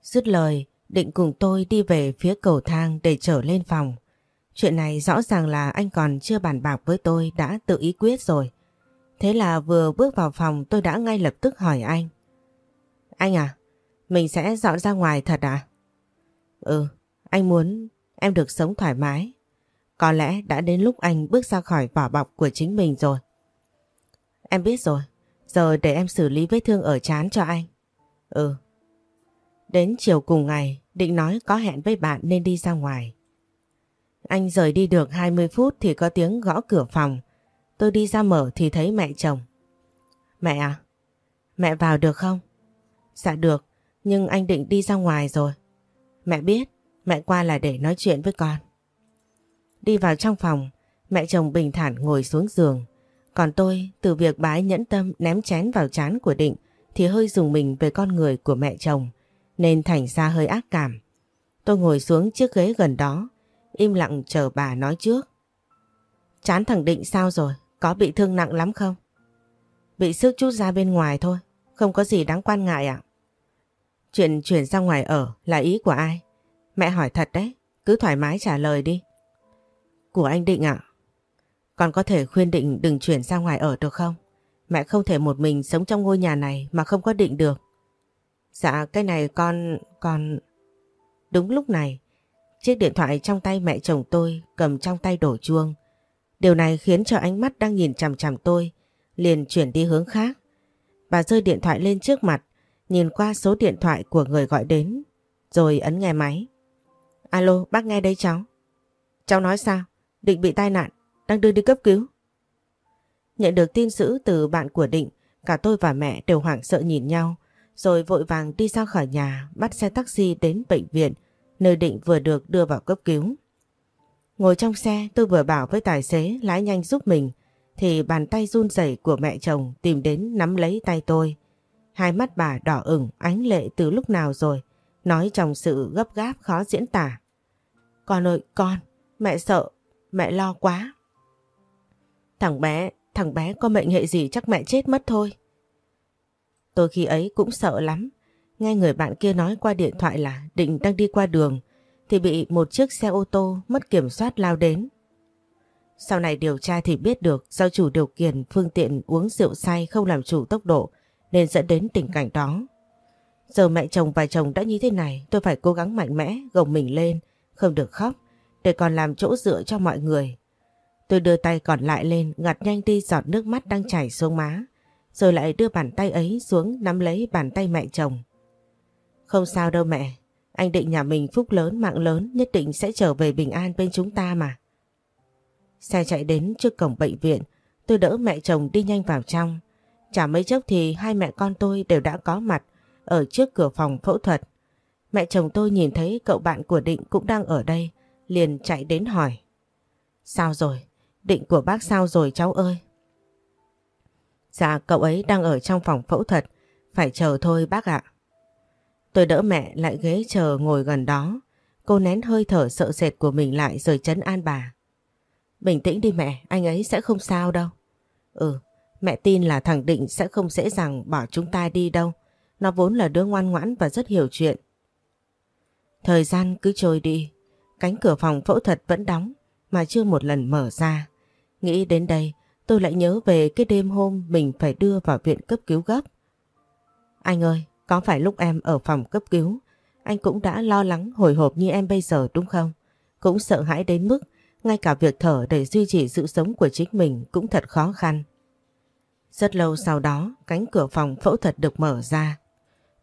Dứt lời, định cùng tôi đi về phía cầu thang để trở lên phòng. Chuyện này rõ ràng là anh còn chưa bàn bạc với tôi đã tự ý quyết rồi. Thế là vừa bước vào phòng tôi đã ngay lập tức hỏi anh. Anh à, mình sẽ dọn ra ngoài thật à? Ừ, anh muốn em được sống thoải mái. Có lẽ đã đến lúc anh bước ra khỏi vỏ bọc của chính mình rồi. Em biết rồi, giờ để em xử lý vết thương ở chán cho anh. Ừ. Đến chiều cùng ngày, định nói có hẹn với bạn nên đi ra ngoài. Anh rời đi được 20 phút thì có tiếng gõ cửa phòng. Tôi đi ra mở thì thấy mẹ chồng. Mẹ à? Mẹ vào được không? Dạ được, nhưng anh định đi ra ngoài rồi. Mẹ biết, mẹ qua là để nói chuyện với con. Đi vào trong phòng, mẹ chồng bình thản ngồi xuống giường. Còn tôi, từ việc bái nhẫn tâm ném chén vào chán của Định thì hơi dùng mình về con người của mẹ chồng, nên thành ra hơi ác cảm. Tôi ngồi xuống chiếc ghế gần đó, im lặng chờ bà nói trước. Chán thằng Định sao rồi? Có bị thương nặng lắm không? Bị sức chút ra bên ngoài thôi, không có gì đáng quan ngại ạ. Chuyện chuyển ra ngoài ở là ý của ai? Mẹ hỏi thật đấy, cứ thoải mái trả lời đi. Của anh Định ạ. Con có thể khuyên Định đừng chuyển ra ngoài ở được không? Mẹ không thể một mình sống trong ngôi nhà này mà không có Định được. Dạ cái này con... con... Đúng lúc này, chiếc điện thoại trong tay mẹ chồng tôi cầm trong tay đổ chuông. Điều này khiến cho ánh mắt đang nhìn chằm chằm tôi liền chuyển đi hướng khác. Bà rơi điện thoại lên trước mặt, nhìn qua số điện thoại của người gọi đến, rồi ấn nghe máy. Alo, bác nghe đây cháu. Cháu nói sao? Định bị tai nạn, đang đưa đi cấp cứu. Nhận được tin dữ từ bạn của Định, cả tôi và mẹ đều hoảng sợ nhìn nhau, rồi vội vàng đi ra khỏi nhà, bắt xe taxi đến bệnh viện, nơi Định vừa được đưa vào cấp cứu. Ngồi trong xe tôi vừa bảo với tài xế lái nhanh giúp mình, thì bàn tay run rẩy của mẹ chồng tìm đến nắm lấy tay tôi. Hai mắt bà đỏ ửng ánh lệ từ lúc nào rồi nói trong sự gấp gáp khó diễn tả. Con ơi con, mẹ sợ, mẹ lo quá. Thằng bé, thằng bé có mệnh hệ gì chắc mẹ chết mất thôi. Tôi khi ấy cũng sợ lắm. Nghe người bạn kia nói qua điện thoại là định đang đi qua đường thì bị một chiếc xe ô tô mất kiểm soát lao đến. Sau này điều tra thì biết được do chủ điều khiển phương tiện uống rượu say không làm chủ tốc độ nên dẫn đến tình cảnh đó. Giờ mẹ chồng và chồng đã như thế này tôi phải cố gắng mạnh mẽ gồng mình lên, không được khóc để còn làm chỗ dựa cho mọi người. Tôi đưa tay còn lại lên ngặt nhanh đi giọt nước mắt đang chảy xuống má rồi lại đưa bàn tay ấy xuống nắm lấy bàn tay mẹ chồng. Không sao đâu mẹ, anh định nhà mình phúc lớn mạng lớn nhất định sẽ trở về bình an bên chúng ta mà. Xe chạy đến trước cổng bệnh viện, tôi đỡ mẹ chồng đi nhanh vào trong. Chả mấy chốc thì hai mẹ con tôi đều đã có mặt ở trước cửa phòng phẫu thuật. Mẹ chồng tôi nhìn thấy cậu bạn của Định cũng đang ở đây, liền chạy đến hỏi. Sao rồi? Định của bác sao rồi cháu ơi? Dạ cậu ấy đang ở trong phòng phẫu thuật, phải chờ thôi bác ạ. Tôi đỡ mẹ lại ghế chờ ngồi gần đó. Cô nén hơi thở sợ sệt của mình lại rồi chấn an bà. Bình tĩnh đi mẹ, anh ấy sẽ không sao đâu. Ừ, mẹ tin là thằng Định sẽ không dễ dàng bỏ chúng ta đi đâu. Nó vốn là đứa ngoan ngoãn và rất hiểu chuyện. Thời gian cứ trôi đi, cánh cửa phòng phẫu thuật vẫn đóng mà chưa một lần mở ra. Nghĩ đến đây, tôi lại nhớ về cái đêm hôm mình phải đưa vào viện cấp cứu gấp. Anh ơi, có phải lúc em ở phòng cấp cứu, anh cũng đã lo lắng hồi hộp như em bây giờ đúng không? Cũng sợ hãi đến mức ngay cả việc thở để duy trì sự sống của chính mình cũng thật khó khăn. Rất lâu sau đó, cánh cửa phòng phẫu thuật được mở ra.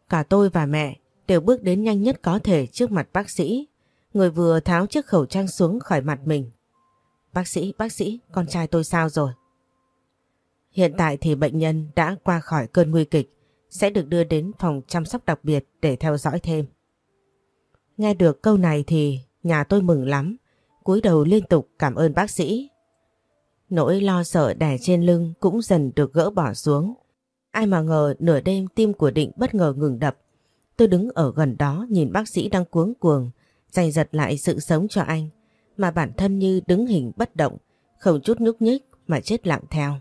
Cả tôi và mẹ đều bước đến nhanh nhất có thể trước mặt bác sĩ. Người vừa tháo chiếc khẩu trang xuống khỏi mặt mình. Bác sĩ, bác sĩ, con trai tôi sao rồi? Hiện tại thì bệnh nhân đã qua khỏi cơn nguy kịch, sẽ được đưa đến phòng chăm sóc đặc biệt để theo dõi thêm. Nghe được câu này thì nhà tôi mừng lắm, cúi đầu liên tục cảm ơn bác sĩ. Nỗi lo sợ đè trên lưng cũng dần được gỡ bỏ xuống. Ai mà ngờ nửa đêm tim của Định bất ngờ ngừng đập. Tôi đứng ở gần đó nhìn bác sĩ đang cuống cuồng, giành giật lại sự sống cho anh, mà bản thân như đứng hình bất động, không chút nhúc nhích mà chết lặng theo.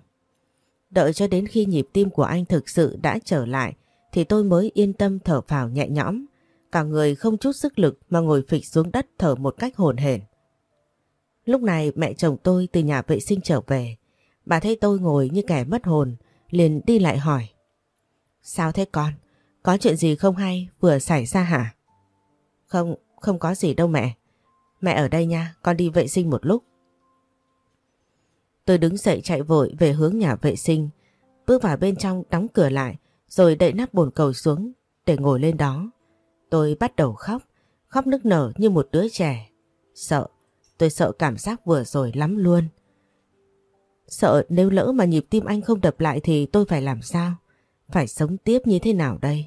Đợi cho đến khi nhịp tim của anh thực sự đã trở lại thì tôi mới yên tâm thở phào nhẹ nhõm. Cả người không chút sức lực mà ngồi phịch xuống đất thở một cách hồn hển. Lúc này mẹ chồng tôi từ nhà vệ sinh trở về. Bà thấy tôi ngồi như kẻ mất hồn, liền đi lại hỏi. Sao thế con? Có chuyện gì không hay vừa xảy ra hả? Không, không có gì đâu mẹ. Mẹ ở đây nha, con đi vệ sinh một lúc. Tôi đứng dậy chạy vội về hướng nhà vệ sinh, bước vào bên trong đóng cửa lại rồi đậy nắp bồn cầu xuống để ngồi lên đó. Tôi bắt đầu khóc, khóc nức nở như một đứa trẻ. Sợ, tôi sợ cảm giác vừa rồi lắm luôn. Sợ nếu lỡ mà nhịp tim anh không đập lại thì tôi phải làm sao? Phải sống tiếp như thế nào đây?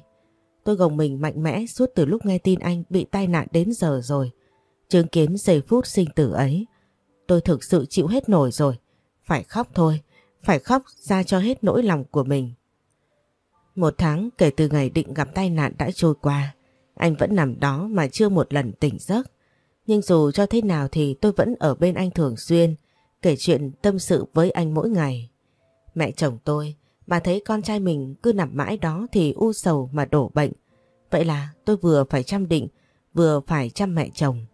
Tôi gồng mình mạnh mẽ suốt từ lúc nghe tin anh bị tai nạn đến giờ rồi. Chứng kiến giây phút sinh tử ấy, tôi thực sự chịu hết nổi rồi. Phải khóc thôi, phải khóc ra cho hết nỗi lòng của mình. Một tháng kể từ ngày định gặp tai nạn đã trôi qua, anh vẫn nằm đó mà chưa một lần tỉnh giấc. Nhưng dù cho thế nào thì tôi vẫn ở bên anh thường xuyên, kể chuyện tâm sự với anh mỗi ngày. Mẹ chồng tôi, bà thấy con trai mình cứ nằm mãi đó thì u sầu mà đổ bệnh. Vậy là tôi vừa phải chăm định, vừa phải chăm mẹ chồng.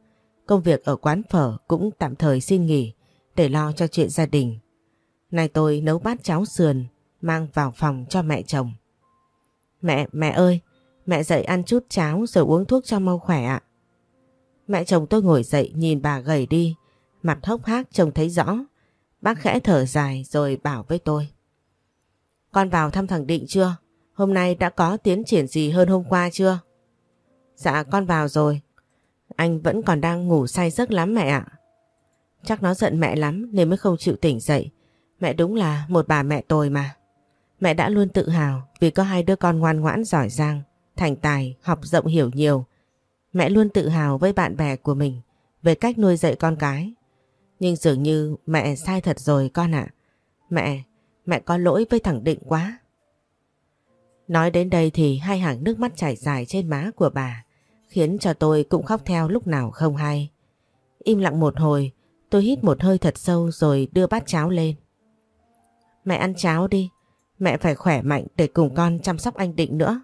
Công việc ở quán phở cũng tạm thời xin nghỉ để lo cho chuyện gia đình. Nay tôi nấu bát cháo sườn mang vào phòng cho mẹ chồng. Mẹ, mẹ ơi, mẹ dậy ăn chút cháo rồi uống thuốc cho mau khỏe ạ. Mẹ chồng tôi ngồi dậy nhìn bà gầy đi, mặt hốc hác trông thấy rõ. Bác khẽ thở dài rồi bảo với tôi. Con vào thăm thằng Định chưa? Hôm nay đã có tiến triển gì hơn hôm qua chưa? Dạ con vào rồi. Anh vẫn còn đang ngủ say giấc lắm mẹ ạ. Chắc nó giận mẹ lắm nên mới không chịu tỉnh dậy. Mẹ đúng là một bà mẹ tồi mà. Mẹ đã luôn tự hào vì có hai đứa con ngoan ngoãn giỏi giang, thành tài, học rộng hiểu nhiều. Mẹ luôn tự hào với bạn bè của mình về cách nuôi dạy con cái. Nhưng dường như mẹ sai thật rồi con ạ. Mẹ, mẹ có lỗi với thằng Định quá. Nói đến đây thì hai hàng nước mắt chảy dài trên má của bà khiến cho tôi cũng khóc theo lúc nào không hay. Im lặng một hồi, tôi hít một hơi thật sâu rồi đưa bát cháo lên. Mẹ ăn cháo đi, mẹ phải khỏe mạnh để cùng con chăm sóc anh Định nữa.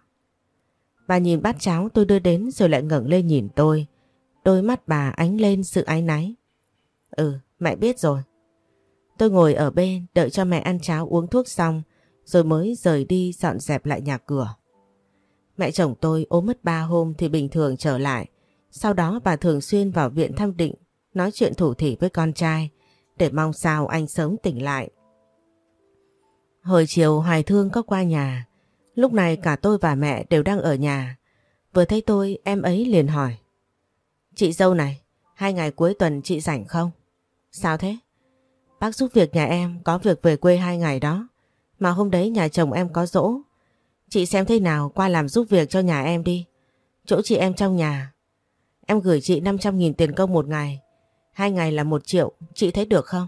Bà nhìn bát cháo tôi đưa đến rồi lại ngẩng lên nhìn tôi. Đôi mắt bà ánh lên sự ái náy. Ừ, mẹ biết rồi. Tôi ngồi ở bên đợi cho mẹ ăn cháo uống thuốc xong rồi mới rời đi dọn dẹp lại nhà cửa. Mẹ chồng tôi ốm mất 3 hôm thì bình thường trở lại. Sau đó bà thường xuyên vào viện thăm định nói chuyện thủ thỉ với con trai để mong sao anh sớm tỉnh lại. Hồi chiều Hoài Thương có qua nhà. Lúc này cả tôi và mẹ đều đang ở nhà. Vừa thấy tôi em ấy liền hỏi. Chị dâu này, hai ngày cuối tuần chị rảnh không? Sao thế? Bác giúp việc nhà em có việc về quê hai ngày đó. Mà hôm đấy nhà chồng em có dỗ. Chị xem thế nào qua làm giúp việc cho nhà em đi. Chỗ chị em trong nhà. Em gửi chị 500.000 tiền công một ngày. Hai ngày là một triệu, chị thấy được không?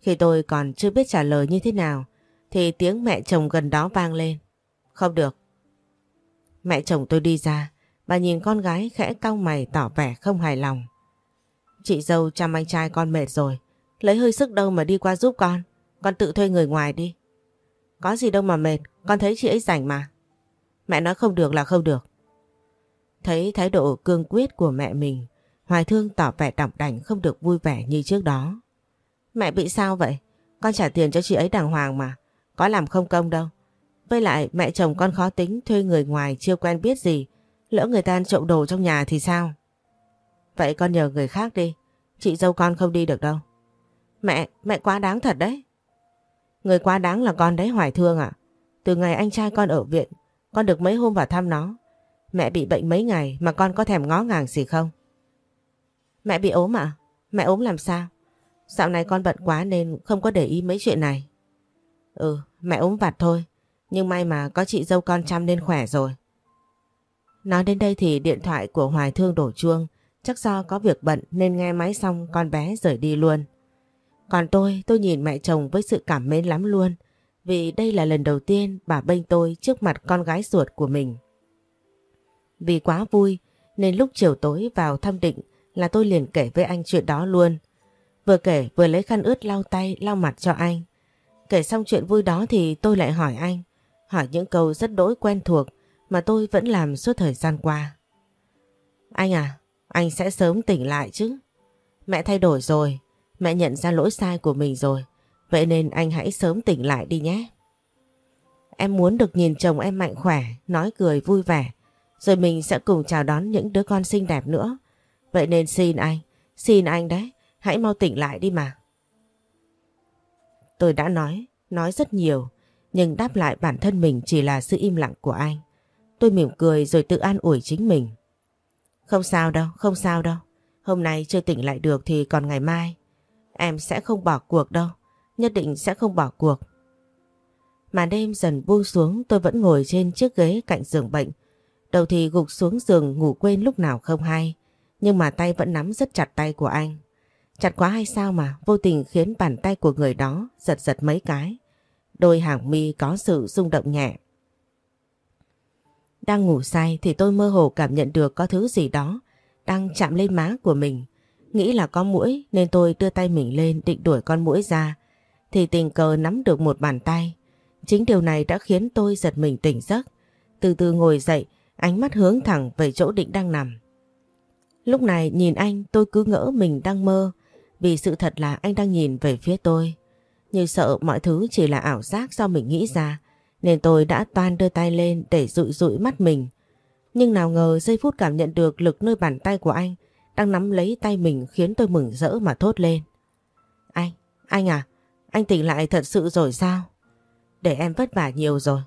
Khi tôi còn chưa biết trả lời như thế nào thì tiếng mẹ chồng gần đó vang lên. Không được. Mẹ chồng tôi đi ra, bà nhìn con gái khẽ cau mày tỏ vẻ không hài lòng. Chị dâu chăm anh trai con mệt rồi, lấy hơi sức đâu mà đi qua giúp con, con tự thuê người ngoài đi. Có gì đâu mà mệt, con thấy chị ấy rảnh mà. Mẹ nói không được là không được. Thấy thái độ cương quyết của mẹ mình, Hoài Thương tỏ vẻ đỏng đảnh không được vui vẻ như trước đó. Mẹ bị sao vậy? Con trả tiền cho chị ấy đàng hoàng mà, có làm không công đâu. Với lại mẹ chồng con khó tính thuê người ngoài chưa quen biết gì, lỡ người ta trộm đồ trong nhà thì sao? Vậy con nhờ người khác đi, chị dâu con không đi được đâu. Mẹ, mẹ quá đáng thật đấy. Người quá đáng là con đấy Hoài Thương à? Từ ngày anh trai con ở viện, con được mấy hôm vào thăm nó. Mẹ bị bệnh mấy ngày mà con có thèm ngó ngàng gì không? Mẹ bị ốm à? Mẹ ốm làm sao? Dạo này con bận quá nên không có để ý mấy chuyện này. Ừ, mẹ ốm vặt thôi. Nhưng may mà có chị dâu con chăm nên khỏe rồi. Nói đến đây thì điện thoại của Hoài Thương đổ chuông. Chắc do có việc bận nên nghe máy xong con bé rời đi luôn. Còn tôi, tôi nhìn mẹ chồng với sự cảm mến lắm luôn. Vì đây là lần đầu tiên bà bênh tôi trước mặt con gái ruột của mình. Vì quá vui nên lúc chiều tối vào thăm định là tôi liền kể với anh chuyện đó luôn. Vừa kể vừa lấy khăn ướt lau tay lau mặt cho anh. Kể xong chuyện vui đó thì tôi lại hỏi anh. Hỏi những câu rất đỗi quen thuộc mà tôi vẫn làm suốt thời gian qua. Anh à, anh sẽ sớm tỉnh lại chứ. Mẹ thay đổi rồi, mẹ nhận ra lỗi sai của mình rồi. Vậy nên anh hãy sớm tỉnh lại đi nhé. Em muốn được nhìn chồng em mạnh khỏe, nói cười vui vẻ. Rồi mình sẽ cùng chào đón những đứa con xinh đẹp nữa. Vậy nên xin anh, xin anh đấy, hãy mau tỉnh lại đi mà. Tôi đã nói, nói rất nhiều, nhưng đáp lại bản thân mình chỉ là sự im lặng của anh. Tôi mỉm cười rồi tự an ủi chính mình. Không sao đâu, không sao đâu. Hôm nay chưa tỉnh lại được thì còn ngày mai. Em sẽ không bỏ cuộc đâu, nhất định sẽ không bỏ cuộc. Mà đêm dần buông xuống tôi vẫn ngồi trên chiếc ghế cạnh giường bệnh. Đầu thì gục xuống giường ngủ quên lúc nào không hay. Nhưng mà tay vẫn nắm rất chặt tay của anh. Chặt quá hay sao mà vô tình khiến bàn tay của người đó giật giật mấy cái. Đôi hàng mi có sự rung động nhẹ. Đang ngủ say thì tôi mơ hồ cảm nhận được có thứ gì đó đang chạm lên má của mình. Nghĩ là có mũi nên tôi đưa tay mình lên định đuổi con mũi ra. Thì tình cờ nắm được một bàn tay. Chính điều này đã khiến tôi giật mình tỉnh giấc. Từ từ ngồi dậy, ánh mắt hướng thẳng về chỗ định đang nằm. Lúc này nhìn anh tôi cứ ngỡ mình đang mơ vì sự thật là anh đang nhìn về phía tôi. Như sợ mọi thứ chỉ là ảo giác do mình nghĩ ra nên tôi đã toan đưa tay lên để dụi dụi mắt mình. Nhưng nào ngờ giây phút cảm nhận được lực nơi bàn tay của anh đang nắm lấy tay mình khiến tôi mừng rỡ mà thốt lên. Anh, anh à, anh tỉnh lại thật sự rồi sao? Để em vất vả nhiều rồi.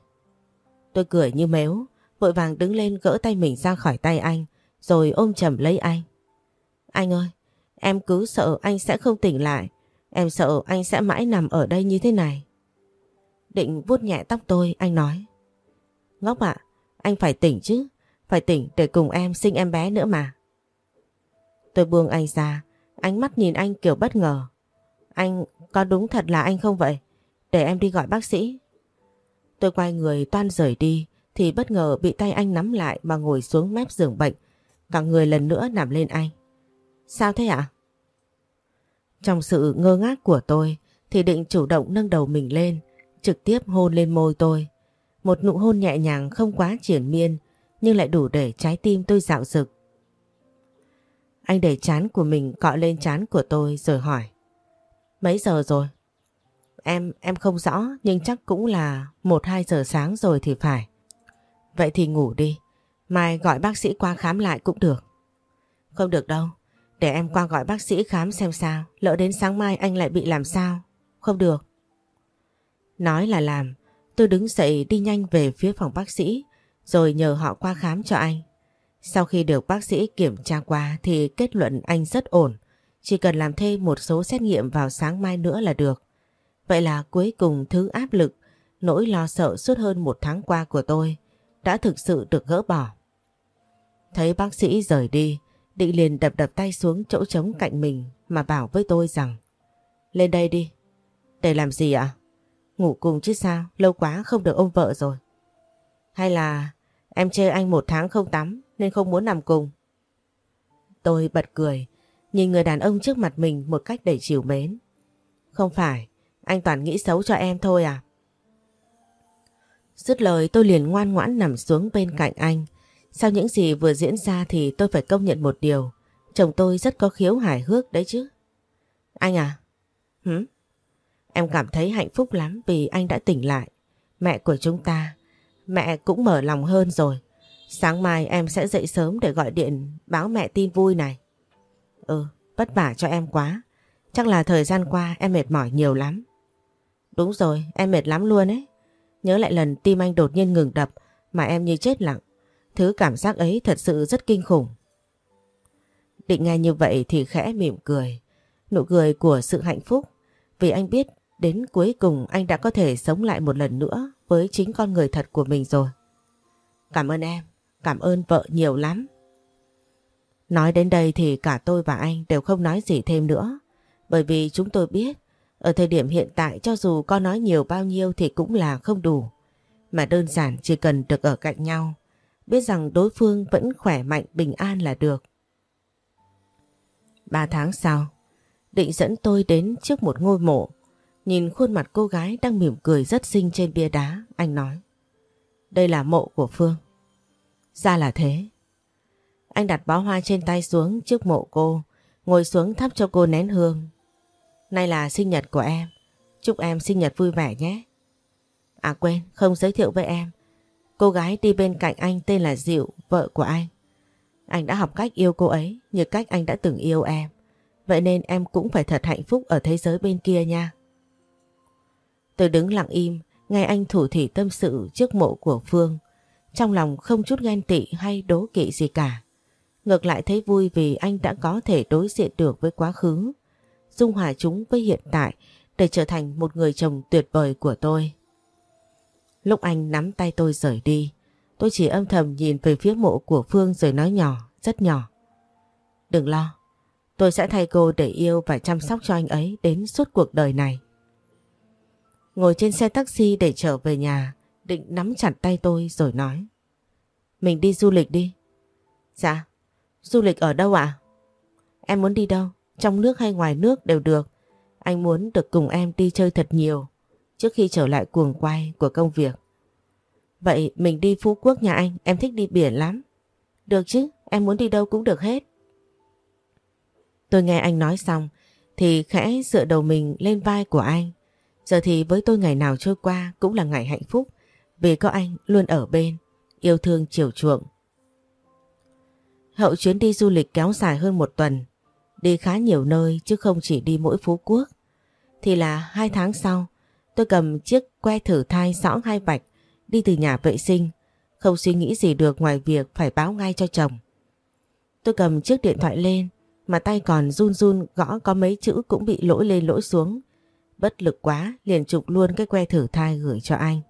Tôi cười như méo, vội vàng đứng lên gỡ tay mình ra khỏi tay anh rồi ôm chầm lấy anh. Anh ơi, em cứ sợ anh sẽ không tỉnh lại. Em sợ anh sẽ mãi nằm ở đây như thế này. Định vuốt nhẹ tóc tôi, anh nói. Ngốc ạ, anh phải tỉnh chứ. Phải tỉnh để cùng em sinh em bé nữa mà. Tôi buông anh ra, ánh mắt nhìn anh kiểu bất ngờ. Anh có đúng thật là anh không vậy? Để em đi gọi bác sĩ. Tôi quay người toan rời đi thì bất ngờ bị tay anh nắm lại mà ngồi xuống mép giường bệnh cả người lần nữa nằm lên anh. Sao thế ạ? Trong sự ngơ ngác của tôi thì định chủ động nâng đầu mình lên, trực tiếp hôn lên môi tôi. Một nụ hôn nhẹ nhàng không quá triển miên nhưng lại đủ để trái tim tôi dạo rực. Anh để chán của mình cọ lên chán của tôi rồi hỏi. Mấy giờ rồi? Em, em không rõ nhưng chắc cũng là 1-2 giờ sáng rồi thì phải. Vậy thì ngủ đi, mai gọi bác sĩ qua khám lại cũng được. Không được đâu, để em qua gọi bác sĩ khám xem sao, lỡ đến sáng mai anh lại bị làm sao. Không được. Nói là làm, tôi đứng dậy đi nhanh về phía phòng bác sĩ, rồi nhờ họ qua khám cho anh. Sau khi được bác sĩ kiểm tra qua thì kết luận anh rất ổn, chỉ cần làm thêm một số xét nghiệm vào sáng mai nữa là được. Vậy là cuối cùng thứ áp lực, nỗi lo sợ suốt hơn một tháng qua của tôi đã thực sự được gỡ bỏ. Thấy bác sĩ rời đi, Định liền đập đập tay xuống chỗ trống cạnh mình mà bảo với tôi rằng Lên đây đi. Để làm gì ạ? Ngủ cùng chứ sao, lâu quá không được ôm vợ rồi. Hay là em chê anh một tháng không tắm nên không muốn nằm cùng? Tôi bật cười, nhìn người đàn ông trước mặt mình một cách đầy chiều mến. Không phải, anh toàn nghĩ xấu cho em thôi à? Dứt lời tôi liền ngoan ngoãn nằm xuống bên cạnh anh. Sau những gì vừa diễn ra thì tôi phải công nhận một điều. Chồng tôi rất có khiếu hài hước đấy chứ. Anh à? Hử? Em cảm thấy hạnh phúc lắm vì anh đã tỉnh lại. Mẹ của chúng ta, mẹ cũng mở lòng hơn rồi. Sáng mai em sẽ dậy sớm để gọi điện báo mẹ tin vui này. Ừ, vất vả cho em quá. Chắc là thời gian qua em mệt mỏi nhiều lắm. Đúng rồi, em mệt lắm luôn ấy. Nhớ lại lần tim anh đột nhiên ngừng đập mà em như chết lặng. Thứ cảm giác ấy thật sự rất kinh khủng. Định nghe như vậy thì khẽ mỉm cười. Nụ cười của sự hạnh phúc. Vì anh biết đến cuối cùng anh đã có thể sống lại một lần nữa với chính con người thật của mình rồi. Cảm ơn em. Cảm ơn vợ nhiều lắm. Nói đến đây thì cả tôi và anh đều không nói gì thêm nữa. Bởi vì chúng tôi biết, ở thời điểm hiện tại cho dù có nói nhiều bao nhiêu thì cũng là không đủ. Mà đơn giản chỉ cần được ở cạnh nhau. Biết rằng đối phương vẫn khỏe mạnh bình an là được. Ba tháng sau, định dẫn tôi đến trước một ngôi mộ. Nhìn khuôn mặt cô gái đang mỉm cười rất xinh trên bia đá, anh nói. Đây là mộ của Phương. Ra là thế. Anh đặt bó hoa trên tay xuống trước mộ cô, ngồi xuống thắp cho cô nén hương. Nay là sinh nhật của em, chúc em sinh nhật vui vẻ nhé. À quên, không giới thiệu với em. Cô gái đi bên cạnh anh tên là Diệu, vợ của anh. Anh đã học cách yêu cô ấy như cách anh đã từng yêu em. Vậy nên em cũng phải thật hạnh phúc ở thế giới bên kia nha. Tôi đứng lặng im, nghe anh thủ thỉ tâm sự trước mộ của Phương. Trong lòng không chút ghen tị hay đố kỵ gì cả. Ngược lại thấy vui vì anh đã có thể đối diện được với quá khứ. Dung hòa chúng với hiện tại để trở thành một người chồng tuyệt vời của tôi. Lúc anh nắm tay tôi rời đi, tôi chỉ âm thầm nhìn về phía mộ của Phương rồi nói nhỏ, rất nhỏ. Đừng lo, tôi sẽ thay cô để yêu và chăm sóc cho anh ấy đến suốt cuộc đời này. Ngồi trên xe taxi để trở về nhà, định nắm chặt tay tôi rồi nói. Mình đi du lịch đi. Dạ, du lịch ở đâu ạ? Em muốn đi đâu? Trong nước hay ngoài nước đều được. Anh muốn được cùng em đi chơi thật nhiều trước khi trở lại cuồng quay của công việc. Vậy mình đi Phú Quốc nhà anh, em thích đi biển lắm. Được chứ, em muốn đi đâu cũng được hết. Tôi nghe anh nói xong thì khẽ dựa đầu mình lên vai của anh. Giờ thì với tôi ngày nào trôi qua cũng là ngày hạnh phúc vì có anh luôn ở bên, yêu thương chiều chuộng. Hậu chuyến đi du lịch kéo dài hơn một tuần, đi khá nhiều nơi chứ không chỉ đi mỗi Phú Quốc. Thì là hai tháng sau, tôi cầm chiếc que thử thai sõng hai vạch đi từ nhà vệ sinh, không suy nghĩ gì được ngoài việc phải báo ngay cho chồng. Tôi cầm chiếc điện thoại lên, mà tay còn run run gõ có mấy chữ cũng bị lỗi lên lỗi xuống. Bất lực quá, liền chụp luôn cái que thử thai gửi cho anh.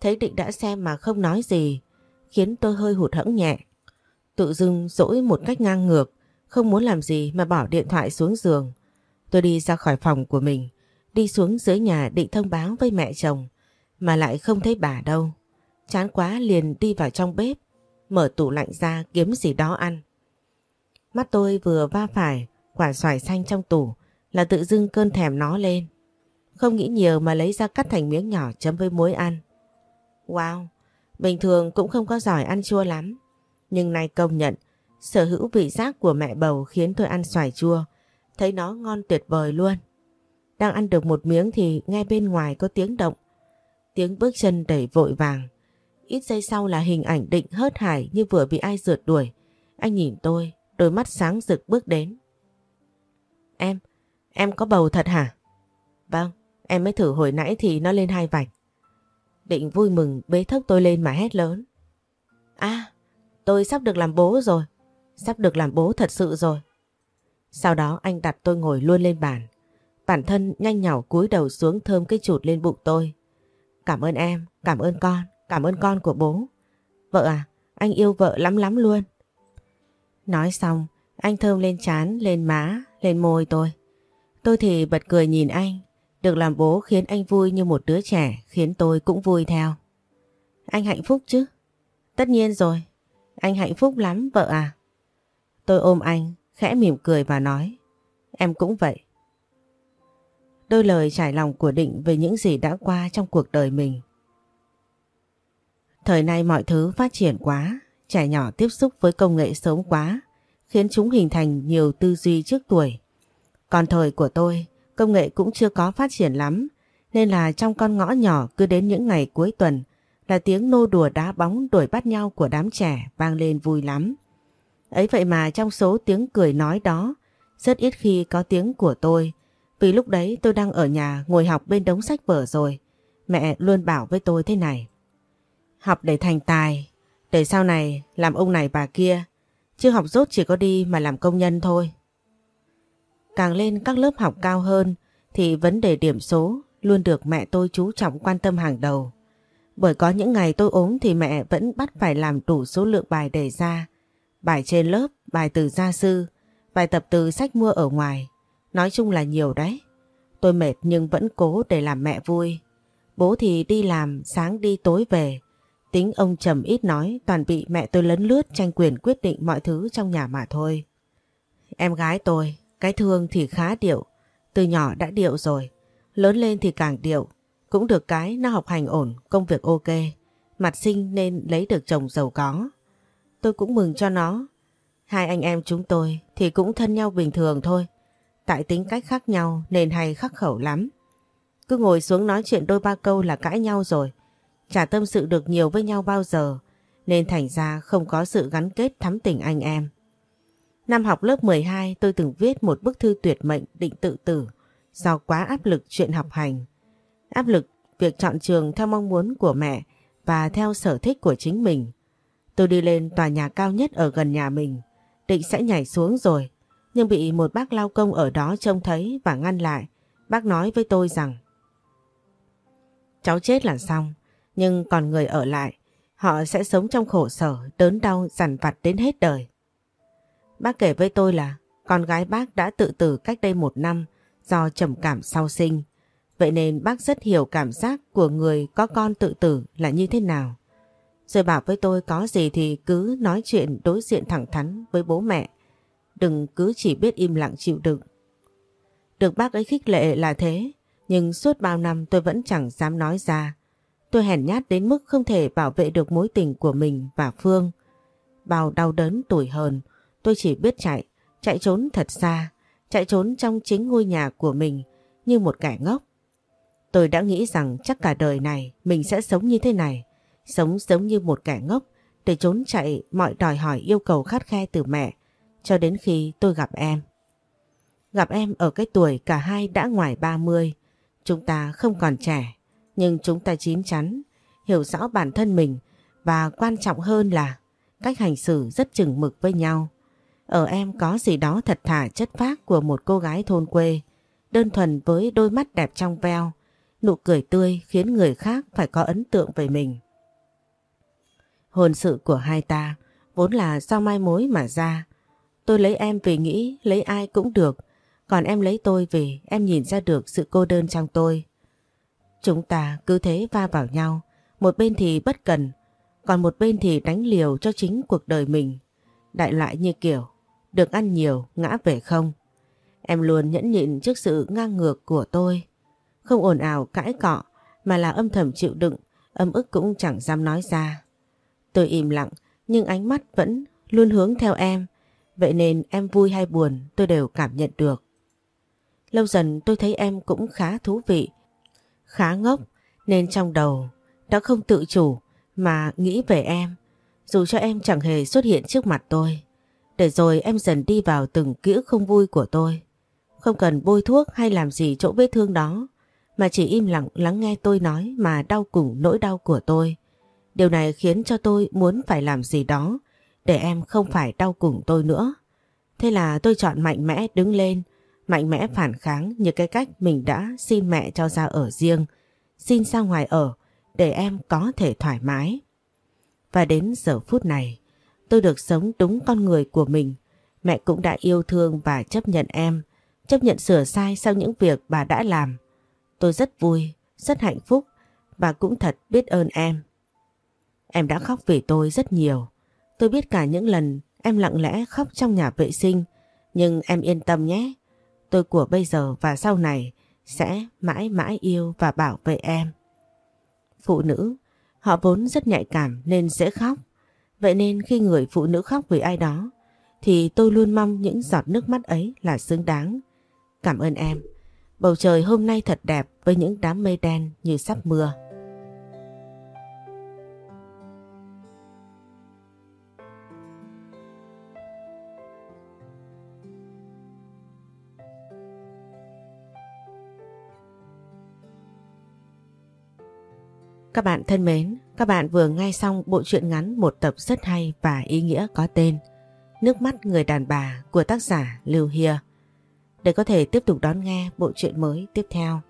Thấy định đã xem mà không nói gì, khiến tôi hơi hụt hẫng nhẹ. Tự dưng dỗi một cách ngang ngược, không muốn làm gì mà bỏ điện thoại xuống giường. Tôi đi ra khỏi phòng của mình, đi xuống dưới nhà định thông báo với mẹ chồng, mà lại không thấy bà đâu. Chán quá liền đi vào trong bếp, mở tủ lạnh ra kiếm gì đó ăn. Mắt tôi vừa va phải quả xoài xanh trong tủ là tự dưng cơn thèm nó lên. Không nghĩ nhiều mà lấy ra cắt thành miếng nhỏ chấm với muối ăn. Wow, bình thường cũng không có giỏi ăn chua lắm. Nhưng nay công nhận, sở hữu vị giác của mẹ bầu khiến tôi ăn xoài chua. Thấy nó ngon tuyệt vời luôn. Đang ăn được một miếng thì nghe bên ngoài có tiếng động. Tiếng bước chân đẩy vội vàng. Ít giây sau là hình ảnh định hớt hải như vừa bị ai rượt đuổi. Anh nhìn tôi, đôi mắt sáng rực bước đến. Em, em có bầu thật hả? Vâng, em mới thử hồi nãy thì nó lên hai vạch. Định vui mừng bế thốc tôi lên mà hét lớn. À, tôi sắp được làm bố rồi. Sắp được làm bố thật sự rồi. Sau đó anh đặt tôi ngồi luôn lên bàn. Bản thân nhanh nhỏ cúi đầu xuống thơm cái chụt lên bụng tôi. Cảm ơn em, cảm ơn con, cảm ơn con của bố. Vợ à, anh yêu vợ lắm lắm luôn. Nói xong, anh thơm lên chán, lên má, lên môi tôi. Tôi thì bật cười nhìn anh. Được làm bố khiến anh vui như một đứa trẻ, khiến tôi cũng vui theo. Anh hạnh phúc chứ? Tất nhiên rồi. Anh hạnh phúc lắm vợ à? Tôi ôm anh, khẽ mỉm cười và nói. Em cũng vậy. Đôi lời trải lòng của Định về những gì đã qua trong cuộc đời mình. Thời nay mọi thứ phát triển quá, trẻ nhỏ tiếp xúc với công nghệ sớm quá, khiến chúng hình thành nhiều tư duy trước tuổi. Còn thời của tôi, công nghệ cũng chưa có phát triển lắm, nên là trong con ngõ nhỏ cứ đến những ngày cuối tuần là tiếng nô đùa đá bóng đuổi bắt nhau của đám trẻ vang lên vui lắm. Ấy vậy mà trong số tiếng cười nói đó, rất ít khi có tiếng của tôi, vì lúc đấy tôi đang ở nhà ngồi học bên đống sách vở rồi. Mẹ luôn bảo với tôi thế này. Học để thành tài, để sau này làm ông này bà kia, chứ học rốt chỉ có đi mà làm công nhân thôi. Càng lên các lớp học cao hơn thì vấn đề điểm số luôn được mẹ tôi chú trọng quan tâm hàng đầu. Bởi có những ngày tôi ốm thì mẹ vẫn bắt phải làm đủ số lượng bài đề ra. Bài trên lớp, bài từ gia sư, bài tập từ sách mua ở ngoài. Nói chung là nhiều đấy. Tôi mệt nhưng vẫn cố để làm mẹ vui. Bố thì đi làm sáng đi tối về. Tính ông trầm ít nói toàn bị mẹ tôi lấn lướt tranh quyền quyết định mọi thứ trong nhà mà thôi. Em gái tôi, cái thương thì khá điệu. Từ nhỏ đã điệu rồi. Lớn lên thì càng điệu. Cũng được cái nó học hành ổn, công việc ok. Mặt sinh nên lấy được chồng giàu có. Tôi cũng mừng cho nó. Hai anh em chúng tôi thì cũng thân nhau bình thường thôi. Tại tính cách khác nhau nên hay khắc khẩu lắm. Cứ ngồi xuống nói chuyện đôi ba câu là cãi nhau rồi. Chả tâm sự được nhiều với nhau bao giờ. Nên thành ra không có sự gắn kết thắm tình anh em. Năm học lớp 12 tôi từng viết một bức thư tuyệt mệnh định tự tử do quá áp lực chuyện học hành. Áp lực việc chọn trường theo mong muốn của mẹ và theo sở thích của chính mình. Tôi đi lên tòa nhà cao nhất ở gần nhà mình, định sẽ nhảy xuống rồi, nhưng bị một bác lao công ở đó trông thấy và ngăn lại. Bác nói với tôi rằng Cháu chết là xong, nhưng còn người ở lại, họ sẽ sống trong khổ sở, đớn đau, dằn vặt đến hết đời. Bác kể với tôi là con gái bác đã tự tử cách đây một năm do trầm cảm sau sinh. Vậy nên bác rất hiểu cảm giác của người có con tự tử là như thế nào. Rồi bảo với tôi có gì thì cứ nói chuyện đối diện thẳng thắn với bố mẹ. Đừng cứ chỉ biết im lặng chịu đựng. Được bác ấy khích lệ là thế, nhưng suốt bao năm tôi vẫn chẳng dám nói ra. Tôi hèn nhát đến mức không thể bảo vệ được mối tình của mình và Phương. Bao đau đớn tủi hờn, tôi chỉ biết chạy, chạy trốn thật xa, chạy trốn trong chính ngôi nhà của mình như một kẻ ngốc. Tôi đã nghĩ rằng chắc cả đời này mình sẽ sống như thế này, sống giống như một kẻ ngốc để trốn chạy mọi đòi hỏi yêu cầu khát khe từ mẹ cho đến khi tôi gặp em. Gặp em ở cái tuổi cả hai đã ngoài 30, chúng ta không còn trẻ, nhưng chúng ta chín chắn, hiểu rõ bản thân mình và quan trọng hơn là cách hành xử rất chừng mực với nhau. Ở em có gì đó thật thà chất phác của một cô gái thôn quê, đơn thuần với đôi mắt đẹp trong veo, nụ cười tươi khiến người khác phải có ấn tượng về mình. Hôn sự của hai ta vốn là do mai mối mà ra. Tôi lấy em vì nghĩ lấy ai cũng được, còn em lấy tôi vì em nhìn ra được sự cô đơn trong tôi. Chúng ta cứ thế va vào nhau, một bên thì bất cần, còn một bên thì đánh liều cho chính cuộc đời mình. Đại loại như kiểu, được ăn nhiều, ngã về không. Em luôn nhẫn nhịn trước sự ngang ngược của tôi. Không ồn ào cãi cọ, mà là âm thầm chịu đựng, âm ức cũng chẳng dám nói ra. Tôi im lặng, nhưng ánh mắt vẫn luôn hướng theo em. Vậy nên em vui hay buồn tôi đều cảm nhận được. Lâu dần tôi thấy em cũng khá thú vị, khá ngốc, nên trong đầu đã không tự chủ mà nghĩ về em, dù cho em chẳng hề xuất hiện trước mặt tôi. Để rồi em dần đi vào từng ký ức không vui của tôi. Không cần bôi thuốc hay làm gì chỗ vết thương đó, mà chỉ im lặng lắng nghe tôi nói mà đau cùng nỗi đau của tôi. Điều này khiến cho tôi muốn phải làm gì đó để em không phải đau cùng tôi nữa. Thế là tôi chọn mạnh mẽ đứng lên, mạnh mẽ phản kháng như cái cách mình đã xin mẹ cho ra ở riêng, xin ra ngoài ở để em có thể thoải mái. Và đến giờ phút này, tôi được sống đúng con người của mình. Mẹ cũng đã yêu thương và chấp nhận em, chấp nhận sửa sai sau những việc bà đã làm. Tôi rất vui, rất hạnh phúc và cũng thật biết ơn em. Em đã khóc vì tôi rất nhiều. Tôi biết cả những lần em lặng lẽ khóc trong nhà vệ sinh, nhưng em yên tâm nhé. Tôi của bây giờ và sau này sẽ mãi mãi yêu và bảo vệ em. Phụ nữ, họ vốn rất nhạy cảm nên dễ khóc. Vậy nên khi người phụ nữ khóc vì ai đó, thì tôi luôn mong những giọt nước mắt ấy là xứng đáng. Cảm ơn em. Bầu trời hôm nay thật đẹp với những đám mây đen như sắp mưa. Các bạn thân mến, các bạn vừa nghe xong bộ truyện ngắn một tập rất hay và ý nghĩa có tên Nước mắt người đàn bà của tác giả Lưu Hia. Để có thể tiếp tục đón nghe bộ truyện mới tiếp theo,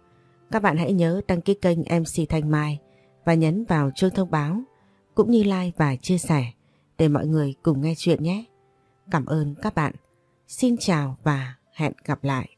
các bạn hãy nhớ đăng ký kênh MC Thanh Mai và nhấn vào chuông thông báo cũng như like và chia sẻ để mọi người cùng nghe chuyện nhé. Cảm ơn các bạn. Xin chào và hẹn gặp lại.